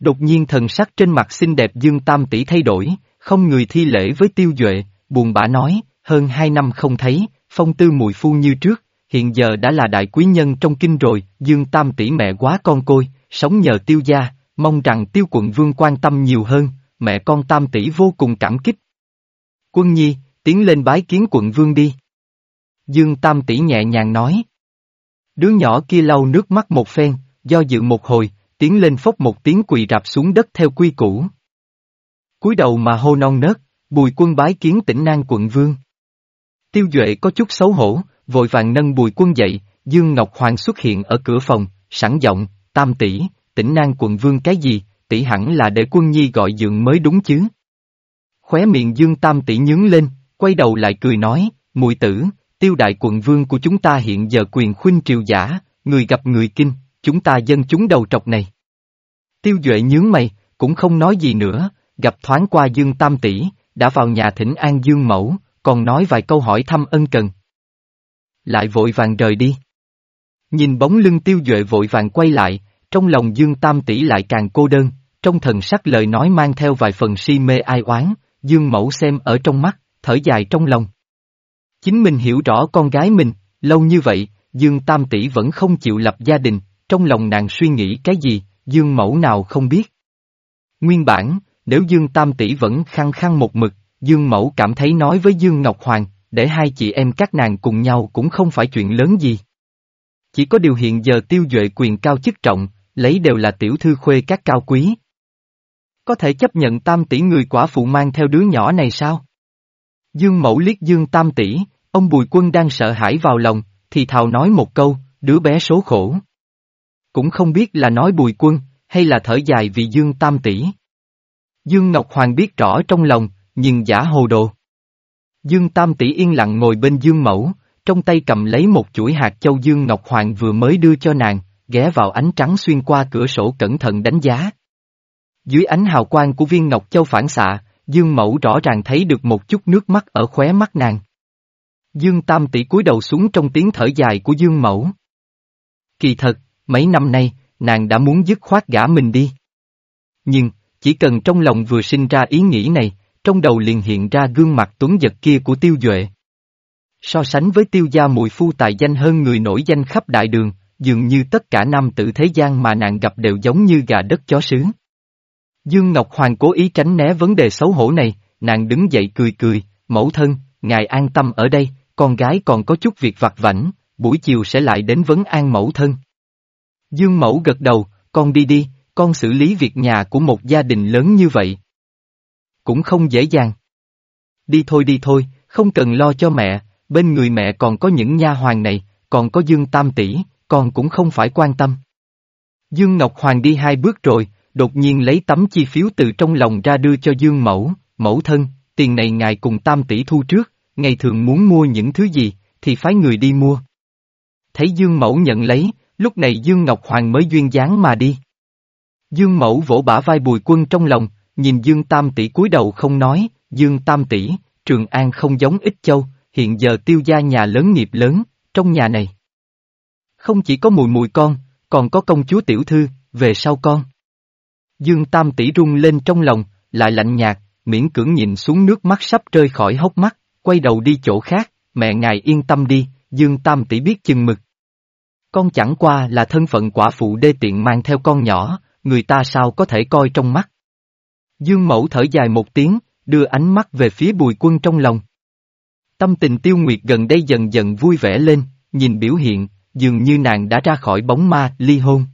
Đột nhiên thần sắc trên mặt xinh đẹp Dương Tam tỷ thay đổi, không người thi lễ với Tiêu Duệ, buồn bã nói, hơn hai năm không thấy, phong tư mùi phu như trước, hiện giờ đã là đại quý nhân trong kinh rồi, Dương Tam tỷ mẹ quá con côi, sống nhờ Tiêu gia, mong rằng Tiêu quận vương quan tâm nhiều hơn, mẹ con Tam tỷ vô cùng cảm kích. Quân nhi, tiến lên bái kiến quận vương đi. Dương Tam tỷ nhẹ nhàng nói. Đứa nhỏ kia lau nước mắt một phen, do dự một hồi, tiến lên phốc một tiếng quỳ rạp xuống đất theo quy củ. cúi đầu mà hô non nớt, bùi quân bái kiến tỉnh Nang quận vương. Tiêu Duệ có chút xấu hổ, vội vàng nâng bùi quân dậy, Dương Ngọc Hoàng xuất hiện ở cửa phòng, sẵn giọng, tam tỷ, tỉnh Nang quận vương cái gì, tỷ hẳn là để quân nhi gọi dượng mới đúng chứ. Khóe miệng Dương Tam tỷ nhướng lên, quay đầu lại cười nói, mùi tử, tiêu đại quận vương của chúng ta hiện giờ quyền khuynh triều giả, người gặp người kinh, chúng ta dân chúng đầu trọc này. Tiêu Duệ nhướng mày, cũng không nói gì nữa, gặp thoáng qua Dương Tam Tỷ, đã vào nhà thỉnh an Dương Mẫu, còn nói vài câu hỏi thăm ân cần. Lại vội vàng rời đi. Nhìn bóng lưng Tiêu Duệ vội vàng quay lại, trong lòng Dương Tam Tỷ lại càng cô đơn, trong thần sắc lời nói mang theo vài phần si mê ai oán, Dương Mẫu xem ở trong mắt, thở dài trong lòng. Chính mình hiểu rõ con gái mình, lâu như vậy, Dương Tam Tỷ vẫn không chịu lập gia đình, trong lòng nàng suy nghĩ cái gì, Dương Mẫu nào không biết. Nguyên bản, nếu Dương Tam Tỷ vẫn khăng khăng một mực, Dương Mẫu cảm thấy nói với Dương Ngọc Hoàng, để hai chị em các nàng cùng nhau cũng không phải chuyện lớn gì. Chỉ có điều hiện giờ tiêu duệ quyền cao chức trọng, lấy đều là tiểu thư khuê các cao quý. Có thể chấp nhận tam tỷ người quả phụ mang theo đứa nhỏ này sao? Dương mẫu liếc dương tam tỷ, ông bùi quân đang sợ hãi vào lòng, thì thào nói một câu, đứa bé số khổ. Cũng không biết là nói bùi quân, hay là thở dài vì dương tam tỷ. Dương Ngọc Hoàng biết rõ trong lòng, nhưng giả hồ đồ. Dương Tam tỷ yên lặng ngồi bên Dương Mẫu, trong tay cầm lấy một chuỗi hạt châu Dương Ngọc Hoàng vừa mới đưa cho nàng, ghé vào ánh trắng xuyên qua cửa sổ cẩn thận đánh giá. Dưới ánh hào quang của viên Ngọc Châu phản xạ, Dương Mẫu rõ ràng thấy được một chút nước mắt ở khóe mắt nàng. Dương Tam tỷ cúi đầu xuống trong tiếng thở dài của Dương Mẫu. Kỳ thật, mấy năm nay, nàng đã muốn dứt khoát gã mình đi. Nhưng, chỉ cần trong lòng vừa sinh ra ý nghĩ này, trong đầu liền hiện ra gương mặt tuấn giật kia của tiêu duệ. So sánh với tiêu gia mùi phu tài danh hơn người nổi danh khắp đại đường, dường như tất cả nam tử thế gian mà nàng gặp đều giống như gà đất chó sướng. Dương Ngọc Hoàng cố ý tránh né vấn đề xấu hổ này, nàng đứng dậy cười cười, mẫu thân, ngài an tâm ở đây, con gái còn có chút việc vặt vảnh, buổi chiều sẽ lại đến vấn an mẫu thân. Dương mẫu gật đầu, con đi đi, con xử lý việc nhà của một gia đình lớn như vậy. Cũng không dễ dàng. Đi thôi đi thôi, không cần lo cho mẹ, bên người mẹ còn có những nha hoàng này, còn có Dương Tam tỷ, con cũng không phải quan tâm. Dương Ngọc Hoàng đi hai bước rồi, đột nhiên lấy tấm chi phiếu từ trong lòng ra đưa cho Dương Mẫu, mẫu thân, tiền này ngài cùng Tam tỷ thu trước, ngày thường muốn mua những thứ gì, thì phái người đi mua. Thấy Dương Mẫu nhận lấy, lúc này Dương Ngọc Hoàng mới duyên dáng mà đi. Dương Mẫu vỗ bả vai bùi quân trong lòng, nhìn Dương Tam tỷ cúi đầu không nói, Dương Tam tỷ, Trường An không giống Ích Châu, hiện giờ tiêu gia nhà lớn nghiệp lớn, trong nhà này. Không chỉ có mùi mùi con, còn có công chúa tiểu thư, về sau con. Dương Tam tỷ rung lên trong lòng, lại lạnh nhạt, miễn cưỡng nhìn xuống nước mắt sắp rơi khỏi hốc mắt, quay đầu đi chỗ khác, mẹ ngài yên tâm đi, Dương Tam tỷ biết chừng mực. Con chẳng qua là thân phận quả phụ đê tiện mang theo con nhỏ, người ta sao có thể coi trong mắt. Dương Mẫu thở dài một tiếng, đưa ánh mắt về phía bùi quân trong lòng. Tâm tình tiêu nguyệt gần đây dần dần vui vẻ lên, nhìn biểu hiện, dường như nàng đã ra khỏi bóng ma, ly hôn.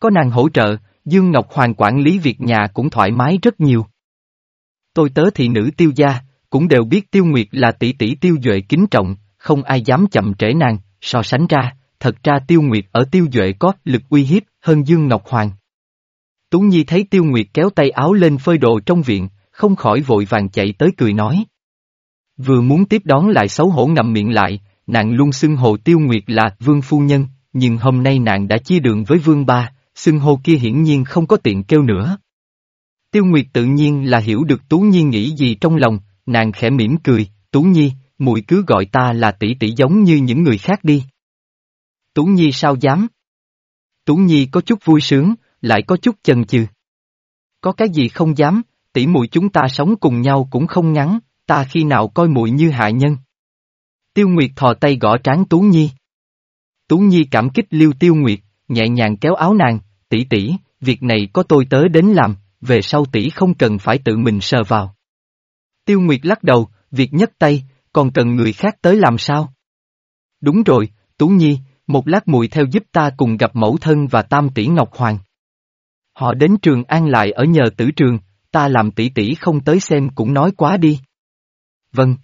Có nàng hỗ trợ, Dương Ngọc Hoàng quản lý việc nhà cũng thoải mái rất nhiều. Tôi tớ thị nữ tiêu gia, cũng đều biết tiêu nguyệt là tỷ tỷ tiêu duệ kính trọng, không ai dám chậm trễ nàng, so sánh ra, thật ra tiêu nguyệt ở tiêu duệ có lực uy hiếp hơn Dương Ngọc Hoàng. Tú Nhi thấy Tiêu Nguyệt kéo tay áo lên phơi đồ trong viện, không khỏi vội vàng chạy tới cười nói. Vừa muốn tiếp đón lại xấu hổ ngậm miệng lại, nàng luôn xưng hồ Tiêu Nguyệt là Vương Phu Nhân, nhưng hôm nay nàng đã chia đường với Vương Ba, xưng hô kia hiển nhiên không có tiện kêu nữa. Tiêu Nguyệt tự nhiên là hiểu được Tú Nhi nghĩ gì trong lòng, nàng khẽ mỉm cười, Tú Nhi, muội cứ gọi ta là tỷ tỷ giống như những người khác đi. Tú Nhi sao dám? Tú Nhi có chút vui sướng, lại có chút chần chừ. Có cái gì không dám, tỷ muội chúng ta sống cùng nhau cũng không ngắn, ta khi nào coi muội như hạ nhân. Tiêu Nguyệt thò tay gõ trán Tú Nhi. Tú Nhi cảm kích Liêu Tiêu Nguyệt, nhẹ nhàng kéo áo nàng, tỷ tỷ, việc này có tôi tới đến làm, về sau tỷ không cần phải tự mình sờ vào. Tiêu Nguyệt lắc đầu, việc nhất tay, còn cần người khác tới làm sao? Đúng rồi, Tú Nhi, một lát mùi theo giúp ta cùng gặp mẫu thân và tam tỷ Ngọc Hoàng. Họ đến trường an lại ở nhờ tử trường, ta làm tỷ tỷ không tới xem cũng nói quá đi. Vâng.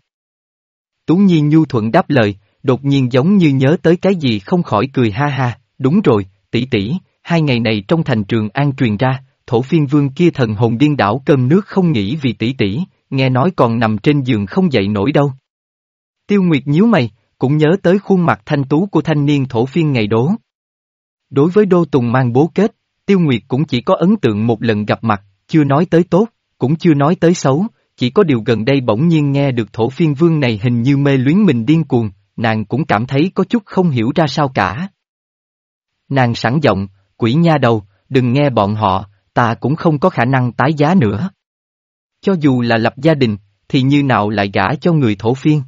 Tú Nhi nhu thuận đáp lời, đột nhiên giống như nhớ tới cái gì không khỏi cười ha ha, đúng rồi, tỷ tỷ, hai ngày này trong thành trường an truyền ra, thổ phiên vương kia thần hồn điên đảo cơm nước không nghĩ vì tỷ tỷ, nghe nói còn nằm trên giường không dậy nổi đâu. Tiêu Nguyệt nhíu mày, cũng nhớ tới khuôn mặt thanh tú của thanh niên thổ phiên ngày đố. Đối với Đô Tùng mang bố kết, Tiêu Nguyệt cũng chỉ có ấn tượng một lần gặp mặt, chưa nói tới tốt, cũng chưa nói tới xấu, chỉ có điều gần đây bỗng nhiên nghe được thổ phiên vương này hình như mê luyến mình điên cuồng, nàng cũng cảm thấy có chút không hiểu ra sao cả. Nàng sẵn giọng, quỷ nha đầu, đừng nghe bọn họ, ta cũng không có khả năng tái giá nữa. Cho dù là lập gia đình, thì như nào lại gả cho người thổ phiên.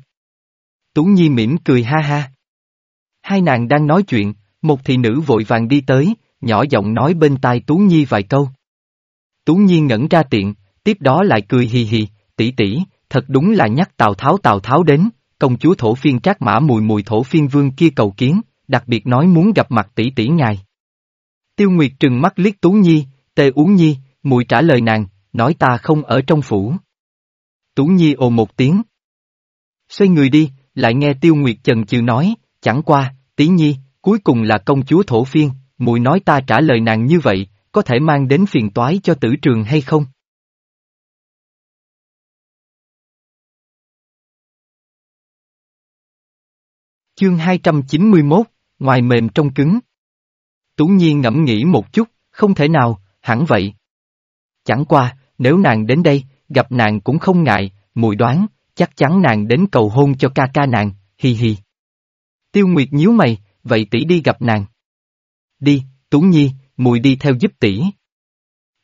Tú Nhi mỉm cười ha ha. Hai nàng đang nói chuyện, một thị nữ vội vàng đi tới, nhỏ giọng nói bên tai Tú Nhi vài câu. Tú Nhi ngẩn ra tiện, tiếp đó lại cười hì hì, tỷ tỷ, thật đúng là nhắc Tào Tháo Tào Tháo đến, công chúa thổ phiên trác mã mùi mùi thổ phiên vương kia cầu kiến, đặc biệt nói muốn gặp mặt tỷ tỷ ngài. Tiêu Nguyệt trừng mắt liếc Tú Nhi, Tê Uống Nhi, mùi trả lời nàng, nói ta không ở trong phủ. Tú Nhi ồ một tiếng. Xoay người đi, lại nghe Tiêu Nguyệt chần chừ nói, chẳng qua, tí nhi, cuối cùng là công chúa thổ phiên, mùi nói ta trả lời nàng như vậy, có thể mang đến phiền toái cho tử trường hay không? Chương 291, ngoài mềm trong cứng. Tú Nhiên ngẫm nghĩ một chút, không thể nào, hẳn vậy. Chẳng qua, nếu nàng đến đây, gặp nàng cũng không ngại, mùi đoán, chắc chắn nàng đến cầu hôn cho ca ca nàng, hi hi. Tiêu Nguyệt nhíu mày, vậy tỷ đi gặp nàng. Đi, Tú Nhi, mùi đi theo giúp tỷ.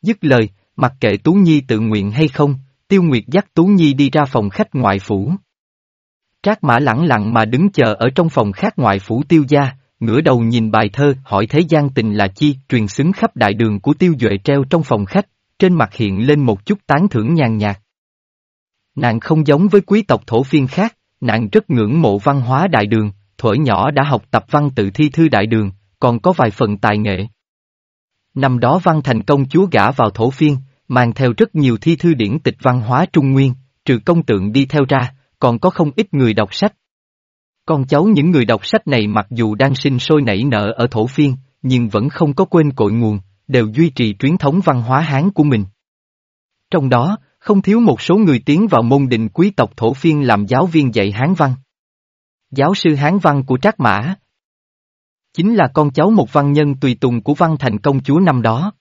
Dứt lời, mặc kệ Tú Nhi tự nguyện hay không, Tiêu Nguyệt dắt Tú Nhi đi ra phòng khách ngoại phủ. Trác mã lẳng lặng mà đứng chờ ở trong phòng khác ngoại phủ tiêu gia, ngửa đầu nhìn bài thơ hỏi thế gian tình là chi, truyền xứng khắp đại đường của tiêu duệ treo trong phòng khách, trên mặt hiện lên một chút tán thưởng nhàn nhạt. Nàng không giống với quý tộc thổ phiên khác, nàng rất ngưỡng mộ văn hóa đại đường, thuở nhỏ đã học tập văn tự thi thư đại đường, còn có vài phần tài nghệ. Năm đó văn thành công chúa gả vào thổ phiên, mang theo rất nhiều thi thư điển tịch văn hóa trung nguyên, trừ công tượng đi theo ra, còn có không ít người đọc sách. Con cháu những người đọc sách này mặc dù đang sinh sôi nảy nở ở thổ phiên, nhưng vẫn không có quên cội nguồn, đều duy trì truyền thống văn hóa Hán của mình. Trong đó, không thiếu một số người tiến vào môn định quý tộc thổ phiên làm giáo viên dạy Hán văn. Giáo sư Hán văn của Trác Mã. Chính là con cháu một văn nhân tùy tùng của văn thành công chúa năm đó.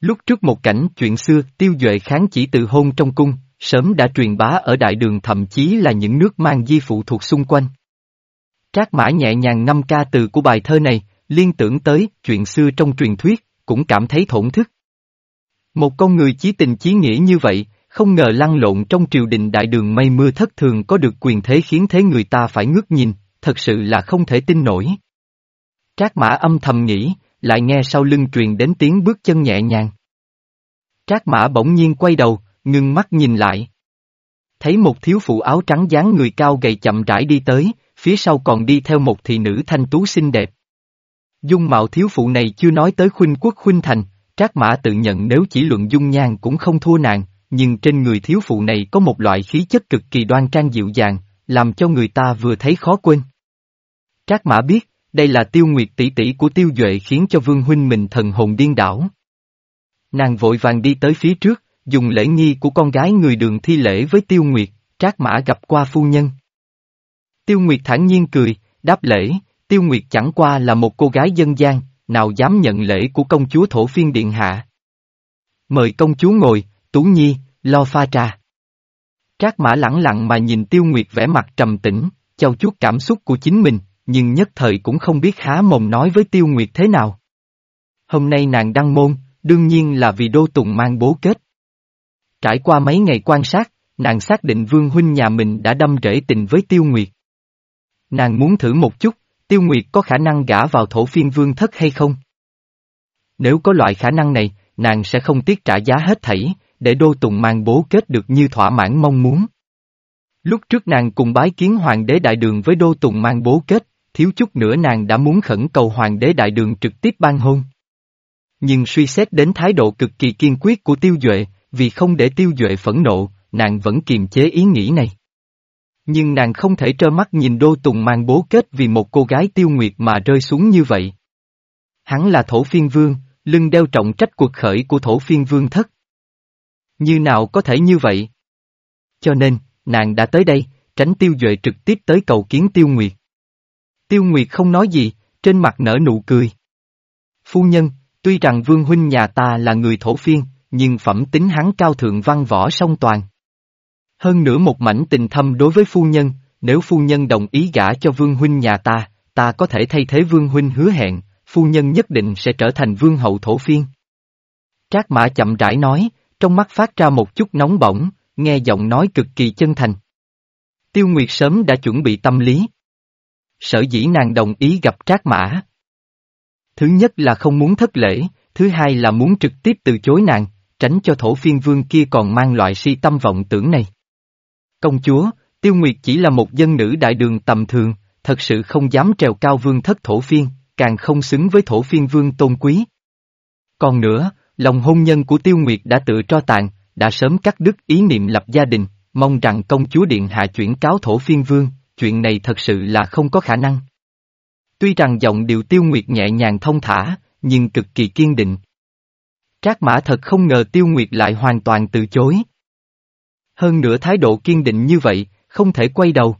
Lúc trước một cảnh chuyện xưa tiêu duệ kháng chỉ từ hôn trong cung, sớm đã truyền bá ở đại đường thậm chí là những nước mang di phụ thuộc xung quanh. Trác Mã nhẹ nhàng năm ca từ của bài thơ này, liên tưởng tới chuyện xưa trong truyền thuyết, cũng cảm thấy thổn thức. Một con người chí tình chí nghĩa như vậy, không ngờ lăn lộn trong triều đình đại đường mây mưa thất thường có được quyền thế khiến thế người ta phải ngước nhìn, thật sự là không thể tin nổi. Trác mã âm thầm nghĩ, lại nghe sau lưng truyền đến tiếng bước chân nhẹ nhàng. Trác mã bỗng nhiên quay đầu, ngưng mắt nhìn lại. Thấy một thiếu phụ áo trắng dáng người cao gầy chậm rãi đi tới, phía sau còn đi theo một thị nữ thanh tú xinh đẹp. Dung mạo thiếu phụ này chưa nói tới khuynh quốc khuynh thành, Trác Mã tự nhận nếu chỉ luận dung nhan cũng không thua nàng, nhưng trên người thiếu phụ này có một loại khí chất cực kỳ đoan trang dịu dàng, làm cho người ta vừa thấy khó quên. Trác Mã biết, đây là tiêu nguyệt tỷ tỷ của tiêu duệ khiến cho vương huynh mình thần hồn điên đảo. Nàng vội vàng đi tới phía trước, dùng lễ nghi của con gái người đường thi lễ với tiêu nguyệt, Trác Mã gặp qua phu nhân. Tiêu Nguyệt thản nhiên cười, đáp lễ, Tiêu Nguyệt chẳng qua là một cô gái dân gian, nào dám nhận lễ của công chúa thổ phiên điện hạ. Mời công chúa ngồi, Tú Nhi, lo pha trà. Trác mã lẳng lặng mà nhìn Tiêu Nguyệt vẻ mặt trầm tĩnh, châu chút cảm xúc của chính mình, nhưng nhất thời cũng không biết há mồm nói với Tiêu Nguyệt thế nào. Hôm nay nàng đăng môn, đương nhiên là vì Đô Tùng mang bố kết. Trải qua mấy ngày quan sát, nàng xác định Vương Huynh nhà mình đã đâm rễ tình với Tiêu Nguyệt. Nàng muốn thử một chút, Tiêu Nguyệt có khả năng gả vào thổ phiên vương thất hay không? Nếu có loại khả năng này, nàng sẽ không tiếc trả giá hết thảy, để Đô Tùng mang bố kết được như thỏa mãn mong muốn. Lúc trước nàng cùng bái kiến hoàng đế đại đường với Đô Tùng mang bố kết, thiếu chút nữa nàng đã muốn khẩn cầu hoàng đế đại đường trực tiếp ban hôn. Nhưng suy xét đến thái độ cực kỳ kiên quyết của Tiêu Duệ, vì không để Tiêu Duệ phẫn nộ, nàng vẫn kiềm chế ý nghĩ này. Nhưng nàng không thể trơ mắt nhìn Đô Tùng mang bố kết vì một cô gái tiêu nguyệt mà rơi xuống như vậy. Hắn là thổ phiên vương, lưng đeo trọng trách cuộc khởi của thổ phiên vương thất. Như nào có thể như vậy? Cho nên, nàng đã tới đây, tránh tiêu duệ trực tiếp tới cầu kiến tiêu nguyệt. Tiêu nguyệt không nói gì, trên mặt nở nụ cười. Phu nhân, tuy rằng vương huynh nhà ta là người thổ phiên, nhưng phẩm tính hắn cao thượng văn võ song toàn. Hơn nữa một mảnh tình thâm đối với phu nhân, nếu phu nhân đồng ý gả cho vương huynh nhà ta, ta có thể thay thế vương huynh hứa hẹn, phu nhân nhất định sẽ trở thành vương hậu thổ phiên. Trác mã chậm rãi nói, trong mắt phát ra một chút nóng bỏng, nghe giọng nói cực kỳ chân thành. Tiêu Nguyệt sớm đã chuẩn bị tâm lý. Sở dĩ nàng đồng ý gặp Trác Mã. Thứ nhất là không muốn thất lễ, thứ hai là muốn trực tiếp từ chối nàng, tránh cho thổ phiên vương kia còn mang loại si tâm vọng tưởng này. Công chúa, Tiêu Nguyệt chỉ là một dân nữ đại đường tầm thường, thật sự không dám trèo cao vương thất thổ phiên, càng không xứng với thổ phiên vương tôn quý. Còn nữa, lòng hôn nhân của Tiêu Nguyệt đã tự cho tàn, đã sớm cắt đứt ý niệm lập gia đình, mong rằng công chúa Điện Hạ chuyển cáo thổ phiên vương, chuyện này thật sự là không có khả năng. Tuy rằng giọng điệu Tiêu Nguyệt nhẹ nhàng thông thả, nhưng cực kỳ kiên định. Trác Mã thật không ngờ Tiêu Nguyệt lại hoàn toàn từ chối. Hơn nữa thái độ kiên định như vậy, không thể quay đầu.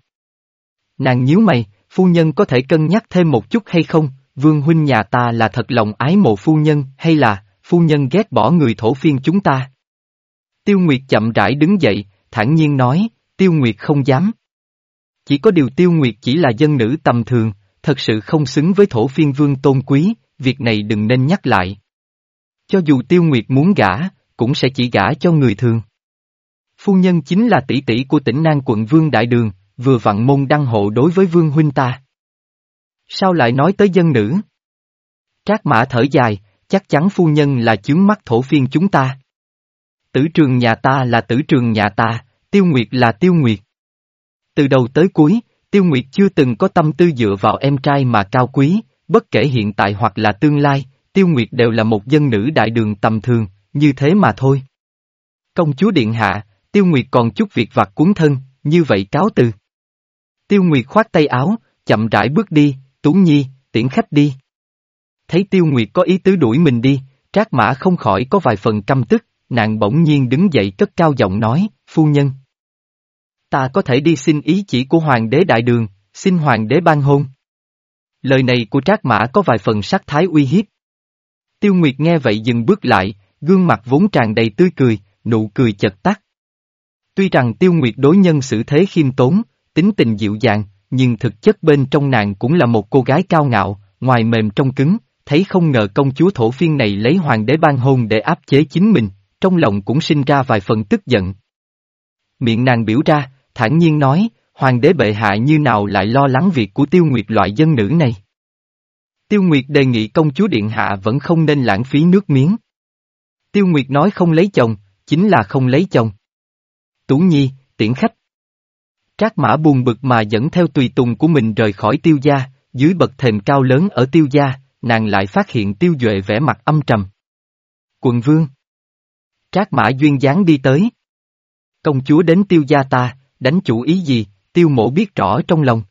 Nàng nhíu mày, phu nhân có thể cân nhắc thêm một chút hay không, vương huynh nhà ta là thật lòng ái mộ phu nhân hay là, phu nhân ghét bỏ người thổ phiên chúng ta. Tiêu Nguyệt chậm rãi đứng dậy, thản nhiên nói, Tiêu Nguyệt không dám. Chỉ có điều Tiêu Nguyệt chỉ là dân nữ tầm thường, thật sự không xứng với thổ phiên vương tôn quý, việc này đừng nên nhắc lại. Cho dù Tiêu Nguyệt muốn gả, cũng sẽ chỉ gả cho người thường. Phu nhân chính là tỷ tỷ của tỉnh nang quận Vương Đại Đường, vừa vặn môn đăng hộ đối với Vương Huynh ta. Sao lại nói tới dân nữ? Trác mã thở dài, chắc chắn phu nhân là chướng mắt thổ phiên chúng ta. Tử trường nhà ta là tử trường nhà ta, tiêu nguyệt là tiêu nguyệt. Từ đầu tới cuối, tiêu nguyệt chưa từng có tâm tư dựa vào em trai mà cao quý, bất kể hiện tại hoặc là tương lai, tiêu nguyệt đều là một dân nữ đại đường tầm thường, như thế mà thôi. Công chúa Điện Hạ, tiêu nguyệt còn chút việc vặt cuốn thân, như vậy cáo từ. Tiêu nguyệt khoát tay áo, chậm rãi bước đi, Tú Nhi, tiễn khách đi. Thấy Tiêu Nguyệt có ý tứ đuổi mình đi, Trác Mã không khỏi có vài phần căm tức, nàng bỗng nhiên đứng dậy cất cao giọng nói, phu nhân. Ta có thể đi xin ý chỉ của Hoàng đế Đại Đường, xin Hoàng đế ban hôn. Lời này của Trác Mã có vài phần sắc thái uy hiếp. Tiêu Nguyệt nghe vậy dừng bước lại, gương mặt vốn tràn đầy tươi cười, nụ cười chật tắt. Tuy rằng Tiêu Nguyệt đối nhân xử thế khiêm tốn, tính tình dịu dàng, nhưng thực chất bên trong nàng cũng là một cô gái cao ngạo, ngoài mềm trong cứng, thấy không ngờ công chúa thổ phiên này lấy hoàng đế ban hôn để áp chế chính mình, trong lòng cũng sinh ra vài phần tức giận. Miệng nàng biểu ra, thản nhiên nói, hoàng đế bệ hạ như nào lại lo lắng việc của tiêu nguyệt loại dân nữ này. Tiêu Nguyệt đề nghị công chúa Điện Hạ vẫn không nên lãng phí nước miếng. Tiêu Nguyệt nói không lấy chồng, chính là không lấy chồng. Tú Nhi, tiễn khách. Trác mã buồn bực mà dẫn theo tùy tùng của mình rời khỏi tiêu gia, dưới bậc thềm cao lớn ở tiêu gia, nàng lại phát hiện tiêu duệ vẻ mặt âm trầm. Quận vương. Trác mã duyên dáng đi tới. Công chúa đến tiêu gia ta, đánh chủ ý gì, tiêu mổ biết rõ trong lòng.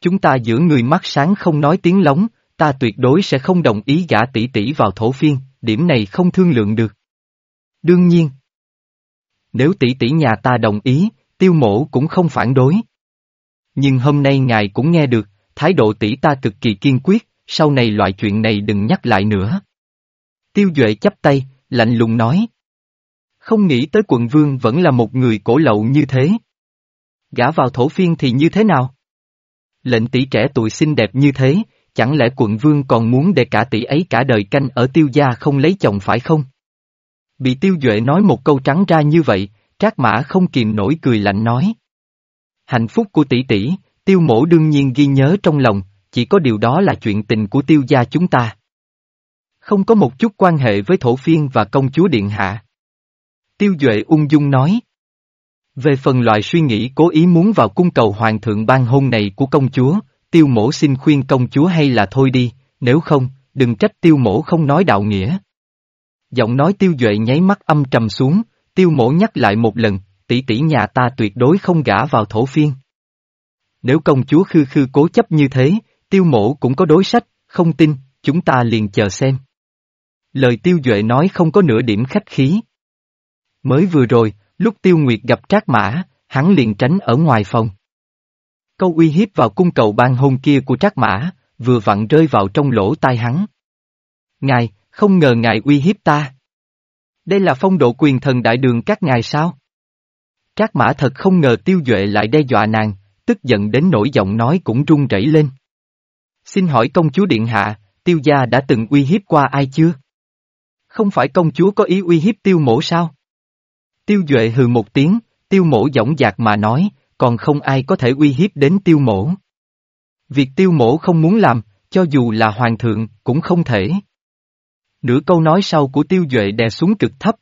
Chúng ta giữa người mắt sáng không nói tiếng lóng, ta tuyệt đối sẽ không đồng ý gả tỷ tỷ vào thổ phiên, điểm này không thương lượng được. Đương nhiên. Nếu tỷ tỷ nhà ta đồng ý, tiêu mổ cũng không phản đối. Nhưng hôm nay ngài cũng nghe được, thái độ tỷ ta cực kỳ kiên quyết, sau này loại chuyện này đừng nhắc lại nữa. Tiêu Duệ chấp tay, lạnh lùng nói. Không nghĩ tới quận vương vẫn là một người cổ lậu như thế. Gã vào thổ phiên thì như thế nào? Lệnh tỷ trẻ tuổi xinh đẹp như thế, chẳng lẽ quận vương còn muốn để cả tỷ ấy cả đời canh ở tiêu gia không lấy chồng phải không? Bị tiêu duệ nói một câu trắng ra như vậy, Trác Mã không kìm nổi cười lạnh nói. Hạnh phúc của tỷ tỷ, tiêu mổ đương nhiên ghi nhớ trong lòng, chỉ có điều đó là chuyện tình của tiêu gia chúng ta. Không có một chút quan hệ với thổ phiên và công chúa Điện Hạ. Tiêu Duệ ung dung nói. Về phần loại suy nghĩ cố ý muốn vào cung cầu hoàng thượng ban hôn này của công chúa, tiêu mổ xin khuyên công chúa hay là thôi đi, nếu không, đừng trách tiêu mổ không nói đạo nghĩa. Giọng nói tiêu duệ nháy mắt âm trầm xuống, Tiêu mổ nhắc lại một lần, tỷ tỷ nhà ta tuyệt đối không gả vào thổ phiên. Nếu công chúa khư khư cố chấp như thế, tiêu mổ cũng có đối sách, không tin, chúng ta liền chờ xem. Lời tiêu duệ nói không có nửa điểm khách khí. Mới vừa rồi, lúc tiêu nguyệt gặp trác mã, hắn liền tránh ở ngoài phòng. Câu uy hiếp vào cung cầu ban hôn kia của trác mã, vừa vặn rơi vào trong lỗ tai hắn. Ngài, không ngờ ngài uy hiếp ta. Đây là phong độ quyền thần đại đường các ngài sao? Trác mã thật không ngờ tiêu duệ lại đe dọa nàng, tức giận đến nỗi giọng nói cũng run rẩy lên. Xin hỏi công chúa Điện Hạ, tiêu gia đã từng uy hiếp qua ai chưa? Không phải công chúa có ý uy hiếp tiêu mổ sao? Tiêu duệ hừ một tiếng, tiêu mổ giọng dạc mà nói, còn không ai có thể uy hiếp đến tiêu mổ. Việc tiêu mổ không muốn làm, cho dù là hoàng thượng, cũng không thể. Nửa câu nói sau của tiêu duệ đè xuống cực thấp.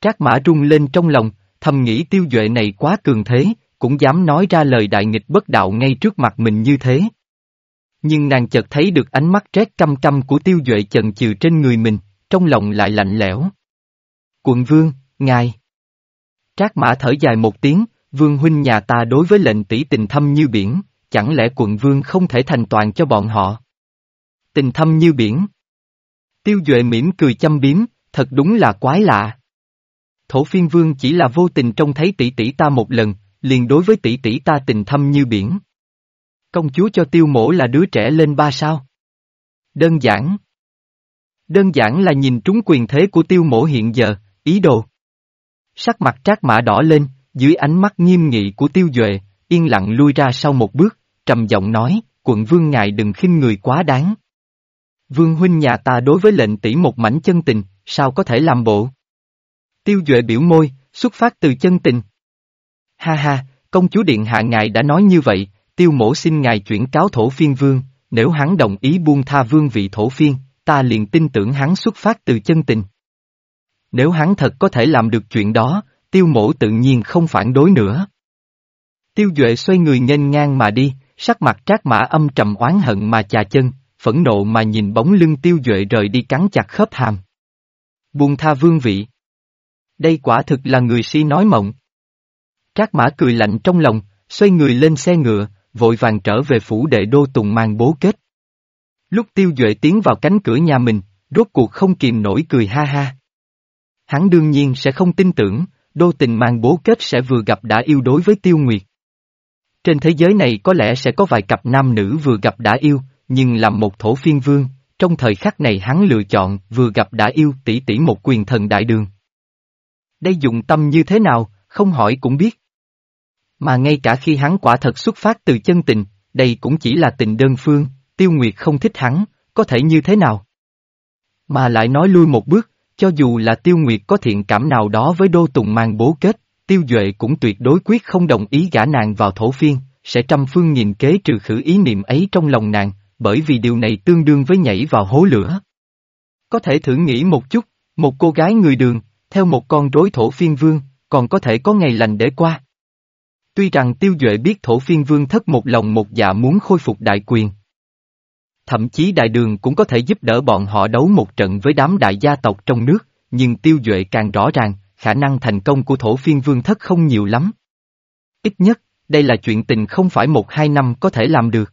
Trác mã rung lên trong lòng, thầm nghĩ tiêu duệ này quá cường thế, cũng dám nói ra lời đại nghịch bất đạo ngay trước mặt mình như thế. Nhưng nàng chợt thấy được ánh mắt rét căm căm của tiêu duệ chần chừ trên người mình, trong lòng lại lạnh lẽo. Quận vương, ngài. Trác mã thở dài một tiếng, vương huynh nhà ta đối với lệnh tỷ tình thâm như biển, chẳng lẽ quận vương không thể thành toàn cho bọn họ? Tình thâm như biển. Tiêu Duệ mỉm cười chăm biếm, thật đúng là quái lạ. Thổ phiên vương chỉ là vô tình trông thấy tỷ tỷ ta một lần, liền đối với tỷ tỷ ta tình thâm như biển. Công chúa cho tiêu mổ là đứa trẻ lên ba sao? Đơn giản. Đơn giản là nhìn trúng quyền thế của tiêu mổ hiện giờ, ý đồ. Sắc mặt trác mã đỏ lên, dưới ánh mắt nghiêm nghị của tiêu duệ, yên lặng lui ra sau một bước, trầm giọng nói, quận vương ngài đừng khinh người quá đáng. Vương huynh nhà ta đối với lệnh tỷ một mảnh chân tình, sao có thể làm bộ? Tiêu Duệ biểu môi, xuất phát từ chân tình. Ha ha, công chúa điện hạ ngài đã nói như vậy, tiêu mổ xin ngài chuyển cáo thổ phiên vương, nếu hắn đồng ý buông tha vương vị thổ phiên, ta liền tin tưởng hắn xuất phát từ chân tình. Nếu hắn thật có thể làm được chuyện đó, tiêu mổ tự nhiên không phản đối nữa. Tiêu Duệ xoay người nghênh ngang mà đi, sắc mặt trác mã âm trầm oán hận mà chà chân, phẫn nộ mà nhìn bóng lưng Tiêu Duệ rời đi cắn chặt khớp hàm. Buông tha vương vị. Đây quả thực là người si nói mộng. Trác mã cười lạnh trong lòng, xoay người lên xe ngựa, vội vàng trở về phủ đệ đô tùng mang bố kết. Lúc Tiêu Duệ tiến vào cánh cửa nhà mình, rốt cuộc không kìm nổi cười ha ha. Hắn đương nhiên sẽ không tin tưởng, đô tình mang bố kết sẽ vừa gặp đã yêu đối với Tiêu Nguyệt. Trên thế giới này có lẽ sẽ có vài cặp nam nữ vừa gặp đã yêu, nhưng làm một thổ phiên vương, trong thời khắc này hắn lựa chọn vừa gặp đã yêu tỷ tỷ một quyền thần đại đường. Đây dụng tâm như thế nào, không hỏi cũng biết. Mà ngay cả khi hắn quả thật xuất phát từ chân tình, đây cũng chỉ là tình đơn phương, tiêu nguyệt không thích hắn, có thể như thế nào? Mà lại nói lui một bước, cho dù là tiêu nguyệt có thiện cảm nào đó với đô tùng mang bố kết, tiêu duệ cũng tuyệt đối quyết không đồng ý gả nàng vào thổ phiên, sẽ trăm phương nghìn kế trừ khử ý niệm ấy trong lòng nàng, bởi vì điều này tương đương với nhảy vào hố lửa. Có thể thử nghĩ một chút, một cô gái người đường, theo một con rối thổ phiên vương, còn có thể có ngày lành để qua. Tuy rằng tiêu duệ biết thổ phiên vương thất một lòng một dạ muốn khôi phục đại quyền. Thậm chí đại đường cũng có thể giúp đỡ bọn họ đấu một trận với đám đại gia tộc trong nước, nhưng tiêu duệ càng rõ ràng, khả năng thành công của thổ phiên vương thất không nhiều lắm. Ít nhất, đây là chuyện tình không phải một hai năm có thể làm được.